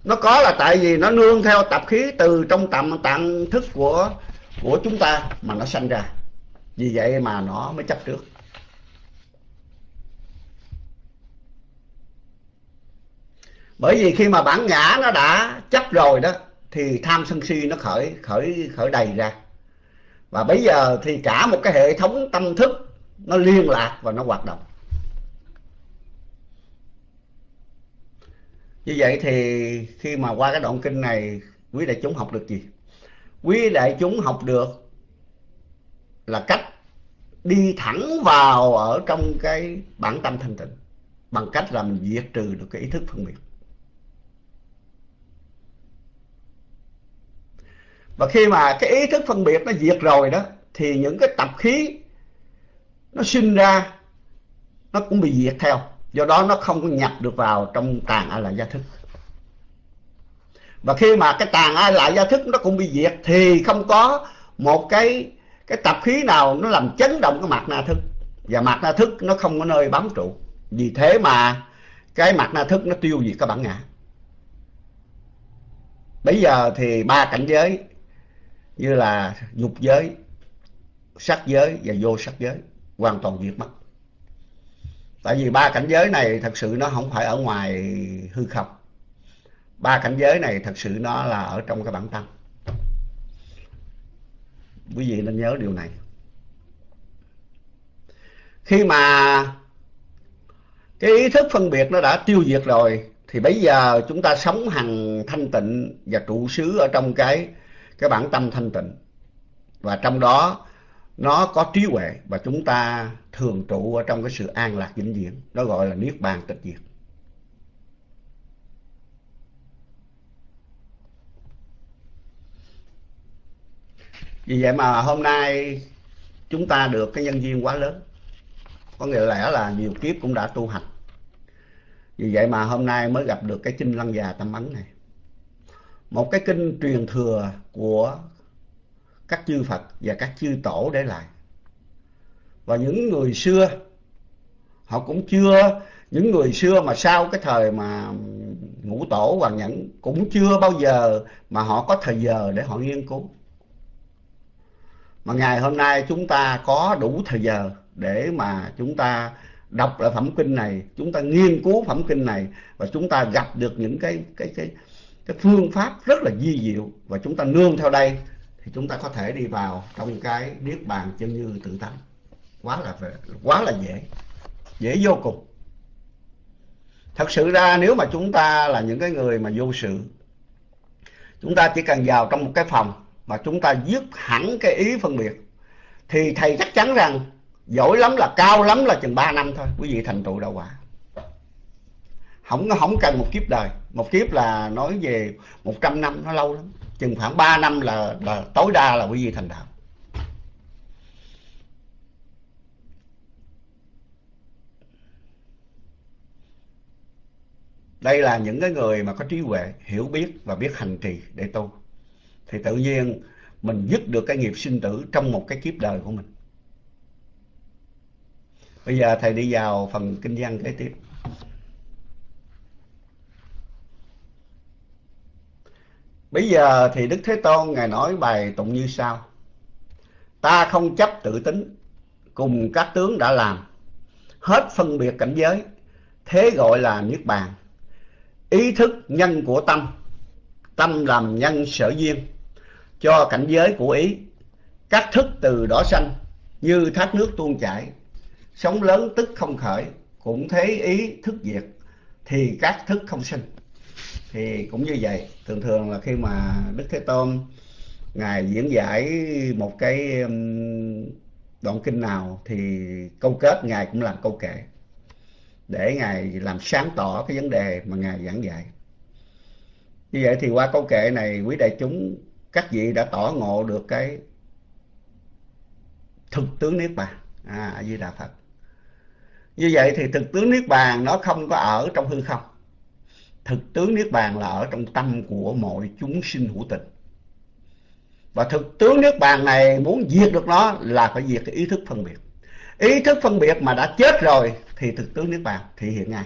Nó có là tại vì nó nương theo tập khí từ trong tầm tạng thức của của chúng ta mà nó sanh ra vì vậy mà nó mới chấp trước. Bởi vì khi mà bản ngã nó đã chấp rồi đó, thì tham sân si nó khởi khởi khởi đầy ra. Và bây giờ thì cả một cái hệ thống tâm thức nó liên lạc và nó hoạt động. Như vậy thì khi mà qua cái đoạn kinh này, quý đại chúng học được gì? Quý đại chúng học được là cách đi thẳng vào ở trong cái bản tâm thanh tịnh, bằng cách là mình diệt trừ được cái ý thức phân biệt. Và khi mà cái ý thức phân biệt nó diệt rồi đó, thì những cái tập khí nó sinh ra, nó cũng bị diệt theo. Do đó nó không có nhập được vào trong tàn a lại gia thức. Và khi mà cái tàn a lại gia thức nó cũng bị diệt, thì không có một cái cái tập khí nào nó làm chấn động cái mặt na thức. Và mặt na thức nó không có nơi bám trụ. Vì thế mà cái mặt na thức nó tiêu diệt cái bản ngã. Bây giờ thì ba cảnh giới như là dục giới, sắc giới và vô sắc giới hoàn toàn diệt mất. Tại vì ba cảnh giới này thật sự nó không phải ở ngoài hư không. Ba cảnh giới này thật sự nó là ở trong cái bản tâm quý vị nên nhớ điều này. Khi mà cái ý thức phân biệt nó đã tiêu diệt rồi, thì bây giờ chúng ta sống hằng thanh tịnh và trụ xứ ở trong cái cái bản tâm thanh tịnh. Và trong đó nó có trí huệ và chúng ta thường trụ ở trong cái sự an lạc vĩnh viễn, nó gọi là niết bàn tịch diệt. Vì vậy mà hôm nay chúng ta được cái nhân duyên quá lớn. Có nghĩa lẽ là nhiều kiếp cũng đã tu hành. Vì vậy mà hôm nay mới gặp được cái kinh lăng già tâm ấn này. Một cái kinh truyền thừa của các chư Phật và các chư tổ để lại. Và những người xưa, họ cũng chưa, những người xưa mà sau cái thời mà ngũ tổ hoàng nhẫn cũng chưa bao giờ mà họ có thời giờ để họ nghiên cứu mà ngày hôm nay chúng ta có đủ thời giờ để mà chúng ta đọc lại phẩm kinh này, chúng ta nghiên cứu phẩm kinh này và chúng ta gặp được những cái cái cái cái phương pháp rất là di diệu và chúng ta nương theo đây thì chúng ta có thể đi vào trong cái niết bàn chân như tự tánh. Quá là quá là dễ dễ vô cùng. Thật sự ra nếu mà chúng ta là những cái người mà vô sự, chúng ta chỉ cần vào trong một cái phòng mà chúng ta dứt hẳn cái ý phân biệt, thì thầy chắc chắn rằng giỏi lắm là cao lắm là chừng 3 năm thôi. Quý vị thành tựu đạo quả không không cần một kiếp đời. Một kiếp là nói về 100 năm, nó lâu lắm. Chừng khoảng 3 năm là là tối đa là quý vị thành đạo. Đây là những cái người mà có trí huệ, hiểu biết và biết hành trì để tu thì tự nhiên mình dứt được cái nghiệp sinh tử trong một cái kiếp đời của mình. Bây giờ thầy đi vào phần kinh văn kế tiếp. Bây giờ thì đức thế tôn ngài nói bài tụng như sau. Ta không chấp tự tính, cùng các tướng đã làm, hết phân biệt cảnh giới, thế gọi là niết bàn. Ý thức nhân của tâm tâm làm nhân sở duyên cho cảnh giới của ý. Các thức từ đỏ xanh như thác nước tuôn chảy, sóng lớn tức không khởi, cũng thấy ý thức diệt thì các thức không sinh. Thì cũng như vậy, thường thường là khi mà đức thế tôn, ngài diễn giải một cái đoạn kinh nào thì câu kết ngài cũng làm câu kệ để ngài làm sáng tỏ cái vấn đề mà ngài giảng dạy. Như vậy thì qua câu kệ này, quý đại chúng các vị đã tỏ ngộ được cái thực tướng niết bàn. À a di đà phật. Như vậy thì thực tướng niết bàn nó không có ở trong hư không. Thực tướng niết bàn là ở trong tâm của mọi chúng sinh hữu tình. Và thực tướng niết bàn này muốn diệt được nó là phải diệt cái ý thức phân biệt. Ý thức phân biệt mà đã chết rồi thì thực tướng niết bàn thì hiện ngay.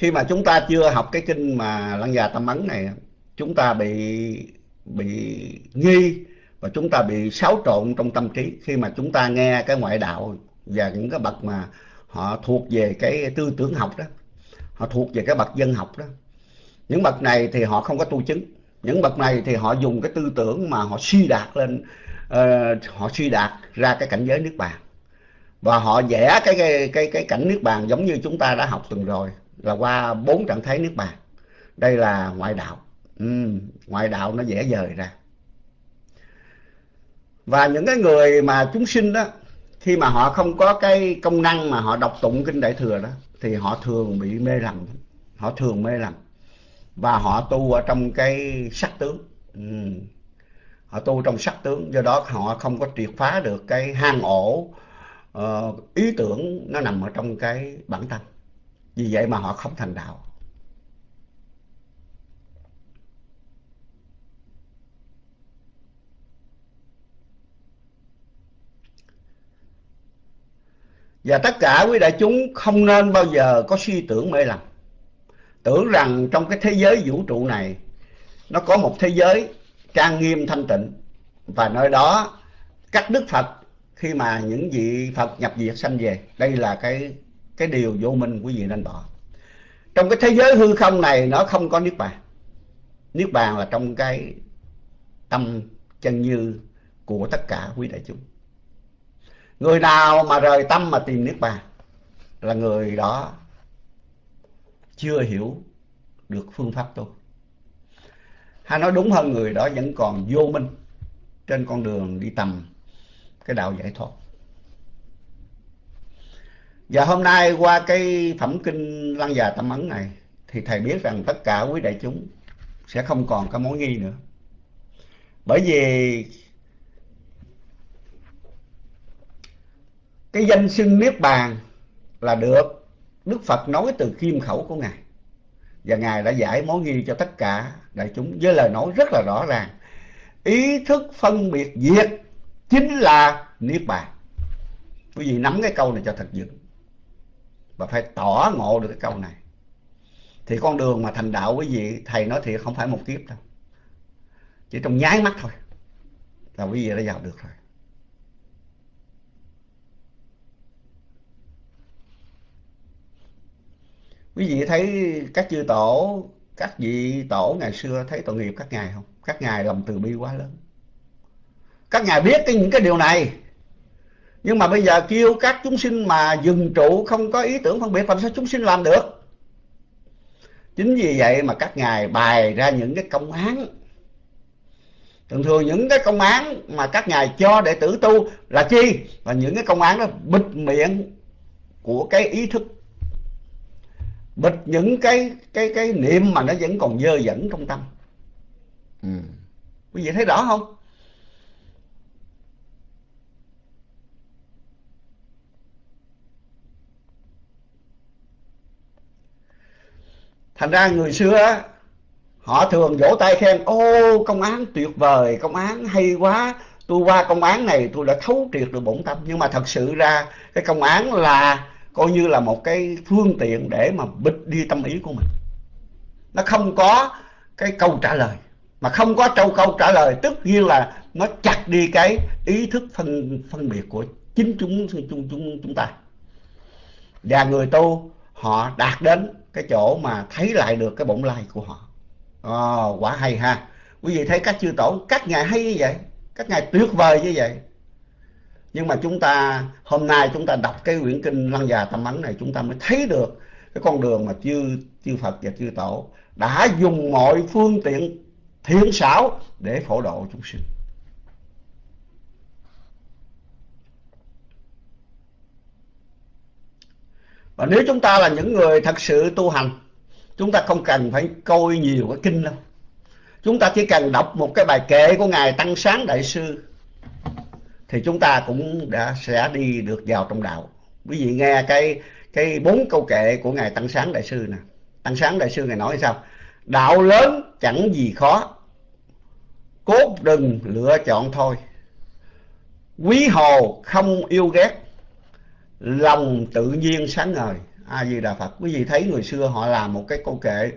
Khi mà chúng ta chưa học cái kinh mà lăng già tâm ấn này chúng ta bị bị nghi và chúng ta bị xáo trộn trong tâm trí. Khi mà chúng ta nghe cái ngoại đạo và những cái bậc mà họ thuộc về cái tư tưởng học đó họ thuộc về cái bậc dân học đó những bậc này thì họ không có tu chứng. Những bậc này thì họ dùng cái tư tưởng mà họ suy đạt lên uh, họ suy đạt ra cái cảnh giới nước bàn. Và họ vẽ cái cái cái cái cảnh nước bàn giống như chúng ta đã học từng rồi là qua bốn trạng thái nước bàn. Đây là ngoại đạo. Ừ, ngoại đạo nó dễ dời ra. Và những cái người mà chúng sinh đó khi mà họ không có cái công năng mà họ đọc tụng kinh đại thừa đó thì họ thường bị mê lầm. Họ thường mê lầm. Và họ tu ở trong cái sắc tướng. Ừ. họ tu trong sắc tướng do đó họ không có triệt phá được cái hang ổ uh, ý tưởng nó nằm ở trong cái bản tâm vì vậy mà họ không thành đạo. Và tất cả quý đại chúng không nên bao giờ có suy tưởng mê lầm. Tưởng rằng trong cái thế giới vũ trụ này, nó có một thế giới trang nghiêm thanh tịnh. Và nơi đó các đức phật khi mà những vị phật nhập diệt sanh về, đây là cái cái điều vô minh quý vị nên bỏ trong cái thế giới hư không này, nó không có niết bàn. Niết bàn là trong cái tâm chân như của tất cả quý đại chúng. Người nào mà rời tâm mà tìm niết bàn là người đó chưa hiểu được phương pháp tu. Hay nói đúng hơn, người đó vẫn còn vô minh trên con đường đi tầm cái đạo giải thoát và hôm nay qua cái phẩm kinh lăng già tâm ấn này, thì thầy biết rằng tất cả quý đại chúng sẽ không còn cái mối nghi nữa. Bởi vì cái danh xưng niết bàn là được đức phật nói từ kim khẩu của ngài. Và ngài đã giải mối nghi cho tất cả đại chúng với lời nói rất là rõ ràng. Ý thức phân biệt diệt chính là niết bàn. Quý vị nắm cái câu này cho thật vững và phải tỏ ngộ được cái câu này. Thì con đường mà thành đạo quý vị, thầy nói thiệt, không phải một kiếp đâu. Chỉ trong nháy mắt thôi. Là quý vị đã vào được rồi. Quý vị thấy các chư tổ, các vị tổ ngày xưa thấy tội nghiệp các ngài không? Các ngài lòng từ bi quá lớn. Các ngài biết cái những cái điều này nhưng mà bây giờ kêu các chúng sinh mà dừng trụ không có ý tưởng phân biệt làm sao chúng sinh làm được? Chính vì vậy mà các ngài bài ra những cái công án. Thường thường những cái công án mà các ngài cho đệ tử tu là chi? Và những cái công án đó bịt miệng của cái ý thức. Bịt những cái cái cái niệm mà nó vẫn còn dơ dẫn trong tâm. Ừ. quý vị thấy rõ không thành ra người xưa họ thường vỗ tay khen, ô, công án tuyệt vời, công án hay quá. Tôi qua công án này tôi đã thấu triệt được bổn tâm. Nhưng mà thật sự ra, cái công án là coi như là một cái phương tiện để mà bịt đi tâm ý của mình. Nó không có cái câu trả lời, mà không có câu câu trả lời tất nhiên là nó chặt đi cái ý thức phân phân biệt của chính chúng chúng chúng chúng ta. Và người tu, họ đạt đến cái chỗ mà thấy lại được cái bổn lai của họ. À, quả hay ha. Quý vị thấy các chư tổ các ngài hay như vậy các ngài tuyệt vời như vậy. Nhưng mà chúng ta hôm nay chúng ta đọc cái quyển kinh lăng già tâm ấn này chúng ta mới thấy được cái con đường mà chư chư Phật và chư Tổ đã dùng mọi phương tiện thiện xảo để phổ độ chúng sinh. Và nếu chúng ta là những người thật sự tu hành, chúng ta không cần phải coi nhiều cái kinh đâu. Chúng ta chỉ cần đọc một cái bài kệ của Ngài Tăng Sáng Đại Sư thì chúng ta cũng đã sẽ đi được vào trong đạo. Quý vị nghe cái cái bốn câu kệ của ngài tăng sáng đại sư nè. Tăng sáng đại sư ngài nói sao? Đạo lớn chẳng gì khó cốt đừng lựa chọn thôi. Quý hồ không yêu ghét lòng tự nhiên sáng ngời. A di đà phật. Quý vị thấy người xưa họ làm một cái câu kệ,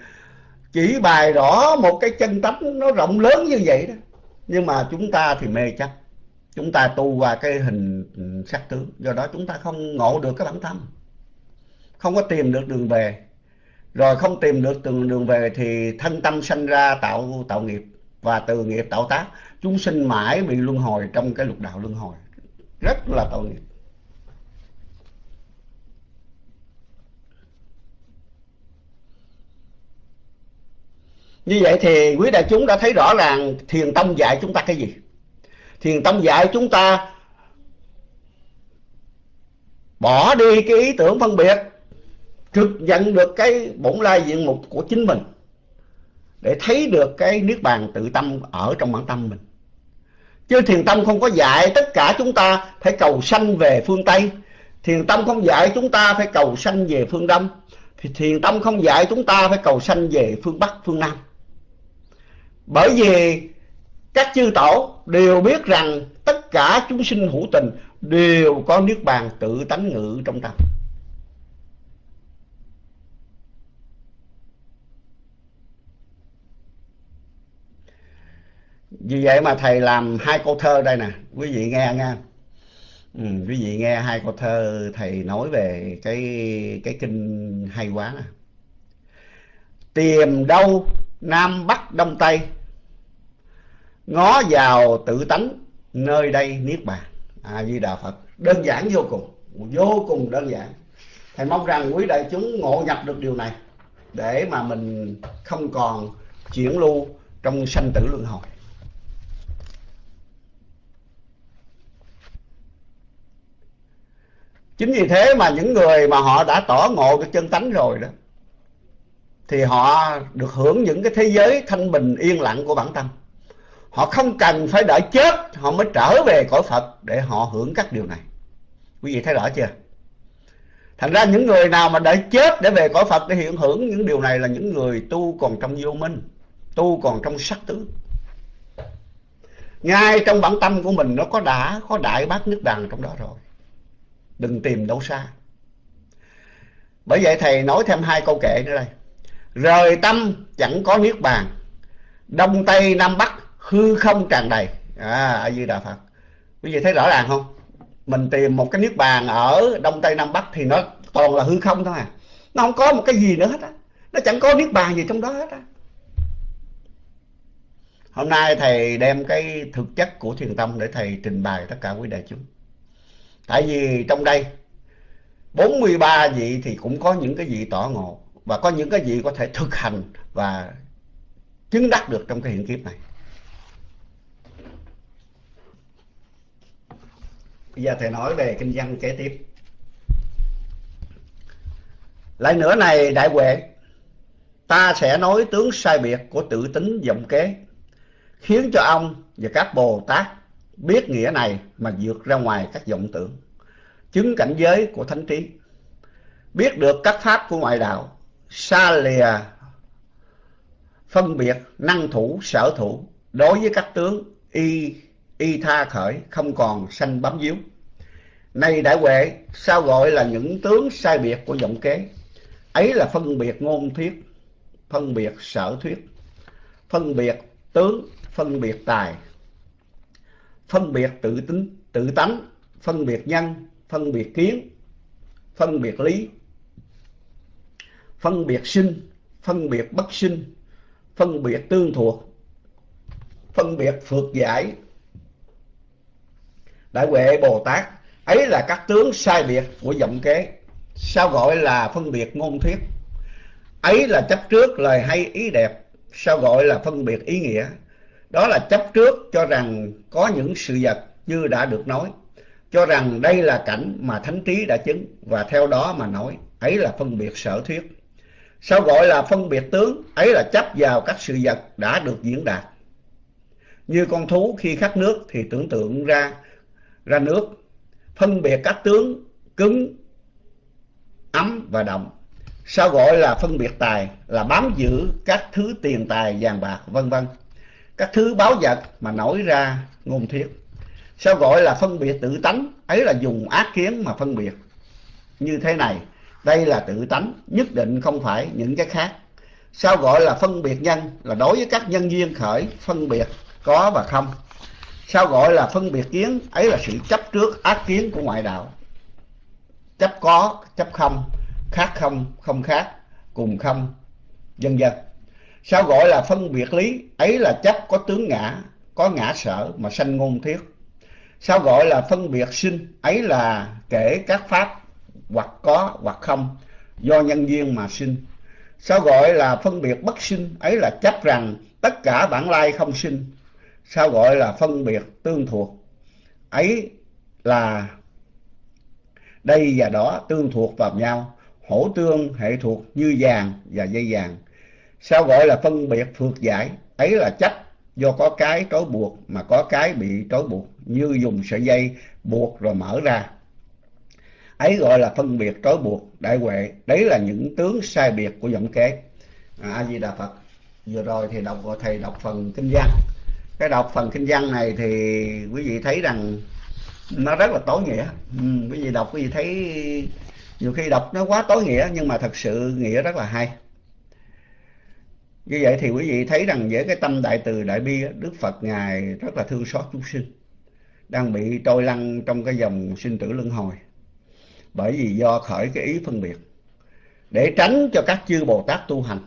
chỉ bài rõ một cái chân tánh nó rộng lớn như vậy đó. Nhưng mà chúng ta thì mê chấp. Chúng ta tu qua cái hình sắc tướng. Do đó chúng ta không ngộ được cái bản tâm không có tìm được đường về. Rồi không tìm được đường đường về thì thân tâm sanh ra tạo tạo nghiệp. Và từ nghiệp tạo tác, chúng sinh mãi bị luân hồi trong cái lục đạo luân hồi. Rất là tội nghiệp. Như vậy thì quý đại chúng đã thấy rõ ràng thiền tông dạy chúng ta cái gì. Thiền tông dạy chúng ta bỏ đi cái ý tưởng phân biệt trực nhận được cái bổn lai diện mục của chính mình, để thấy được cái niết bàn tự tâm ở trong bản tâm mình. Chứ thiền tâm không có dạy tất cả chúng ta phải cầu sanh về phương tây. Thiền tâm không dạy chúng ta phải cầu sanh về phương đông. Thì thiền tâm không dạy chúng ta phải cầu sanh về phương bắc, phương nam bởi vì các chư tổ đều biết rằng tất cả chúng sinh hữu tình đều có niết bàn tự tánh ngự trong tâm. Vì vậy mà thầy làm hai câu thơ đây nè. Quý vị nghe nghe ừ, quý vị nghe hai câu thơ thầy nói về cái cái kinh hay quá nè. Tìm đâu nam bắc đông tây. Ngó vào tự tánh, nơi đây niết bàn a di đà phật. Đơn giản vô cùng vô cùng đơn giản. Thầy mong rằng quý đại chúng ngộ nhập được điều này, để mà mình không còn chuyển lưu trong sanh tử luân hồi. Chính vì thế mà những người mà họ đã tỏ ngộ được chân tánh rồi đó thì họ được hưởng những cái thế giới thanh bình, yên lặng của bản tâm họ không cần phải đợi chết, họ mới trở về cõi phật để họ hưởng các điều này. Quý vị thấy rõ chưa? Thành ra những người nào mà đợi chết để về cõi phật để hiện hưởng những điều này là những người tu còn trong vô minh, tu còn trong sắc tứ. Ngay trong bản tâm của mình nó có đã, có đại bát nước đàn trong đó rồi. Đừng tìm đâu xa. Bởi vậy thầy nói thêm hai câu kệ nữa đây rời tâm chẳng có niết bàn. Đông tây nam bắc hư không tràn đầy. À a di đà phật. Quý vị thấy rõ ràng không? Mình tìm một cái niết bàn ở đông tây nam bắc thì nó toàn là hư không thôi à. Nó không có một cái gì nữa hết á. Nó chẳng có niết bàn gì trong đó hết á. Hôm nay thầy đem cái thực chất của thiền tâm để thầy trình bày tất cả quý đại chúng. Tại vì trong đây 43 vị thì cũng có những cái vị tỏ ngộ và có những cái gì có thể thực hành và chứng đắc được trong cái hiện kiếp này. Bây giờ thầy nói về kinh văn kế tiếp. Lại nữa này, đại huệ, ta sẽ nói tướng sai biệt của tự tính vọng kế, khiến cho ông và các bồ tát biết nghĩa này mà vượt ra ngoài các vọng tưởng, chứng cảnh giới của thánh trí, biết được các pháp của ngoại đạo xa lìa. Phân biệt năng thủ, sở thủ. Đối với các tướng, y y tha khởi, không còn sanh bám víu. Nay đại huệ, sao gọi là những tướng sai biệt của vọng kế? Ấy là phân biệt ngôn thuyết, phân biệt sở thuyết. Phân biệt tướng, phân biệt tài. Phân biệt tự tính, tự tánh. Phân biệt nhân, phân biệt kiến. Phân biệt lý phân biệt sinh, phân biệt bất sinh, phân biệt tương thuộc, phân biệt phượt giải. Đại huệ bồ tát, ấy là các tướng sai biệt của vọng kế, sao gọi là phân biệt ngôn thuyết? Ấy là chấp trước lời hay ý đẹp, sao gọi là phân biệt ý nghĩa? Đó là chấp trước cho rằng có những sự vật như đã được nói, cho rằng đây là cảnh mà thánh trí đã chứng, và theo đó mà nói, ấy là phân biệt sở thuyết sao gọi là phân biệt tướng? Ấy là chấp vào các sự vật đã được diễn đạt. Như con thú khi khát nước thì tưởng tượng ra ra nước. Phân biệt các tướng cứng, ấm và động sao gọi là phân biệt tài? Là bám giữ các thứ tiền tài, vàng bạc, vân vân. Các thứ báo vật mà nổi ra ngôn thiết sao gọi là phân biệt tự tánh? Ấy là dùng ác kiến mà phân biệt. Như thế này đây là tự tánh, nhất định không phải những cái khác. Sao gọi là phân biệt nhân? Là đối với các nhân duyên khởi, phân biệt có và không. Sao gọi là phân biệt kiến? Ấy là sự chấp trước ác kiến của ngoại đạo. Chấp có, chấp không, khác không không khác, cùng không, vân vân. Sao gọi là phân biệt lý? Ấy là chấp có tướng ngã, có ngã sở mà sanh ngôn thuyết. Sao gọi là phân biệt sinh? Ấy là kể các pháp hoặc có hoặc không, do nhân duyên mà sinh. Sao gọi là phân biệt bất sinh? Ấy là chấp rằng tất cả bản lai không sinh. Sao gọi là phân biệt tương thuộc? Ấy là đây và đó tương thuộc vào nhau hỗ tương hệ thuộc như vàng và dây vàng. Sao gọi là phân biệt phượt giải? Ấy là chắc, do có cái trói buộc mà có cái bị trói buộc. Như dùng sợi dây buộc rồi mở ra ấy gọi là phân biệt trói buộc đại huệ. Đấy là những tướng sai biệt của vọng kế. À, a di đà phật. Vừa rồi thì đọc thầy đọc phần kinh văn. Cái đọc phần kinh văn này thì quý vị thấy rằng nó rất là tối nghĩa. Ừ, quý vị đọc quý vị thấy nhiều khi đọc nó quá tối nghĩa nhưng mà thật sự nghĩa rất là hay. Như vậy thì quý vị thấy rằng với cái tâm đại từ đại bi đức phật ngài rất là thương xót chúng sinh đang bị trôi lăn trong cái dòng sinh tử luân hồi bởi vì do khởi cái ý phân biệt. Để tránh cho các chư bồ tát tu hành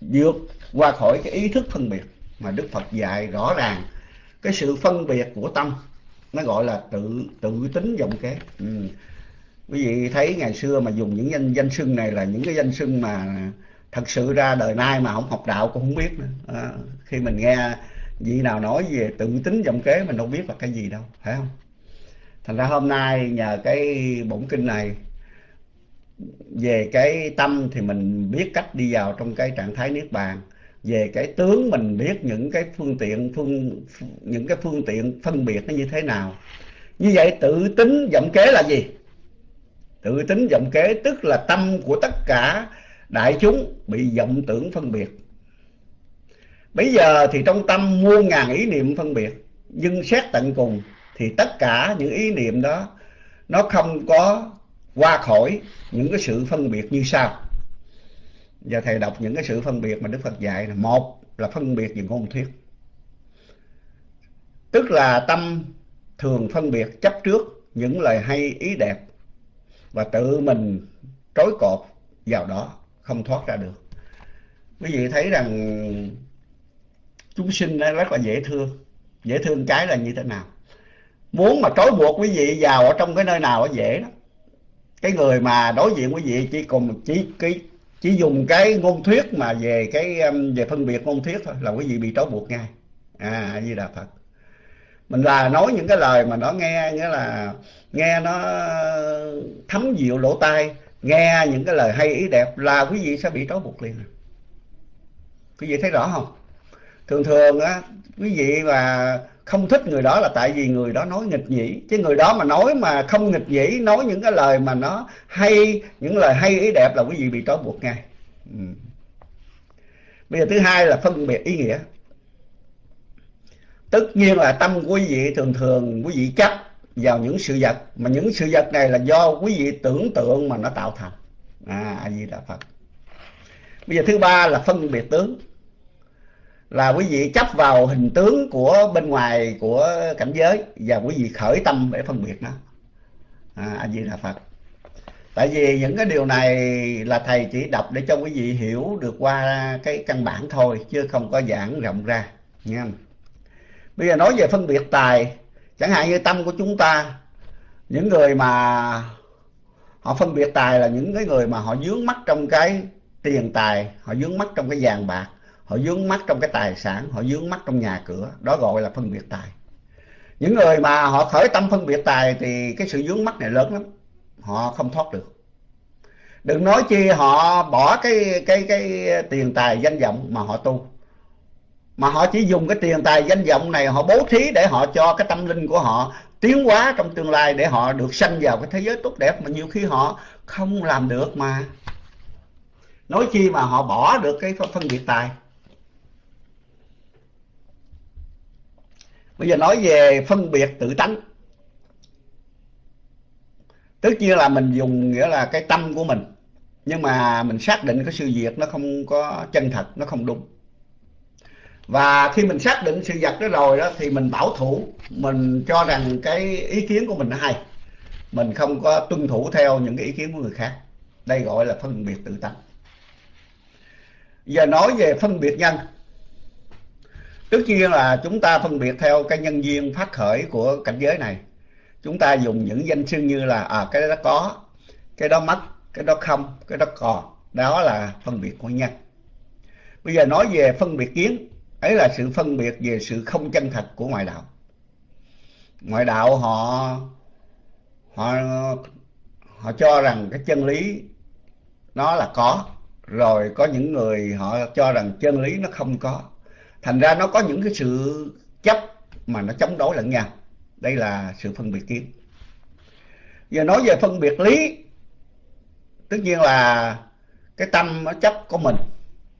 vượt qua khỏi cái ý thức phân biệt mà đức phật dạy rõ ràng cái sự phân biệt của tâm. Nó gọi là tự tự tính vọng kế. Ừ. quý vị thấy ngày xưa mà dùng những danh danh xưng này là những cái danh xưng mà thật sự ra đời nay mà không học đạo cũng không biết nữa. À, khi mình nghe vị nào nói về tự tính vọng kế mình đâu biết là cái gì đâu phải không? Thành ra hôm nay nhờ cái bổn kinh này, về cái tâm thì mình biết cách đi vào trong cái trạng thái niết bàn. Về cái tướng mình biết những cái phương tiện, phương, những cái phương tiện phân biệt nó như thế nào. Như vậy tự tính vọng kế là gì? Tự tính vọng kế tức là tâm của tất cả đại chúng bị vọng tưởng phân biệt. Bây giờ thì trong tâm muôn ngàn ý niệm phân biệt, nhưng xét tận cùng thì tất cả những ý niệm đó, nó không có qua khỏi những cái sự phân biệt như sau. Giờ thầy đọc những cái sự phân biệt mà đức phật dạy là một là phân biệt về ngôn thuyết. Tức là tâm thường phân biệt chấp trước những lời hay, ý đẹp và tự mình trói cột vào đó, không thoát ra được. Quý vị thấy rằng chúng sinh rất là dễ thương. Dễ thương cái là như thế nào? Muốn mà trói buộc quý vị vào ở trong cái nơi nào nó dễ đó cái người mà đối diện quý vị chỉ cùng chỉ, cái, chỉ dùng cái ngôn thuyết mà về cái um, về phân biệt ngôn thuyết thôi là quý vị bị trói buộc ngay. À như đà phật. Mình là nói những cái lời mà nó nghe, nghĩa là nghe nó thấm dịu lỗ tai, nghe những cái lời hay ý đẹp là quý vị sẽ bị trói buộc liền. Quý vị thấy rõ không? Thường thường á, quý vị mà không thích người đó là tại vì người đó nói nghịch nhĩ. Chứ người đó mà nói mà không nghịch nhĩ, nói những cái lời mà nó hay, những lời hay ý đẹp là quý vị bị trói buộc ngay. Ừ. bây giờ thứ hai là phân biệt ý nghĩa. Tất nhiên là tâm của quý vị thường thường quý vị chấp vào những sự vật, mà những sự vật này là do quý vị tưởng tượng mà nó tạo thành. À a di đà phật. Bây giờ thứ ba là phân biệt tướng là quý vị chấp vào hình tướng của bên ngoài của cảnh giới và quý vị khởi tâm để phân biệt nó. À, a di đà phật. Tại vì những cái điều này là thầy chỉ đọc để cho quý vị hiểu được qua cái căn bản thôi chứ không có giảng rộng ra nha bây giờ nói về phân biệt tài chẳng hạn như tâm của chúng ta những người mà họ phân biệt tài là những cái người mà họ dướng mắt trong cái tiền tài họ dướng mắt trong cái vàng bạc họ dướng mắt trong cái tài sản, họ dướng mắt trong nhà cửa, đó gọi là phân biệt tài. Những người mà họ khởi tâm phân biệt tài thì cái sự dướng mắt này lớn lắm. Họ không thoát được. Đừng nói chi họ bỏ cái cái cái tiền tài danh vọng mà họ tu. Mà họ chỉ dùng cái tiền tài danh vọng này họ bố thí để họ cho cái tâm linh của họ tiến hóa trong tương lai để họ được sanh vào cái thế giới tốt đẹp mà nhiều khi họ không làm được mà. Nói chi mà họ bỏ được cái phân biệt tài. Bây giờ nói về phân biệt tự tánh. Tức nhiên là mình dùng nghĩa là cái tâm của mình, nhưng mà mình xác định cái sự việc nó không có chân thật, nó không đúng. Và khi mình xác định sự vật đó rồi đó, thì mình bảo thủ, mình cho rằng cái ý kiến của mình nó hay. Mình không có tuân thủ theo những cái ý kiến của người khác. Đây gọi là phân biệt tự tánh. Giờ nói về phân biệt nhân tất nhiên là chúng ta phân biệt theo cái nhân duyên phát khởi của cảnh giới này. Chúng ta dùng những danh xưng như là à cái đó có, cái đó mất cái đó không, cái đó còn. Đó là phân biệt của nhân. Bây giờ nói về phân biệt kiến, ấy là sự phân biệt về sự không chân thật của ngoại đạo. Ngoại đạo họ họ họ cho rằng cái chân lý nó là có, rồi có những người họ cho rằng chân lý nó không có thành ra nó có những cái sự chấp mà nó chống đối lẫn nhau. Đây là sự phân biệt kiến. Giờ nói về phân biệt lý, tất nhiên là cái tâm nó chấp có mình,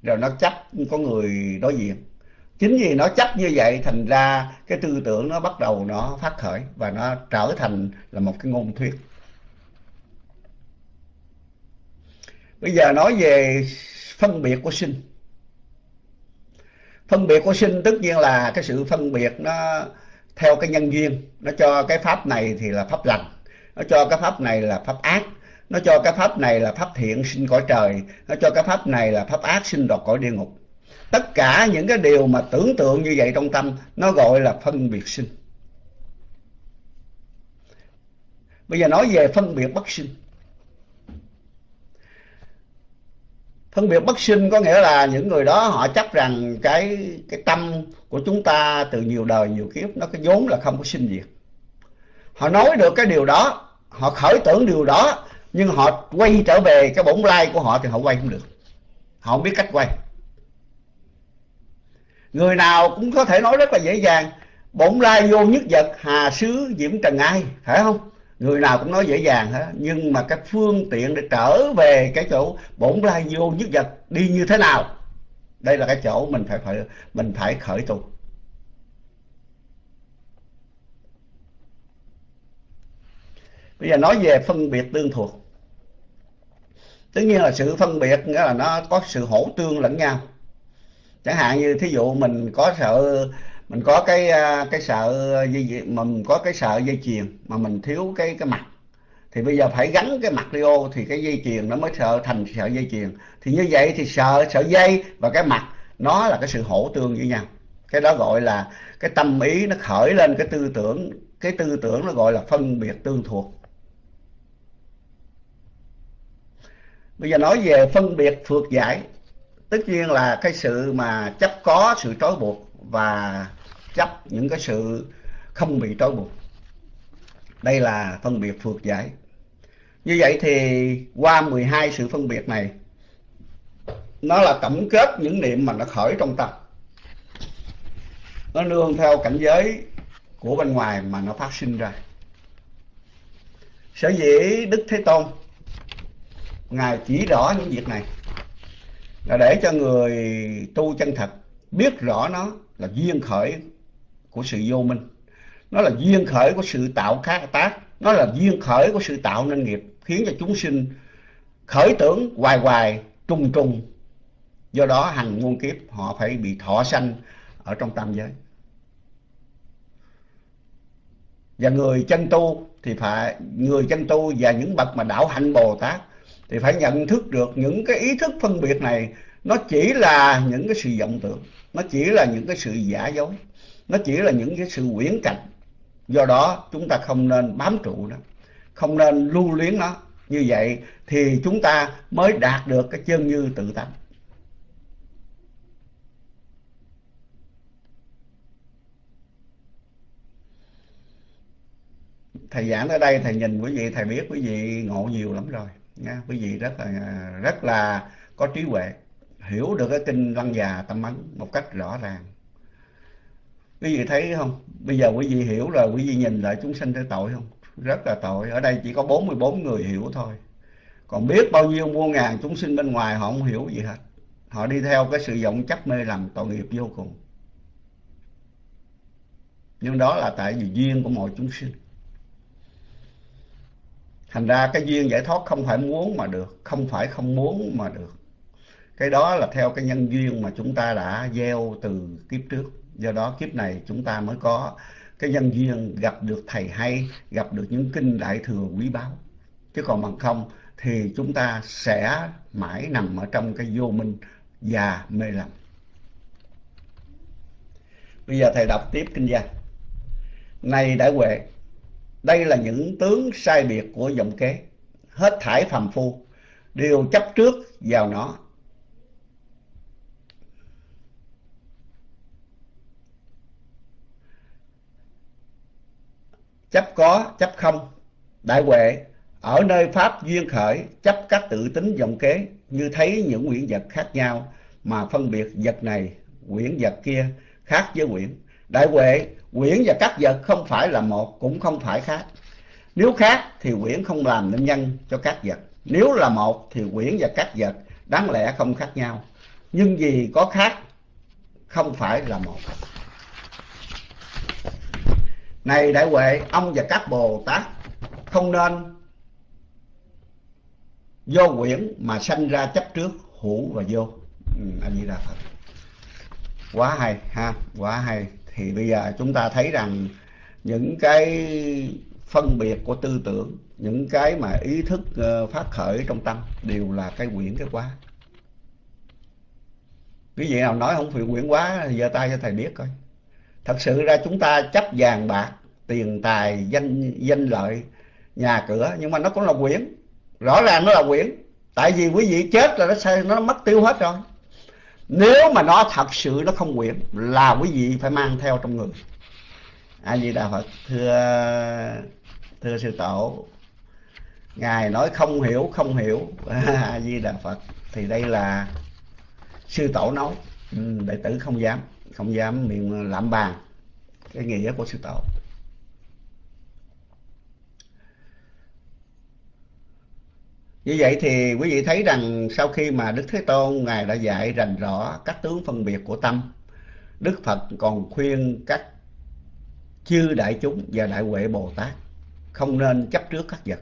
rồi nó chấp có người đối diện. Chính vì nó chấp như vậy, thành ra cái tư tưởng nó bắt đầu nó phát khởi và nó trở thành là một cái ngôn thuyết. Bây giờ nói về phân biệt của sinh phân biệt của sinh tất nhiên là cái sự phân biệt nó theo cái nhân duyên. Nó cho cái pháp này thì là pháp lành, nó cho cái pháp này là pháp ác, nó cho cái pháp này là pháp thiện sinh cõi trời, nó cho cái pháp này là pháp ác sinh đọt cõi địa ngục. Tất cả những cái điều mà tưởng tượng như vậy trong tâm, nó gọi là phân biệt sinh. Bây giờ nói về phân biệt bất sinh. Phân biệt bất sinh có nghĩa là những người đó họ chấp rằng cái cái tâm của chúng ta từ nhiều đời nhiều kiếp nó cái vốn là không có sinh diệt. Họ nói được cái điều đó, họ khởi tưởng điều đó, nhưng họ quay trở về cái bổn lai của họ thì họ quay không được. Họ không biết cách quay. Người nào cũng có thể nói rất là dễ dàng, bổn lai vô nhất vật, hà sứ diễm trần ai, phải không? Người nào cũng nói dễ dàng hết nhưng mà cái phương tiện để trở về cái chỗ bổn lai vô nhất vật đi như thế nào, đây là cái chỗ mình phải phải, mình phải khởi tu. Bây giờ nói về phân biệt tương thuộc. Tất nhiên là sự phân biệt nghĩa là nó có sự hỗ tương lẫn nhau. Chẳng hạn như thí dụ mình có sợ mình có cái à, cái sợ dây mà mình có cái sợ dây chuyền mà mình thiếu cái cái mặt. Thì bây giờ phải gắn cái mặt leo thì cái dây chuyền nó mới sợ thành sợi dây chuyền. Thì như vậy thì sợ sợi dây và cái mặt, nó là cái sự hỗ tương với nhau. Cái đó gọi là cái tâm ý nó khởi lên cái tư tưởng, cái tư tưởng nó gọi là phân biệt tương thuộc. Bây giờ nói về phân biệt phượt giải, tất nhiên là cái sự mà chấp có, sự trói buộc và chấp những cái sự không bị trói buộc. Đây là phân biệt phượt giải. Như vậy thì qua 12 sự phân biệt này, nó là tổng kết những niệm mà nó khởi trong tâm. Nó nương theo cảnh giới của bên ngoài mà nó phát sinh ra. Sở dĩ đức thế tôn, ngài chỉ rõ những việc này là để cho người tu chân thật biết rõ nó là duyên khởi của sự vô minh. Nó là duyên khởi của sự tạo khác tác. Nó là duyên khởi của sự tạo nên nghiệp, khiến cho chúng sinh khởi tưởng hoài hoài, trùng trùng. Do đó hàng muôn kiếp, họ phải bị thọ sanh ở trong tam giới. Và người chân tu thì phải, người chân tu và những bậc mà đạo hạnh bồ tát thì phải nhận thức được những cái ý thức phân biệt này, nó chỉ là những cái sự vọng tưởng, nó chỉ là những cái sự giả dối nó chỉ là những cái sự quyển cảnh. Do đó, chúng ta không nên bám trụ nó, không nên lưu luyến nó. Như vậy thì chúng ta mới đạt được cái chân như tự tánh. Thầy giảng ở đây, thầy nhìn quý vị, thầy biết quý vị ngộ nhiều lắm rồi, nha. Quý vị rất là rất là có trí huệ, hiểu được cái kinh lăng già tâm ấn một cách rõ ràng quý vị thấy không? Bây giờ quý vị hiểu rồi, quý vị nhìn lại chúng sinh thế tội không? Rất là tội. Ở đây chỉ có 44 người hiểu thôi. Còn biết bao nhiêu muôn ngàn chúng sinh bên ngoài họ không hiểu gì hết. Họ đi theo cái sự vọng chấp mê làm tội nghiệp vô cùng. Nhưng đó là tại vì duyên của mọi chúng sinh. Thành ra cái duyên giải thoát không phải muốn mà được, không phải không muốn mà được. Cái đó là theo cái nhân duyên mà chúng ta đã gieo từ kiếp trước do đó kiếp này chúng ta mới có cái nhân duyên gặp được thầy hay, gặp được những kinh đại thừa quý báu. Chứ còn bằng không thì chúng ta sẽ mãi nằm ở trong cái vô minh và mê lầm. Bây giờ thầy đọc tiếp kinh văn. Này đại huệ, đây là những tướng sai biệt của dòng kế, hết thải phàm phu, đều chấp trước vào nó. Chấp có, chấp không. Đại huệ, ở nơi pháp duyên khởi, chấp các tự tính vọng kế, như thấy những quyển vật khác nhau, mà phân biệt vật này, quyển vật kia khác với quyển. Đại huệ, quyển và các vật không phải là một, cũng không phải khác. Nếu khác thì quyển không làm nên nhân cho các vật. Nếu là một thì quyển và các vật đáng lẽ không khác nhau. Nhưng vì có khác không phải là một này đại huệ ông và các bồ tát không nên vô quyển mà sanh ra chấp trước hữu và vô. Ừ, anh di đà phật. Quá hay ha quá hay. Thì bây giờ chúng ta thấy rằng những cái phân biệt của tư tưởng những cái mà ý thức ờ, phát khởi trong tâm đều là cái quyển cái quá. Quý vị nào nói không phải quyển quá thì giơ tay cho thầy biết coi thật sự ra chúng ta chấp vàng bạc tiền tài danh danh lợi nhà cửa nhưng mà nó cũng là quyển. Rõ ràng nó là quyển. Tại vì quý vị chết là nó nó mất tiêu hết rồi. Nếu mà nó thật sự nó không quyển là quý vị phải mang theo trong người. A di đà phật thưa thưa sư tổ ngài nói không hiểu không hiểu. A di đà phật thì đây là sư tổ nói. Ừ, đệ tử không dám không dám miệng lạm bàn cái nghĩa của sư tổ Như vậy thì quý vị thấy rằng sau khi mà Đức Thế Tôn Ngài đã dạy rành rõ các tướng phân biệt của tâm, Đức Phật còn khuyên các chư đại chúng và đại huệ Bồ Tát không nên chấp trước các vật.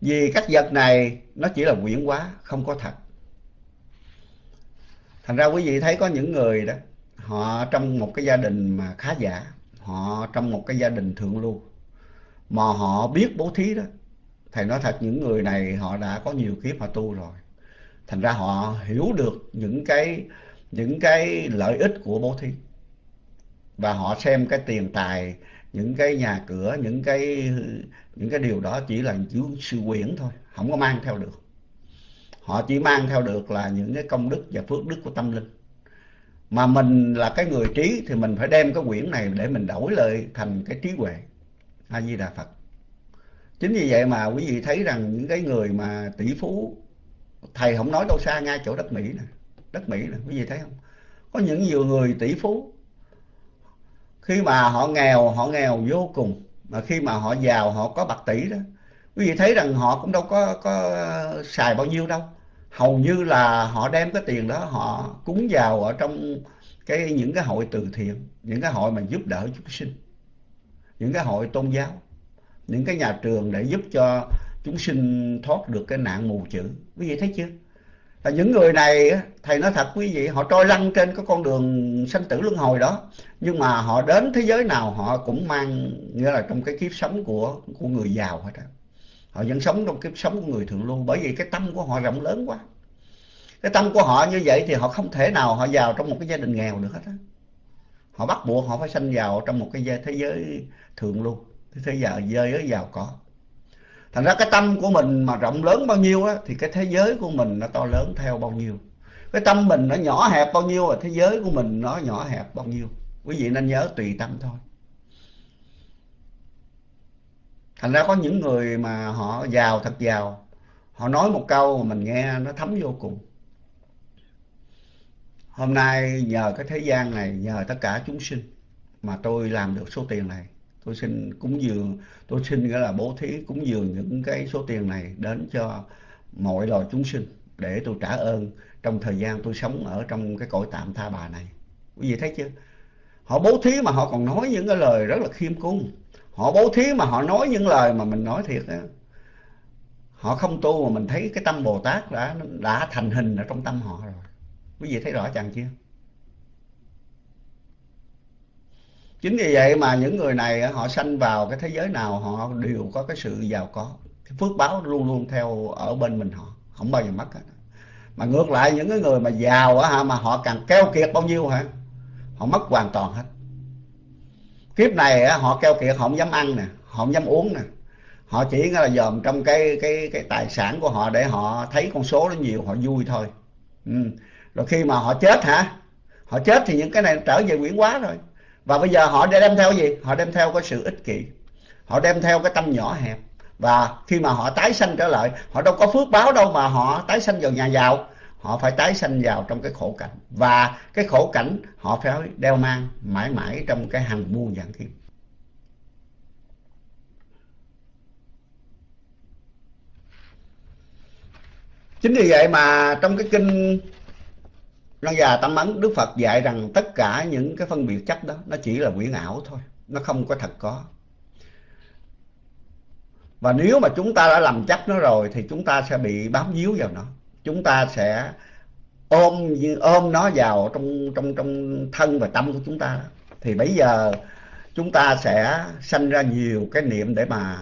Vì các vật này nó chỉ là quyển hóa, không có thật. Thành ra quý vị thấy có những người đó, họ trong một cái gia đình mà khá giả, họ trong một cái gia đình thượng lưu, mà họ biết bố thí đó, thầy nói thật những người này họ đã có nhiều kiếp họ tu rồi. Thành ra họ hiểu được những cái những cái lợi ích của bố thí. Và họ xem cái tiền tài những cái nhà cửa những cái những cái điều đó chỉ là những sự quyển thôi không có mang theo được. Họ chỉ mang theo được là những cái công đức và phước đức của tâm linh mà mình là cái người trí thì mình phải đem cái quyển này để mình đổi lại thành cái trí huệ. A di đà phật. Chính vì vậy mà quý vị thấy rằng những cái người mà tỷ phú, thầy không nói đâu xa ngay chỗ đất mỹ nè. Đất mỹ nè, quý vị thấy không? Có những nhiều người tỷ phú, khi mà họ nghèo họ nghèo vô cùng. Mà khi mà họ giàu, họ có bạc tỷ đó. Quý vị thấy rằng họ cũng đâu có có xài bao nhiêu đâu hầu như là họ đem cái tiền đó, họ cúng vào ở trong cái, những cái hội từ thiện, những cái hội mà giúp đỡ chúng sinh, những cái hội tôn giáo, những cái nhà trường để giúp cho chúng sinh thoát được cái nạn mù chữ. Quý vị thấy chưa? Là những người này thầy nói thật quý vị, họ trôi lăn trên cái con đường sanh tử luân hồi đó, nhưng mà họ đến thế giới nào họ cũng mang, nghĩa là trong cái kiếp sống của của người giàu hết á họ vẫn sống trong kiếp sống của người thượng lưu. Bởi vì cái tâm của họ rộng lớn quá. Cái tâm của họ như vậy thì họ không thể nào họ vào trong một cái gia đình nghèo được hết á. Họ bắt buộc họ phải sanh vào trong một cái thế giới thượng lưu. Thế giới giới giàu có. Thành ra cái tâm của mình mà rộng lớn bao nhiêu á, thì cái thế giới của mình nó to lớn theo bao nhiêu. Cái tâm mình nó nhỏ hẹp bao nhiêu, thì thế giới của mình nó nhỏ hẹp bao nhiêu. Quý vị nên nhớ tùy tâm thôi. Thành ra có những người mà họ giàu, thật giàu, họ nói một câu mà mình nghe nó thấm vô cùng. Hôm nay nhờ cái thế gian này, nhờ tất cả chúng sinh mà tôi làm được số tiền này. Tôi xin cúng dường, tôi xin nghĩa là bố thí cúng dường những cái số tiền này đến cho mọi loài chúng sinh để tôi trả ơn trong thời gian tôi sống ở trong cái cõi tạm tha bà này. Quý vị thấy chưa? Họ bố thí mà họ còn nói những cái lời rất là khiêm cung họ bố thí mà họ nói những lời mà mình nói thiệt á. Họ không tu mà mình thấy cái tâm bồ tát đã đã thành hình ở trong tâm họ rồi. Quý vị thấy rõ chẳng chưa? Chính vì vậy mà những người này họ sanh vào cái thế giới nào họ đều có cái sự giàu có. Cái phước báo luôn luôn theo ở bên mình họ, không bao giờ mất hết. Mà ngược lại những cái người mà giàu á mà họ càng keo kiệt bao nhiêu hả? Họ mất hoàn toàn hết kiếp này họ keo kiệt, họ không dám ăn nè, họ không dám uống nè. Họ chỉ là dòm trong cái cái cái tài sản của họ để họ thấy con số nó nhiều, họ vui thôi. Ừ. rồi khi mà họ chết hả? Họ chết thì những cái này trở về quyển quá rồi. Và bây giờ họ đem theo gì? Họ đem theo cái sự ích kỷ. Họ đem theo cái tâm nhỏ hẹp. Và khi mà họ tái sanh trở lại, họ đâu có phước báo đâu mà họ tái sanh vào nhà giàu họ phải tái sanh vào trong cái khổ cảnh. Và cái khổ cảnh họ phải đeo mang mãi mãi trong cái hàng muôn dạng kiếp chính vì vậy mà trong cái kinh Lăng già tâm ấn, Đức Phật dạy rằng tất cả những cái phân biệt chấp đó, nó chỉ là quyển ảo thôi. Nó không có thật có. Và nếu mà chúng ta đã làm chấp nó rồi, thì chúng ta sẽ bị bám víu vào nó chúng ta sẽ ôm ôm nó vào trong trong trong thân và tâm của chúng ta. Thì bây giờ chúng ta sẽ sanh ra nhiều cái niệm để mà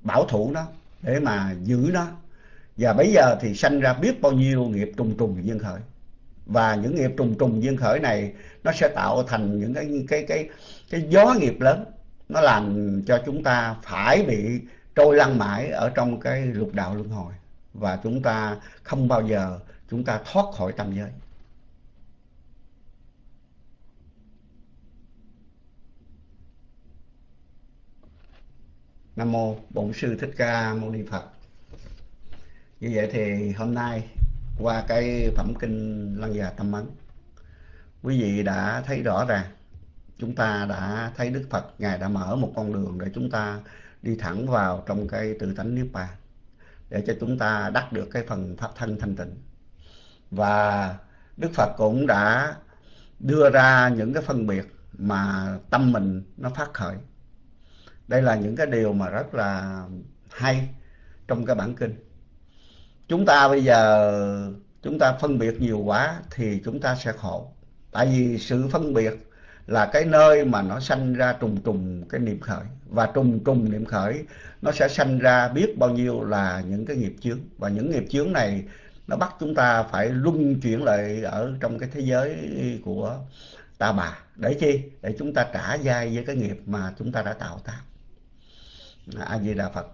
bảo thủ nó, để mà giữ nó. Và bây giờ thì sanh ra biết bao nhiêu nghiệp trùng trùng duyên khởi. Và những nghiệp trùng trùng, duyên khởi này nó sẽ tạo thành những cái cái cái cái gió nghiệp lớn. Nó làm cho chúng ta phải bị trôi lăn mãi ở trong cái lục đạo luân hồi và chúng ta không bao giờ chúng ta thoát khỏi tam giới Nam mô Bổn sư Thích Ca Mâu Ni Phật. Như vậy thì hôm nay qua cái phẩm kinh Lăng Già Tâm Ấn, quý vị đã thấy rõ ràng chúng ta đã thấy Đức Phật ngài đã mở một con đường để chúng ta đi thẳng vào trong cái tự tánh niết bàn để cho chúng ta đắc được cái phần pháp thân thanh tịnh. Và Đức Phật cũng đã đưa ra những cái phân biệt mà tâm mình nó phát khởi. Đây là những cái điều mà rất là hay trong cái bản kinh. Chúng ta bây giờ, chúng ta phân biệt nhiều quá thì chúng ta sẽ khổ. Tại vì sự phân biệt là cái nơi mà nó sanh ra trùng trùng cái niệm khởi và trùng trùng niệm khởi, nó sẽ sanh ra biết bao nhiêu là những cái nghiệp chướng. Và những nghiệp chướng này, nó bắt chúng ta phải luân chuyển lại ở trong cái thế giới của ta bà. Để chi? Để chúng ta trả dai với cái nghiệp mà chúng ta đã tạo tác. A di đà phật.